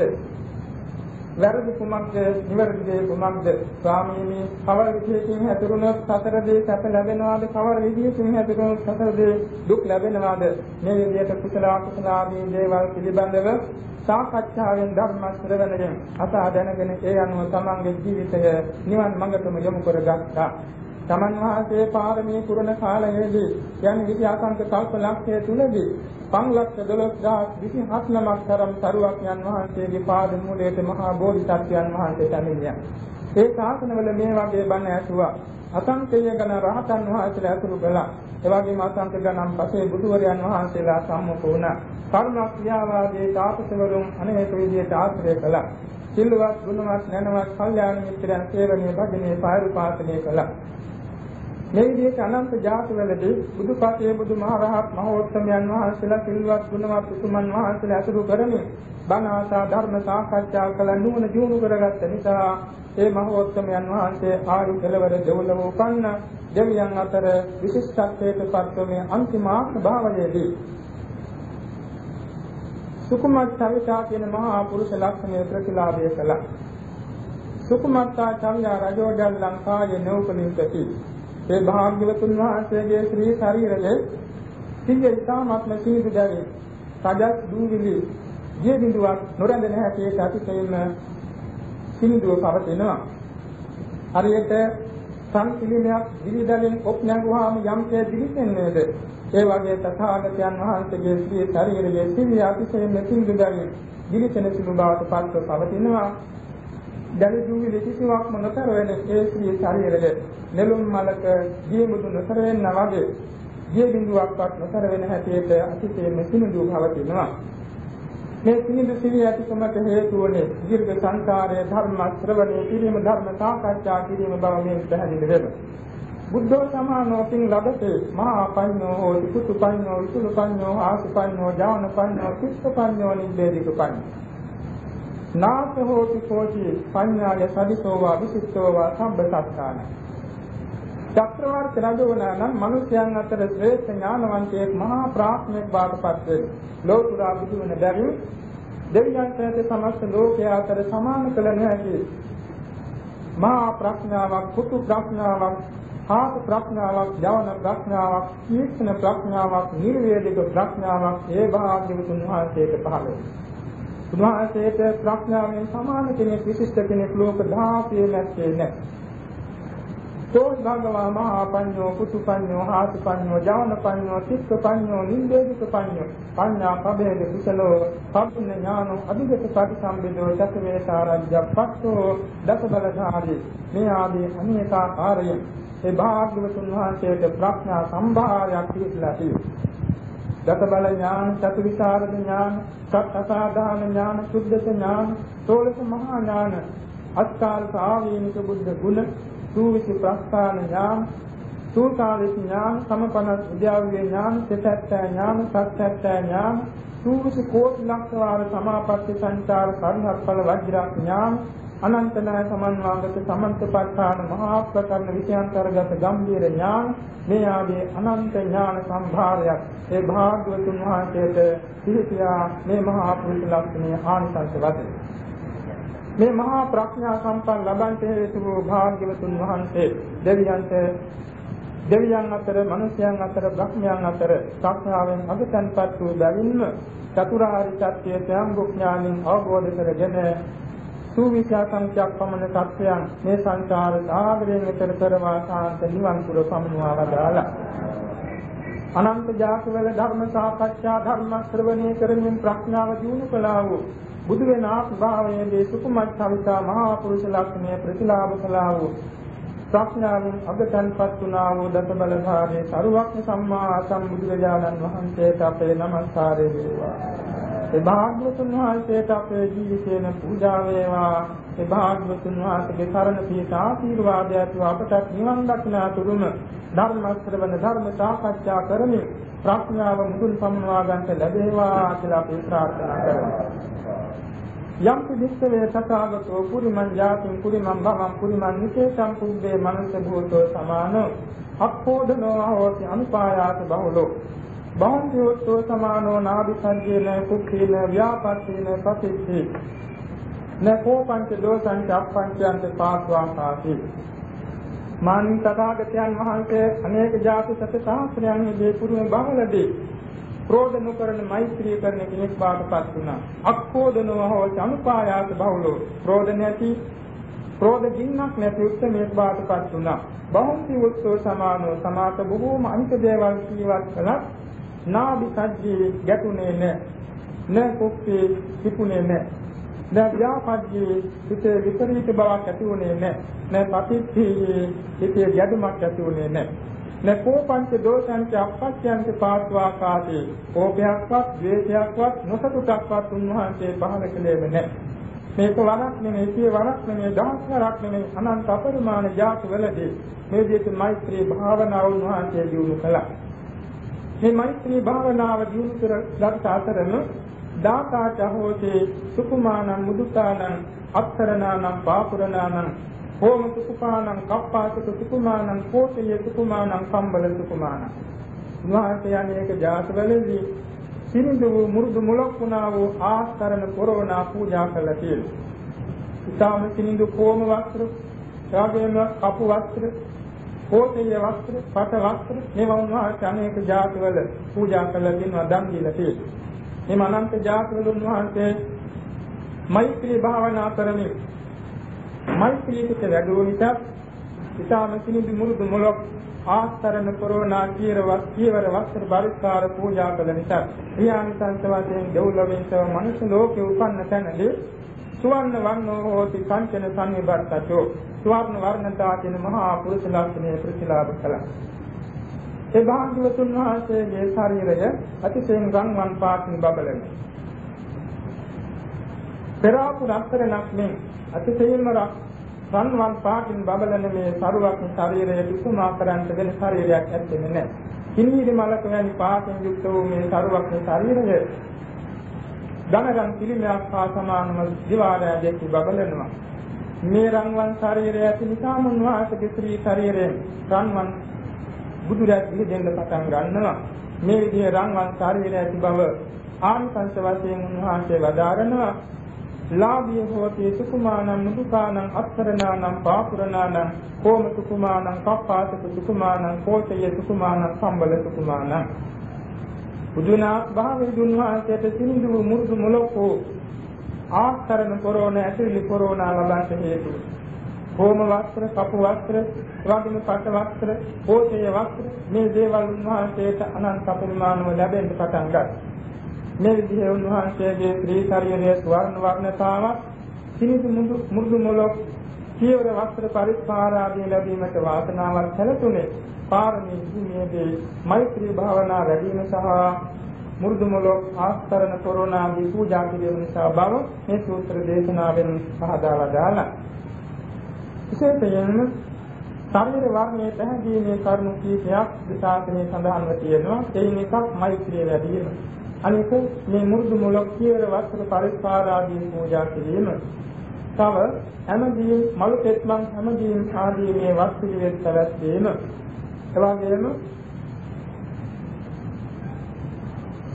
වැරදි කුමක්ද? නිවැරදි දේ කුමක්ද? ස්වාමීනි, කවර විදියකින් හැදිරුණොත් සතර දේ සැප ලැබෙනවාද? කවර විදියකින් හැදිරුණොත් සතර දේ දුක් ලැබෙනවාද? මේ විදියට කුසල අකුසල ආදී දේවල් පිළිබඳව සාකච්ඡාවෙන් ධර්ම ශ්‍රවණයෙන් අසා දැනගෙන ඒ අනුව තමන්ගේ ජීවිතය නිවන් මඟටම යොමු කරගත්තා. තමන් වහන්සේ පාරමී පුරණ කාලයේදී යන විදි ආකාන්ත කල්ප ලක්ෂය තුලදී 512027 නමක් තරම් සරුවක්යන් වහන්සේගේ පාද මූලයේ මහා බෝධිසත්වයන් වහන්සේ පැමිණියා. ඒ ශාසනවල මේ වගේ බණ ඇසුවා. අසංකේය ගණ රහතන් වහන්සේලා ඇතුළු කළා. ඒ වගේම අසංකේය ගණන් පසේ බුදුවරයන් වහන්සේලා සම්මුඛ වුණා. කරුණා ක්‍රියාවාදී තාපසවරුන් අනේක විදියට ආශ්‍රය කළා. සිල්වත් ගුණවත් නැනවත් කල්යාණ මිත්‍රයන් සේවනයේ භජනයේ පාරිපාලනය කළා. මේ විදිහට අනන්ත ජාතිවලදී බුදුපතේ බුදුමහරහත් මහෝත්තමයන් වහන්සේලා සිල්වත් ගුණවත් උතුමන් වහන්සේලා අතුරු කරමින් බණ ආසා ධර්ම සාකච්ඡා කළ නුවණ දියුණු කරගත්ත නිසා ඒ මහෝත්තමයන් වහන්සේ ආයු කෙලවර දෙවලව උපන්න දෙවියන් අතර විශිෂ්ටත්වයට පත්වමේ අන්තිමාත්ම භාවයේදී සුකුමත් චරිතා කියන මහා පුරුෂ ලක්ෂණය ප්‍රතිලාභය කළා. සුකුමත්තා චන්දා රජෝජල් ලංකාවේ නෞකලින්කති ඒ භාග්‍යවතුන් වහන්සේගේ ශ්‍රී ශරීරයේ සිංහ ඉතාමත්ම සීදු දැවේ සජස් දූවිලි දිය බිඳුවක් නොරැඳෙන හැටියට අතිශයින්ම සිනිදුව පවතිනවා. හරියට සංකිලිමයක් දිවිදලෙන් ඔප් නැගුවාම යම්කේ දිවිසෙන්නේද? ඒ වගේ තථාගතයන් වහන්සේගේ ශ්‍රී ශරීරයේ සිවිය අතිශයින්ම සිනිදු දැවේ දිවිසෙන සිනු බවට පත්ව පවතිනවා. දැලි දුවිලි කිසිවක්ම නොතර වෙන ඒ ශ්‍රී ශරීරයේ නෙළුම් මලක ජීමුදු නොතර වෙනා වගේ ජී බිඳුවක්වත් නොතර වෙන හැටියට අතිශයින්ම සිනිඳු භවතිනවා මේ සිනිඳු සිවිය ඇතිකමට හේතු වන්නේ දීර්ඝ සංසාරයේ ධර්ම ශ්‍රවණය කිරීම ධර්ම සාකච්ඡා කිරීම බව මේ පැහැදිලි වෙනවා. බුද්ධෝ සමානෝපින් ලබතේ මහා පඤ්ඤෝ හෝති කුතු පඤ්ඤෝ විසුලු පඤ්ඤෝ ආසු පඤ්ඤෝ ජාන පඤ්ඤෝ කිස්ස පඤ්ඤෝ නිබ්බේධික පඤ්ඤෝ. නාස හෝති කෝටි පඤ්ඤාය සදිතෝ වා විසිට්ඨෝ වා සම්බ සත්තාන. චක්‍රවර්ති රජවනා නම් මිනිසයන් අතර ශ්‍රේෂ්ඨ ඥානවන්තයෙක් මහා ප්‍රාඥෙක් බාටපත් වේ ලෝතුරා බුදු වෙන බැරි දෙවියන්ට සමස්ත ලෝකයා අතර සමාන කළ නොහැකි මහා ප්‍රඥාවක් පුතු ප්‍රඥාවක් ආප ප්‍රඥාවක් යවන ප්‍රඥාවක් තීක්ෂණ ප්‍රඥාවක් නිර්වේදික ප්‍රඥාවක් ඒ භාග්‍යවතුන් වහන්සේට පහළ වේ උන්වහන්සේට ප්‍රඥාවෙන් සමාන කෙනෙක් විශිෂ්ට කෙනෙක් ලෝක 16 නැත්තේ නැහැ. තෝස් භගවා මහා පඤ්ඤෝ කුතු පඤ්ඤෝ හාසු පඤ්ඤෝ ජවන පඤ්ඤෝ තිස්ස පඤ්ඤෝ නින්දේක පඤ්ඤෝ පඤ්ඤා පබේද කුසලෝ පබ්බුන ඥානෝ අධිගත පටිසම්බිදෝ චතුවේතාරජ්‍ය පස්සෝ දස බලධාරී මේ ආදී අනේකාකාරයෙන් ඒ භාග්‍යවතුන් වහන්සේට ප්‍රඥා සම්භාරයක් පිළිලා තියෙනවා. දස බල ඥාන, චතුවිසරද ඥාන, සත් අසාධාන ඥාන, සුද්ධත ඥාන, සෝලස මහා ඥාන, අත්කාල සාවීනික බුද්ධ ගුණ, සූවිසි ප්‍රස්ථාන ඥාන, සූකාලික ඥාන, සමපන විද්‍යාවේ ඥාන, සත්‍යත්‍ය ඥාන, සත්‍යත්‍ය ඥාන, සූවිසි කෝටි ලක්ෂ වාර සමාපatti සංචාර කර්ණඵල වජ්‍ර ඥාන අනන්තනාය සමන්වාගත සමන්තපත්තාන මහා ප්‍රකරණ විෂයාන්තරගත ගම්බීර ඥාන මේ ආදී අනන්ත ඥාන සම්භාරයක්. ඒ භාග්‍යවතුන් වහන්සේට පිහිටියා මේ මහා පුරුෂ ලක්ෂණීය ආනිසංස වශයෙන්. මේ මහා ප්‍රඥා සම්පන්න ලබන්ට හේතු වූ භාග්‍යවතුන් වහන්සේ දෙවියන්ට දෙවියන් අතර මිනිසයන් අතර බ්‍රහ්මයන් අතර ප්‍රඥාවෙන් අගතන්පත් වූ බැවින්ම චතුරාර්ය සත්‍ය ත්‍යාංගුඥානින් අවබෝධ කරගෙන සූවිසා සංඛ්‍යක් පමණ සත්‍යයන් මේ සංසාර සාගරයෙන් එතර කරවා සාන්ත නිවන් පුර පමුණවා වදාලා අනන්ත ජාතවල ධර්ම සාකච්ඡා ධර්ම ශ්‍රවණය කරමින් ප්‍රඥාව දිනු කළා වූ බුදු වෙන ආභාවයේදී සුකුමත් සවිතා මහා පුරුෂ ලක්ෂණය ප්‍රතිලාභ කළා වූ ප්‍රඥාවෙන් අගතන්පත් වුණා වූ දස බලධාරී සරුවක්න සම්මා සම්බුදුරජාණන් වහන්සේට අපේ නමස්කාරය වේවා. ඒ භාග්‍යවතුන් වහන්සේට අපේ ජීවිතේන පූජා වේවා. ඒ භාග්‍යවතුන් වහන්සේගේ සරණ පිහිට ආශිර්වාදය ඇතුව අපට නිවන් දක්නා තුරුම ධර්ම ශ්‍රවණ ධර්ම සාකච්ඡා කරමින් ප්‍රඥාව මුදුන් පමුණවා ගන්නට ලැබේවා කියලා අපි ප්‍රාර්ථනා කරමු. යම් පිළිස්සවේ තථාගතෝ පුරිමං ජාතින් පුරිමං භවං පුරිමං නිකේතං පුබ්බේ මනස භූතෝ සමානෝ අප්පෝදනෝ හෝති අනුපායාස බහුලෝ බාහිරෝත්තෝ සමානෝ නාභිසංජේන කුක්ඛේන ව්‍යාපත්තේන පතිච්චේ න කෝපංච දෝසංච අප්පංචයන්ත පාස්වාකාසි මානි තථාගතයන් වහන්සේ අනේක ජාති සත සහස්‍රයන්ගේ පුරුම බහලදී ක්‍රෝධ නොකරන මෛත්‍රී කරන කෙනෙක් බාටපත් වුණා. අක්ඛෝදනව හෝ අනුපායාස බහුලෝ. ක්‍රෝධ නැති ක්‍රෝධ ගින්නක් නැති උත්මේක බාටපත් වුණා. බහුන්ති උත්සව සමානෝ සමාත බොහෝම අනිත දේවල් කීවත් කළා නාභි සජ්ජේ ගැටුනේ නැ න කුක්කේ කිපුනේ නැ න ව්‍යාපජ්ජේ හිතේ විපරීත බවක් ඇති වුනේ නැ න පටිච්චේ හිතේ ගැටුමක් ඇති වුනේ නැ න කෝපංච දෝෂංච අපච්ඡයන්ත පාස්වාකාතේ කෝපයක්වත් ද්වේෂයක්වත් නොසතුටක්වත් උන්වහන්සේ පහල කළේම නැහැ මේක වරක් නෙමෙයි සිය වරක් නෙමෙයි දහස් වරක් නෙමෙයි අනන්ත අපරිමාණ ජාති වලදී මේ විදිහට මෛත්‍රී භාවනාව උන්වහන්සේ දියුණු කළා. මේ මෛත්‍රී භාවනාව දියුණු කර ගත් අතරම දාකාච හෝතේ සුකුමානං මුදුතානං අක්තරණානං පාපුරණානං හෝම සුකුපානං කප්පාසක සුකුමානං කෝටිය සුකුමානං කම්බල සුකුමානං උන්වහන්සේ අනේක ජාතවලදී සිරිඳු වූ මුරුදු මුලක් වුණා වූ ආස්තරණ කොරෝනා පූජා කළා කියලා. ඉතාම සිරිඳු කොම වස්ත්‍ර, ශාගේම කපු වස්ත්‍ර, කෝටිය වස්ත්‍ර, පට වස්ත්‍ර මේවා උන්වහන්සේ අනේක ජාතවල පූජා කළා දිනවා දන් දීලා තියෙනවා. මේ අනන්ත ජාතවල උන්වහන්සේ මෛත්‍රී භාවනා කරමින් මෛත්‍රීකට වැඩුව නිසා ඉතාම සිනිඳු මුරුදු මොලොක් ආස්තරණ කොරෝනා කීරවත් කීවර වස්ත්‍ර පරිස්කාර පූජා කළ නිසා ක්‍රියානිසංස වශයෙන් දෙව්ලොවින්සව මනුෂ්‍ය ලෝකේ උපන්න තැනදී සුවර්ණ වර්ණෝ හෝති කංචන සංනිබත්තචෝ සුවර්ණ වර්ණතාතින මහා පුරුෂ ලක්ෂණය ප්‍රතිලාභ කළා. ඒ භාග්‍යවතුන් වහන්සේගේ ශරීරය අතිශයින් ගන්වන් පාටින් බබලන. පෙරාපු රත්තරණක් මේ අතිශයින්ම රන්වන් පාටින් බබලන මේ සරුවක් ශරීරයට උතුමා කරන්ට වෙන ශරීරයක් ඇත්තේ නැහැ. කිනීරි මලක වැනි පාටින් යුක්ත වූ මේ සරුවක් ශරීරය ධනරන් පිළිමයක් හා සමානව දිවාරය දෙකි බබලනවා. මේ රන්වන් ශරීරය ඇති නිසා මුන්වහන්සේගේ ශ්‍රී ශරීරයෙන් රන්වන් බුදුරජ පිළිදෙන්න පටන් ගන්නවා. මේ විදිහේ රන්වන් ශරීරය ඇති බව ආනිසංස වශයෙන් උන්වහන්සේ වදාරනවා. ලාභිය හෝති සුකුමානං මුදුකානං අත්තරණානං පාපුරණානං කෝම සුකුමානං කප්පාසක සුකුමානං කෝචය සුකුමානං සම්බල සුකුමානං බුදුනා භාවයේ දුන්වහන්සේට සින්දු මුරුදු මොලොකෝ ආස්තරණ කොරෝණ ඇතිලි කොරෝනා ලබන්න හේතු. හෝම වස්ත්‍ර කපු වස්ත්‍ර වගේම පට වස්ත්‍ර කෝචය වස්ත්‍ර මේ දේවල් උන්වහන්සේට අනන්ත පරිමාණව ලැබෙන්න පටන් ගත්තා මේ විදිහේ උන්වහන්සේගේ ශ්‍රී ශරීරයේ ස්වර්ණ වර්ණතාවක් සිනිදු මුදු මුරුදු මොලොක් සියවර වස්ත්‍ර පරිස්කාරාදී ලැබීමට වාසනාවක් සැලසුනේ. පාරමී භූමියේදී මෛත්‍රී භාවනා වැඩිම සහ මුරුදු මොලොක් ආස්තරණ කොරෝනාදී පූජා කිරීම නිසා බව මේ සූත්‍ර දේශනාවෙන් පහදාලා දාලා. විශේෂයෙන්ම ශරීර වර්ණයේ පැහැදීමේ කරුණු කීපයක් විසාසනයේ සඳහන්ව තියෙනවා. එයින් එකක් මෛත්‍රිය වැඩි වීම අනික මේ මුරුදු මුලක් කියවර වස්ත්‍ර පරිස්කාර ආදී පූජා කිරීම. තව හැමදීම් මලු පෙත්මන් හැමදීම් ආදී මේ වස්තු විවෙත් පැවැත්වීම. එවාගෙම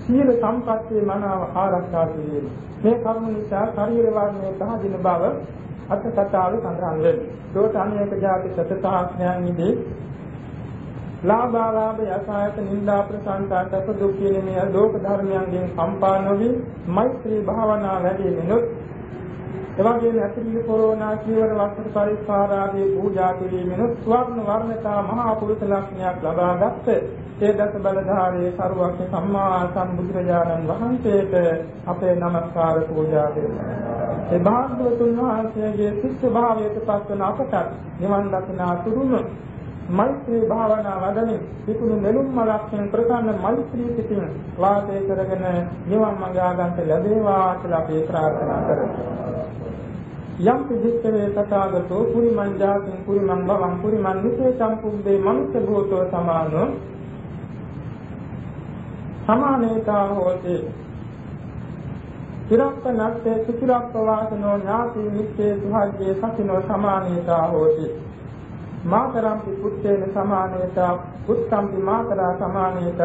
සීල සම්පත්තියේ මනාව ආරක්ෂා කිරීම. මේ කරුණ නිසා ශරීර වර්ණයේ පහදින බව අට කතාවේ සඳහන් වෙනවා. ඒකට අනේක જાති සතතාඥයන් ඉදී ලාභාලාභ යසායත නින්දා ප්‍රසංසා සැප දුක් කියන මේ ලෝක ධර්මයන්ගෙන් කම්පා නොවි මෛත්‍රී භාවනා වැඩිමිනුත් එවැගේම ඇතිලි කොරෝනා කීවර වස්තු පරිස්කාරාදී පූජා කිරීමෙනුත් ස්වර්ණ වර්ණතා මහා පුරුෂ ලක්ෂණයක් ලබාගත් ඒ දස බලධාරී සරුවක්ෂ සම්මා සම්බුදුරජාණන් වහන්සේට අපේ নমස්කාර පූජා දෙනවා. ඒ භාග්‍යවතුන් වහන්සේගේ ශිෂ්‍ය භාවයට පත්වන අපට නිවන් දකිනා තුරුම මෛත්‍රී භාවනා වඩමින් පිටුණු නෙළුම් මලක්ෂණ ප්‍රසන්න මෛත්‍රී සිතින් වාසය කරගෙන නිවන් මඟ ආගන්ත ලැබේවා කියලා අපි ප්‍රාර්ථනා කරමු. යම් පිළිච්ඡේ තථාගතෝ පුරිමං ජාතින් පුරිමං භවං පුරිමං නිසේ සම්පුද්දේ මනුෂ්‍ය භූතෝ සමානෝ සමානේතා හෝති චිරක්ක නත්තේ සුචිරක්ක වාසනෝ ඥාති මිච්ඡේ සුභාග්ගේ සතිනෝ සමානේතා හෝති මාතරම්පි පුත්තේන සමානේත පුත්තම්පි මාතරා සමානේත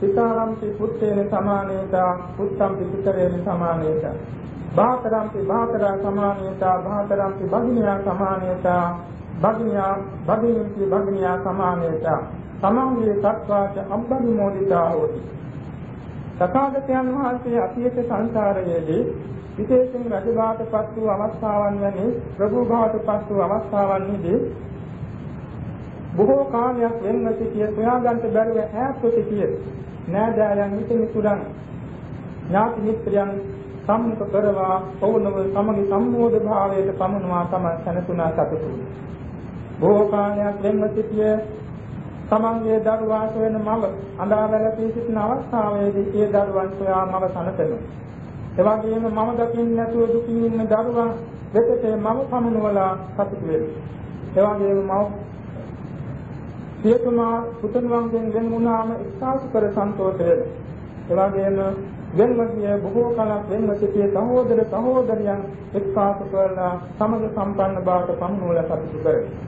පිතාරම්පි පුත්තේන සමානේතා පුත්තම්පි පිතරේන සමානේතා. බාතරම්පි බාතරා සමානේතා බාතරම්පි භගිනියා සමානේතා භගිනියා භගිනියන්ති භගිනියා සමානේතා. තමන්ගේ සත්වාච අබ්බනිමෝදිතා හෝති. තථාගතයන් වහන්සේ අතීත සංසාරයේදී විශේෂයෙන් රජබාටපත් වූ අවස්ථාවන් වැනි ප්‍රභූභාවටපත් වූ අවස්ථාවන්හිදී බොහෝ කාලයක් වෙන්ව සිටිය සොයාගන්න බැරුව ඈත්ව සිටිය නෑදෑයන් හිත මිතුරන් ඥාති මිත්‍රයන් සම්මුඛ කරවා පොවනව සමගි සම්මෝධ භාවයට පමුණවා තම සැනසුණා සතුටු. බොහෝ කාලයක් වෙන්ව සිටිය තමන්ගේ දරුවා සොයන මව අඳාවැළපී සිටින අවස්ථාවේදී ඒ දරුවන් සොයා මව සනසනවා. එවැගේම මම දකින්න නැතුව දුකින් ඉන්න දරුවා වෙතට මම පමුණවලා සතුටු වෙනවා. එවැගේම මව සියතුමා පුතුණුවන්ගෙන් වෙන් වුණාම එක්සාසු කර සන්තෝෂ වෙනවා. ඒ වගේම වෙන්ව ගිය බොහෝ කලක් වෙන්ව සිටිය සහෝදර සහෝදරියන් එක්සාසු කරලා සමග සම්පන්න බවට පමුණුවලා සතුටු කරනවා.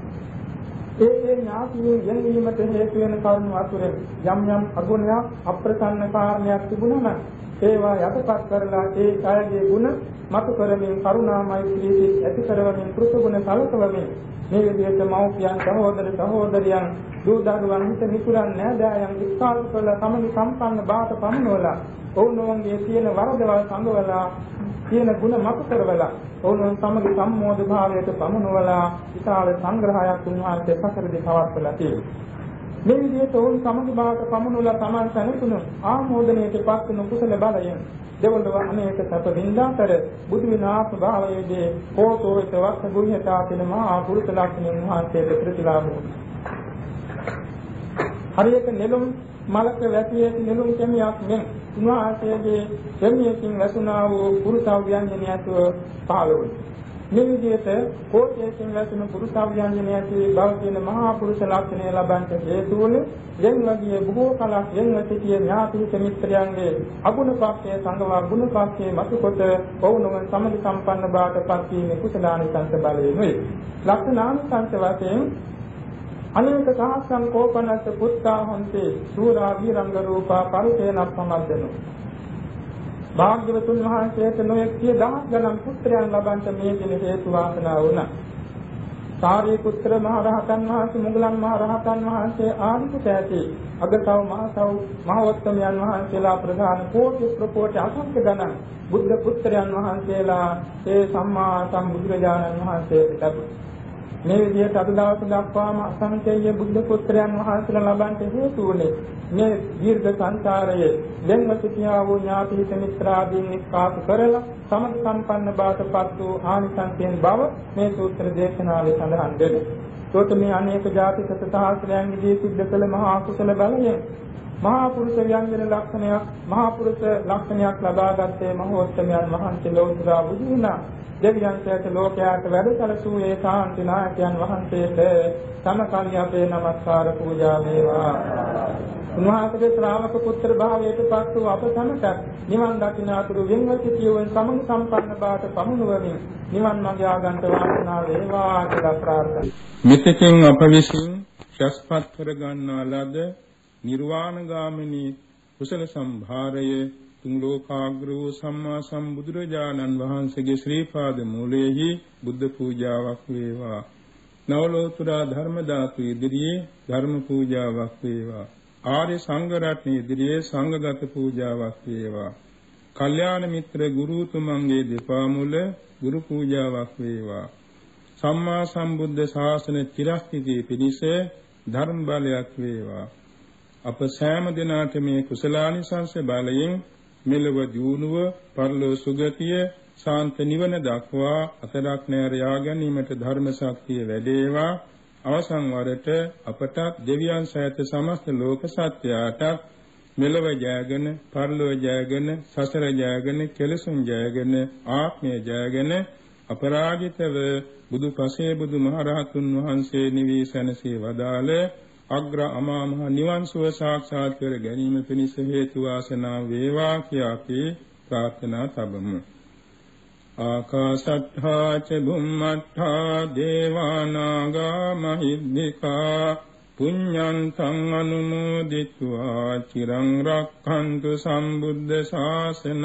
ඒ ඒ ඥාතියේ යෙන්වීමට හේතු වෙන කරුණු අතුරෙන් යම් යම් අගුණයක් අප්‍රසන්න කාරණයක් තිබුණා නම් ඒවා යටපත් කරලා ඒ කායයේ ගුණ මතු කරමින් කරුණා මෛත්‍රී ඇති කරවමින් කෘතගුණ සලකවමින් මේ විදිහට මව්පියන් සහෝදර සහෝදරියන් දූ දරුවන් හිත මිතුරන් නෑදෑයන් විස්කාර කළ සමනි සම්පන්න බාට පමුණවලා ඔවුන්ගේ තියෙන වරදවල් සංගවලා තියෙන ಗುಣ මත කරවලා ඔවුන් සමග සම්මෝධ භාවයට පමුණවලා විශාල සංග්‍රහයක් උන්වහන්සේ පසරදී පවත්වලා තියෙනවා. මේ විදිහට ඔවුන් සමග භාවයට පමුණවලා Taman සැනසුණු ආමෝදනයට පත් වුණු කුසල බලයෙන් දෙවොල්ව අනේක සැප වින්දාතර බුදු විනාශ භාවයේදී හෝතෝිත වස්ස ගුණ්‍යතා තින මහා පුරුෂ ලක්ෂණ වහන්සේට ප්‍රතිලාභ වුණා හරියට නෙළුම් මලක වැටි ඇති නෙළුම් කැමියක් මෙන් උන්වහන්සේගේ දෙමියකින් වැසුණා වූ පුරුෂාව්‍යංජනය ඇතුව පහළ වුණා. මේ විදිහට කෝට්‍යයෙන් වැසුණු පුරුෂාව්‍යංජනය ඇති බව කියන මහා පුරුෂ ලක්ෂණය ලබන්ට හේතු වුණේ දෙන්වගේ බොහෝ කලක් දෙන්ව සිටිය ඥාතික මිත්‍රයන්ගේ අගුණ පක්ෂයේ සංගවා ගුණ පක්ෂයේ මතකොට වුණුම සමදි සම්පන්න බවට පත් වීමේ කුසලානිසංස බලයෙන්ුයි. ලක්ෂණානිසංස වශයෙන් අනේක සහස්සං කෝපනස්ස පුත්තා හොන්තේ සූරා වීරංග රූපා පරිතේන සම්මද්දනෝ භාග්‍යවතුන් වහන්සේට නොයෙක් සිය දහස් ගණන් පුත්‍රයන් ලබන්ට මේ දින හේතු වාසනා වුණා. සාරිපුත්‍ර මහ රහතන් වහන්සේ මුගලන් මහ රහතන් වහන්සේ ආදිපුත ඇති අගතව මහසව් මහවත්තමයන් වහන්සේලා ප්‍රධාන කෝටි ප්‍රකෝටි අසංඛ්‍ය ගණන් බුද්ධ පුත්‍රයන් වහන්සේලා ඒ සම්මා සම්බුදුරජාණන් වහන්සේට ලැබුණා. මේ විදිහට අද දවස් දක්වාම අසංකේය බුද්ධ පුත්‍රයන් වහන්සේලා ලබන්ට හේතු වුණේ මේ දීර්ඝ සංසාරයේ දෙන්ව සිටියා වූ ඥාති හිත මිත්‍රාදීන් එක්කාස කරලා සමත් සම්පන්න බාටපත් වූ ආනිසංසයෙන් බව මේ සූත්‍ර දේශනාවේ සඳහන් වෙනවා. ඒකට මේ අනේක ජාති සතහාස්ත්‍රයන්ගේ සිද්ධ කළ මහා කුසල බලයෙන් මහා පුරුෂ ව්‍යංජන ලක්ෂණයක් මහා පුරුෂ ලක්ෂණයක් ලබාගත්තේ මහෝත්තමයන් වහන්සේ ලෝතුරා බුදු වුණා. දෙවියන්ට ලෝකයාට වැඩසලසූ ඒ සාන්ති නායකයන් වහන්සේට සමකල්ය අපේ নমස්කාර පූජා වේවා. උන්වහන්සේගේ ශ්‍රාවක පුත්‍ර භාවයට පත් වූ අප සමට නිවන් දකිනාතුරු වෙන්වති කියවෙන සමග සම්පන්න බවට පමුණුවමින් නිවන් මඟ ආගන්ත වාසනාව වේවා කියලා ප්‍රාර්ථනා. මෙතෙකින් අප විසින් ශස්පත් කර ගන්නා ලද නිර්වාණ ගාමිනී කුසල සම්භාරයේ තුන් ලෝකාග්‍ර වූ සම්මා සම්බුදුරජාණන් වහන්සේගේ ශ්‍රී පාද මූලයේහි බුද්ධ පූජාවක් වේවා. නවලෝතර ධර්ම ධාතු ඉදිරියේ ධර්ම පූජාවක් වේවා. ආර්ය සංඝ රත්නයේ ඉදිරියේ සංඝගත පූජාවක් වේවා. කල්යාණ මිත්‍ර ගුරුතුමන්ගේ දෙපා මුල ගුරු පූජාවක් වේවා. සම්මා සම්බුද්ධ ශාසන චිරස්ථිතිය පිණිස ධර්ම බලයක් වේවා. අප සෑම දිනාට මේ කුසලානිසංස බලයෙන් මෙලව දියුණුව, පරලෝ සුගතිය, ශාන්ත නිවන දක්වා අතරක් නෑර යා ගැනීමට ධර්ම ශක්තිය වැඩේවා. අවසන් වරට අපට දෙවියන් සහිත සමස්ත ලෝක සත්‍යයට මෙලව ජයගෙන, පරලෝ ජයගෙන, සසර ජයගෙන, කෙලසුන් ජයගෙන, ආත්මය ජයගෙන අපරාජිතව බුදු පසේ බුදු මහරහතුන් වහන්සේ නිවී සැනසී වදාළ අග්‍ර අමාමහ නිවන් සුව සාක්ෂාත් කර ගැනීම පිණිස හේතු වාසනා වේවා කියා අපි ප්‍රාර්ථනා තබමු. ආකාශට්ඨා ච බුම්මට්ඨා දේවානාග මහිද්దికා පුඤ්ඤන්තං අනුමෝදිත්වා චිරං රක්ඛන්තු සම්බුද්ධ ශාසනං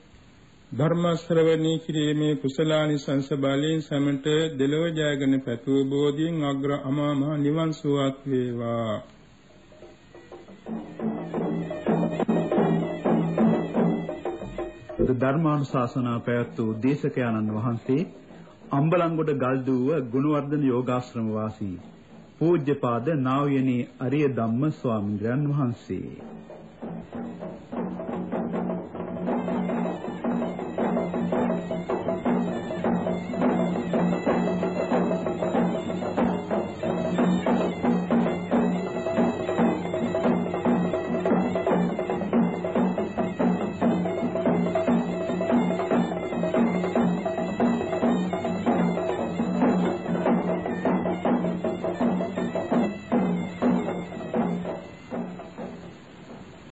ධර්ම ශ්‍රවණී කිරීමේ කුසලානිසංස බලයෙන් සමට දෙලොව ජයගෙන පැතුව බෝධියෙන් අග්‍ර අමා මහ නිවන් සුවක් වේවා. ධර්මානුශාසනා පැවැත් වූ දේශකයන්න් වහන්සේ අම්බලන්ගොඩ ගල්දුව ගුණවර්ධන යෝගාශ්‍රම වාසී පූජ්‍යපාද නා වූ යනි අරිය ධම්ම ස්වාමීන් වහන්සේ.